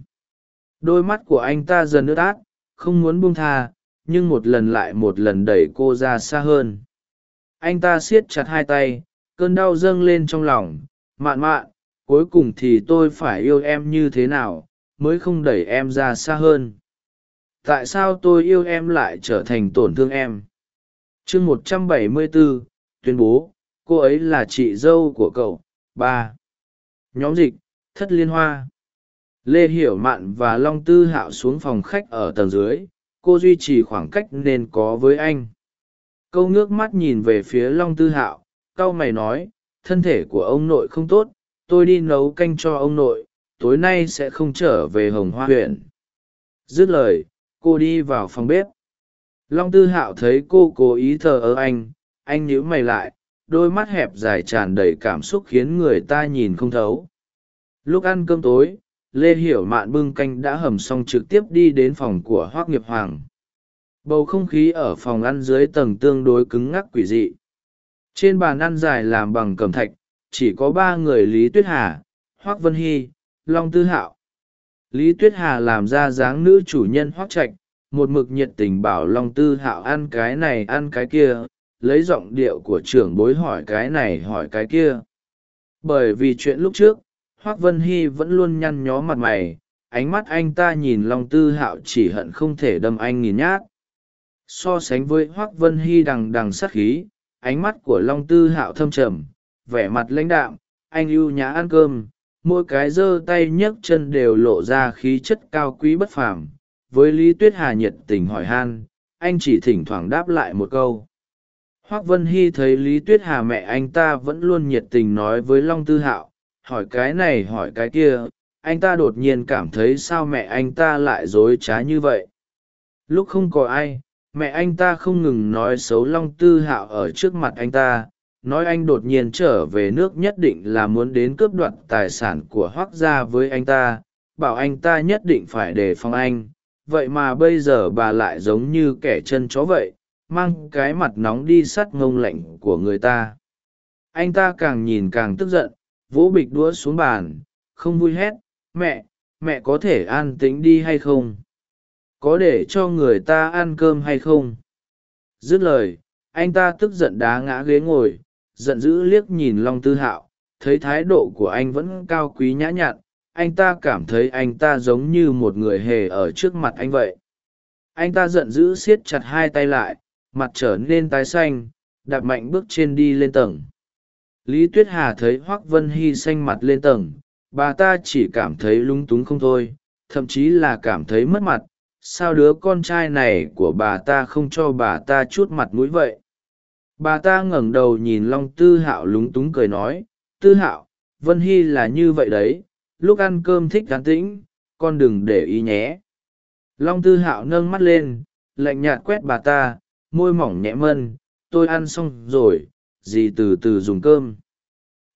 Đôi mắt của anh ta dần ướt át, không muốn buông tha, nhưng một lần lại một lần đẩy cô ra xa hơn. Anh ta siết chặt hai tay, cơn đau dâng lên trong lòng. Mạn mạn, cuối cùng thì tôi phải yêu em như thế nào, mới không đẩy em ra xa hơn? Tại sao tôi yêu em lại trở thành tổn thương em? Chương một trăm bảy mươi bốn tuyên bố, cô ấy là chị dâu của cậu. Ba. Nhóm dịch, thất liên hoa. Lê hiểu mạn và long tư hạo xuống phòng khách ở tầng dưới. Cô duy trì khoảng cách nên có với anh. Câu nước mắt nhìn về phía long tư hạo c a o mày nói, thân thể của ông nội không tốt, tôi đi nấu canh cho ông nội, tối nay sẽ không trở về hồng hoa huyện. Dứt lời cô đi vào phòng bếp. Long tư hạo thấy cô cố ý thờ ơ anh anh nhíu mày lại, đôi mắt hẹp dài tràn đầy cảm xúc khiến người ta nhìn không thấu. Lúc ăn cơm tối, lê hiểu mạn bưng canh đã hầm xong trực tiếp đi đến phòng của hoác nghiệp hoàng. Bầu không khí ở phòng ăn dưới tầng tương đối cứng ngắc quỷ dị. Trên bàn ăn dài làm bằng cẩm thạch, chỉ có ba người lý tuyết hà hoác vân hy, long tư hạo lý tuyết hà làm ra dáng nữ chủ nhân hoác trạch, một mực nhiệt tình bảo long tư hạo ăn cái này, ăn cái kia, lấy giọng điệu của trưởng bối hỏi cái này, hỏi cái kia. Bởi vì chuyện lúc trước, hoác vân hy vẫn luôn nhăn nhó mặt mày, ánh mắt anh ta nhìn long tư hạo chỉ hận không thể đâm anh nghìn nhát. So sánh với hoác vân hy đằng đằng sắc khí, ánh mắt của long tư hạo thâm trầm, vẻ mặt lãnh đạm, anh ưu nhã ăn cơm mỗi cái giơ tay nhấc chân đều lộ ra khí chất cao quý bất phàm. Với lý tuyết hà nhiệt tình hỏi han, anh chỉ thỉnh thoảng đáp lại một câu. Hoác vân hy thấy lý tuyết hà mẹ anh ta vẫn luôn nhiệt tình nói với long tư hạo, hỏi cái này hỏi cái kia, anh ta đột nhiên cảm thấy sao mẹ anh ta lại dối trá như vậy? Lúc không có ai, mẹ anh ta không ngừng nói xấu long tư hạo ở trước mặt anh ta nói anh đột nhiên trở về nước nhất định là muốn đến cướp đoạt tài sản của hoác gia với anh ta, bảo anh ta nhất định phải đề phòng anh. Vậy mà bây giờ bà lại giống như kẻ chân chó vậy, mang cái mặt nóng đi sắt ngông lạnh của người ta. Anh ta càng nhìn càng tức giận, vỗ bịch đũa xuống bàn, không vui hét, mẹ mẹ có thể an tĩnh đi hay không? Có để cho người ta ăn cơm hay không? Dứt lời, anh ta tức giận đá ngã ghế ngồi giận dữ liếc nhìn long tư hạo, thấy thái độ của anh vẫn cao quý nhã nhặn, anh ta cảm thấy anh ta giống như một người hề ở trước mặt anh vậy. Anh ta giận dữ siết chặt hai tay lại, mặt trở nên tái xanh, đạp mạnh bước trên đi lên tầng. Lý tuyết hà thấy hoác vân hy xanh mặt lên tầng, bà ta chỉ cảm thấy lúng túng không thôi, thậm chí là cảm thấy mất mặt, sao đứa con trai này của bà ta không cho bà ta chút mặt mũi vậy? Bà ta ngẩng đầu nhìn long tư hạo lúng túng cười nói, tư hạo, vân hy là như vậy đấy, lúc ăn cơm thích cán tĩnh, con đừng để ý nhé. Long tư hạo nâng mắt lên, lạnh nhạt quét bà ta, môi mỏng nhẹ mân, tôi ăn xong rồi, dì từ từ dùng cơm.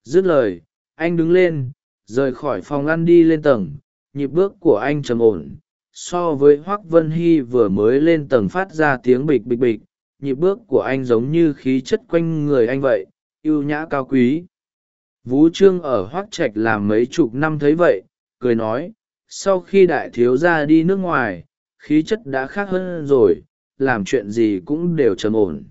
Dứt lời, anh đứng lên, rời khỏi phòng ăn đi lên tầng, nhịp bước của anh trầm ổn, so với hoác vân hy vừa mới lên tầng phát ra tiếng bịch bịch bịch nhịp bước của anh giống như khí chất quanh người anh vậy y ê u nhã cao quý Vũ Trương ở Hoác Trạch làm mấy chục năm thấy vậy, cười nói, sau khi đại thiếu gia đi nước ngoài, khí chất đã khác hơn rồi, làm chuyện gì cũng đều trầm ổn.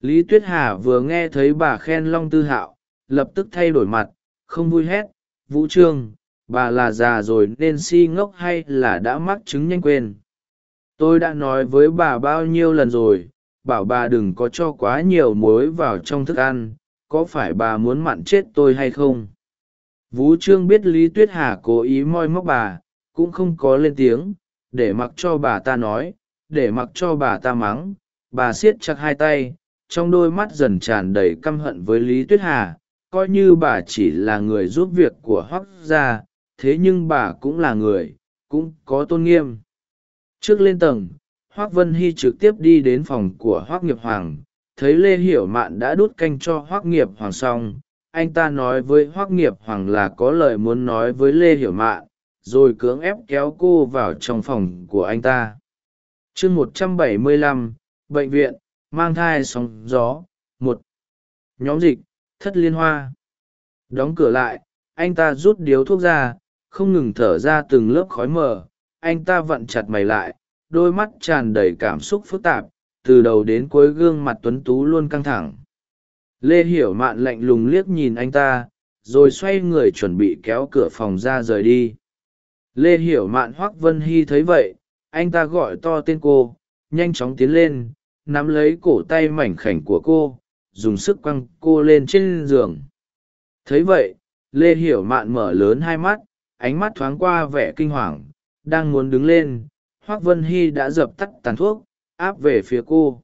Lý Tuyết Hà vừa nghe thấy bà khen Long Tư Hạo, lập tức thay đổi mặt, không vui hét, Vũ Trương, bà là già rồi nên si ngốc hay là đã mắc chứng nhanh quên. Tôi đã nói với bà bao nhiêu lần rồi, bảo bà đừng có cho quá nhiều muối vào trong thức ăn, có phải bà muốn mặn chết tôi hay không? Vũ trương biết lý tuyết hà cố ý moi móc bà cũng không có lên tiếng để mặc cho bà ta nói để mặc cho bà ta mắng bà siết chặt hai tay trong đôi mắt dần tràn đầy căm hận với lý tuyết hà coi như bà chỉ là người giúp việc của hoác gia thế nhưng bà cũng là người cũng có tôn nghiêm. Trước lên tầng hoác vân hy trực tiếp đi đến phòng của hoác nghiệp hoàng, thấy lê hiểu mạn đã đút canh cho hoác nghiệp hoàng xong. Anh ta nói với hoác nghiệp hoàng là có lời muốn nói với lê hiểu mạn, rồi cưỡng ép kéo cô vào trong phòng của anh ta. Chương một trăm bảy mươi lăm, bệnh viện, mang thai sóng gió, một. Nhóm dịch, thất liên hoa. Đóng cửa lại, anh ta rút điếu thuốc ra, không ngừng thở ra từng lớp khói mờ. Anh ta vặn chặt mày lại đôi mắt tràn đầy cảm xúc phức tạp, từ đầu đến cuối gương mặt tuấn tú luôn căng thẳng. Lê hiểu mạn lạnh lùng liếc nhìn anh ta, rồi xoay người chuẩn bị kéo cửa phòng ra rời đi. Lê hiểu mạn hoác vân hy thấy vậy, anh ta gọi to tên cô, nhanh chóng tiến lên, nắm lấy cổ tay mảnh khảnh của cô, dùng sức quăng cô lên trên giường. Thấy vậy, lê hiểu mạn mở lớn hai mắt, ánh mắt thoáng qua vẻ kinh hoàng, đang muốn đứng lên hoác vân hy đã dập tắt tàn thuốc, áp về phía cô.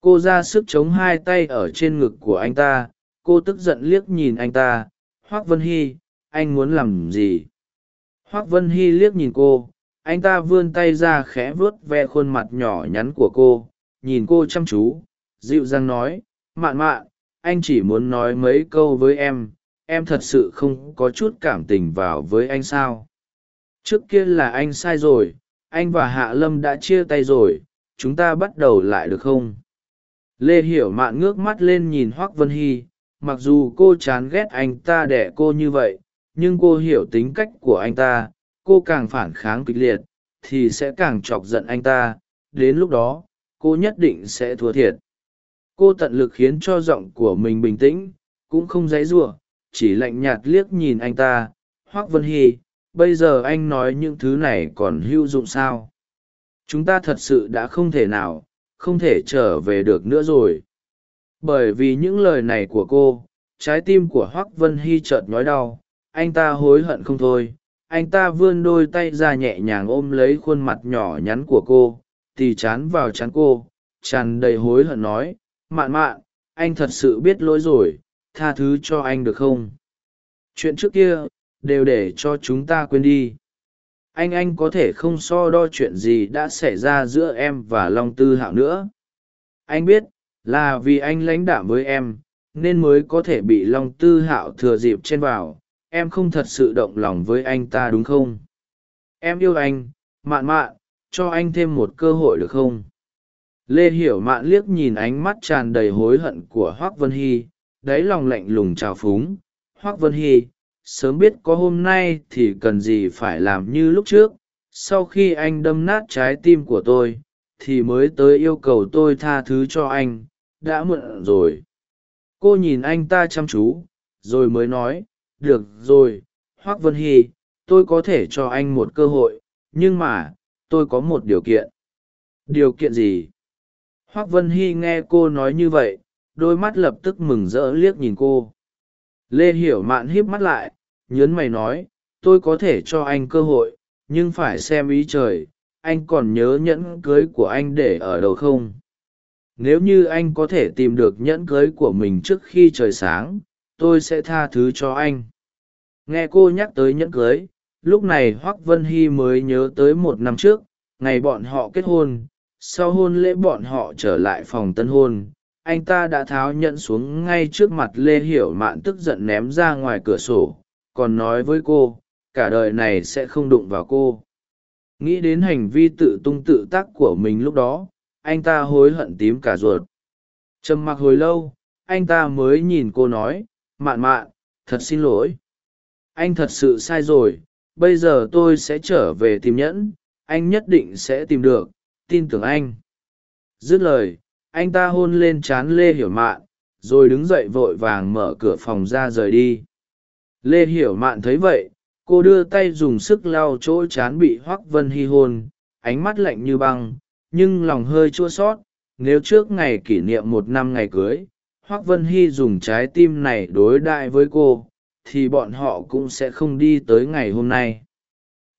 Cô ra sức chống hai tay ở trên ngực của anh ta, cô tức giận liếc nhìn anh ta. Hoác vân hy, anh muốn làm gì? Hoác vân hy liếc nhìn cô, anh ta vươn tay ra khẽ vuốt ve khuôn mặt nhỏ nhắn của cô, nhìn cô chăm chú, dịu dàng nói, mạn mạn, anh chỉ muốn nói mấy câu với em em thật sự không có chút cảm tình vào với anh sao? Trước kia là anh sai rồi anh và hạ lâm đã chia tay rồi, chúng ta bắt đầu lại được không? Lê hiểu mạn ngước mắt lên nhìn hoác vân hy, mặc dù cô chán ghét anh ta đẻ cô như vậy, nhưng cô hiểu tính cách của anh ta, cô càng phản kháng kịch liệt, thì sẽ càng chọc giận anh ta, đến lúc đó, cô nhất định sẽ thua thiệt. Cô tận lực khiến cho giọng của mình bình tĩnh, cũng không dãy giụa, chỉ lạnh nhạt liếc nhìn anh ta, hoác vân hy bây giờ anh nói những thứ này còn hữu dụng sao? Chúng ta thật sự đã không thể nào, không thể trở về được nữa rồi. Bởi vì những lời này của cô, trái tim của hoác vân hy chợt nhói đau. Anh ta hối hận không thôi. Anh ta vươn đôi tay ra nhẹ nhàng ôm lấy khuôn mặt nhỏ nhắn của cô, tì chán vào chán cô, tràn đầy hối hận nói, mạn mạn, anh thật sự biết lỗi rồi, tha thứ cho anh được không? Chuyện trước kia đều để cho chúng ta quên đi. Anh anh có thể không so đo chuyện gì đã xảy ra giữa em và long tư hạo nữa. Anh biết, là vì anh lãnh đạm với em, nên mới có thể bị long tư hạo thừa dịp trên vào. Em không thật sự động lòng với anh ta đúng không? Em yêu anh, mạn mạn, cho anh thêm một cơ hội được không? Lê hiểu mạn liếc nhìn ánh mắt tràn đầy hối hận của hoác vân hy, đáy lòng lạnh lùng trào phúng. Hoác vân hy sớm biết có hôm nay thì cần gì phải làm như lúc trước. Sau khi anh đâm nát trái tim của tôi, thì mới tới yêu cầu tôi tha thứ cho anh. Đã mượn rồi. Cô nhìn anh ta chăm chú, rồi mới nói, được rồi, hoác vân hy, tôi có thể cho anh một cơ hội, nhưng mà, tôi có một điều kiện. Điều kiện gì? Hoác vân hy nghe cô nói như vậy, đôi mắt lập tức mừng rỡ liếc nhìn cô lê hiểu mạn híp mắt lại, nhớn mày nói, tôi có thể cho anh cơ hội, nhưng phải xem ý trời, anh còn nhớ nhẫn cưới của anh để ở đâu không? Nếu như anh có thể tìm được nhẫn cưới của mình trước khi trời sáng, tôi sẽ tha thứ cho anh. Nghe cô nhắc tới nhẫn cưới, lúc này hoác vân hy mới nhớ tới một năm trước, ngày bọn họ kết hôn, sau hôn lễ bọn họ trở lại phòng tân hôn anh ta đã tháo nhẫn xuống ngay trước mặt lê hiểu mạn tức giận ném ra ngoài cửa sổ, còn nói với cô, cả đời này sẽ không đụng vào cô. Nghĩ đến hành vi tự tung tự tác của mình lúc đó, anh ta hối hận tím cả ruột. Trầm mặc hồi lâu, anh ta mới nhìn cô nói, mạn mạn, thật xin lỗi. Anh thật sự sai rồi, bây giờ tôi sẽ trở về tìm nhẫn, anh nhất định sẽ tìm được, tin tưởng anh. Dứt lời anh ta hôn lên c h á n lê hiểu mạn, rồi đứng dậy vội vàng mở cửa phòng ra rời đi. Lê hiểu mạn thấy vậy, cô đưa tay dùng sức lau chỗ chán bị hoắc vân hy hôn, ánh mắt lạnh như băng, nhưng lòng hơi chua sót. Nếu trước ngày kỷ niệm một năm ngày cưới, hoắc vân hy dùng trái tim này đối đại với cô, thì bọn họ cũng sẽ không đi tới ngày hôm nay.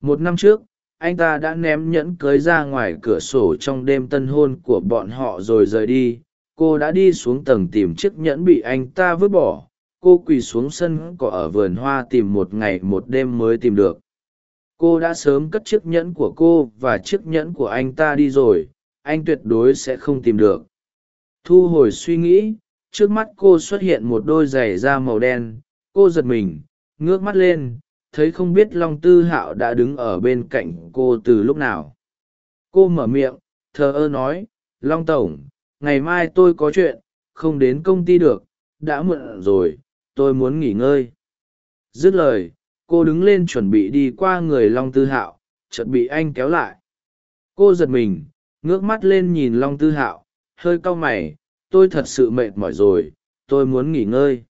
Một năm trước anh ta đã ném nhẫn cưới ra ngoài cửa sổ trong đêm tân hôn của bọn họ rồi rời đi. Cô đã đi xuống tầng tìm chiếc nhẫn bị anh ta vứt bỏ. Cô quỳ xuống sân cỏ ở vườn hoa tìm một ngày một đêm mới tìm được. Cô đã sớm cất chiếc nhẫn của cô và chiếc nhẫn của anh ta đi rồi. Anh tuyệt đối sẽ không tìm được. Thu hồi suy nghĩ, trước mắt cô xuất hiện một đôi giày da màu đen. Cô giật mình, ngước mắt lên thấy không biết long tư hạo đã đứng ở bên cạnh cô từ lúc nào. Cô mở miệng, thờ ơ nói, long tổng, ngày mai tôi có chuyện, không đến công ty được, đã mượn rồi, tôi muốn nghỉ ngơi. Dứt lời, cô đứng lên chuẩn bị đi qua người long tư hạo, chợt bị anh kéo lại. Cô giật mình, ngước mắt lên nhìn long tư hạo, hơi cau mày, tôi thật sự mệt mỏi rồi, tôi muốn nghỉ ngơi.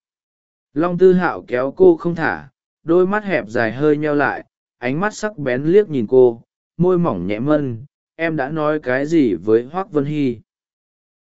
Long tư hạo kéo cô không thả đôi mắt hẹp dài hơi nheo lại, ánh mắt sắc bén liếc nhìn cô, môi mỏng nhẹ mân, em đã nói cái gì với hoác vân hy?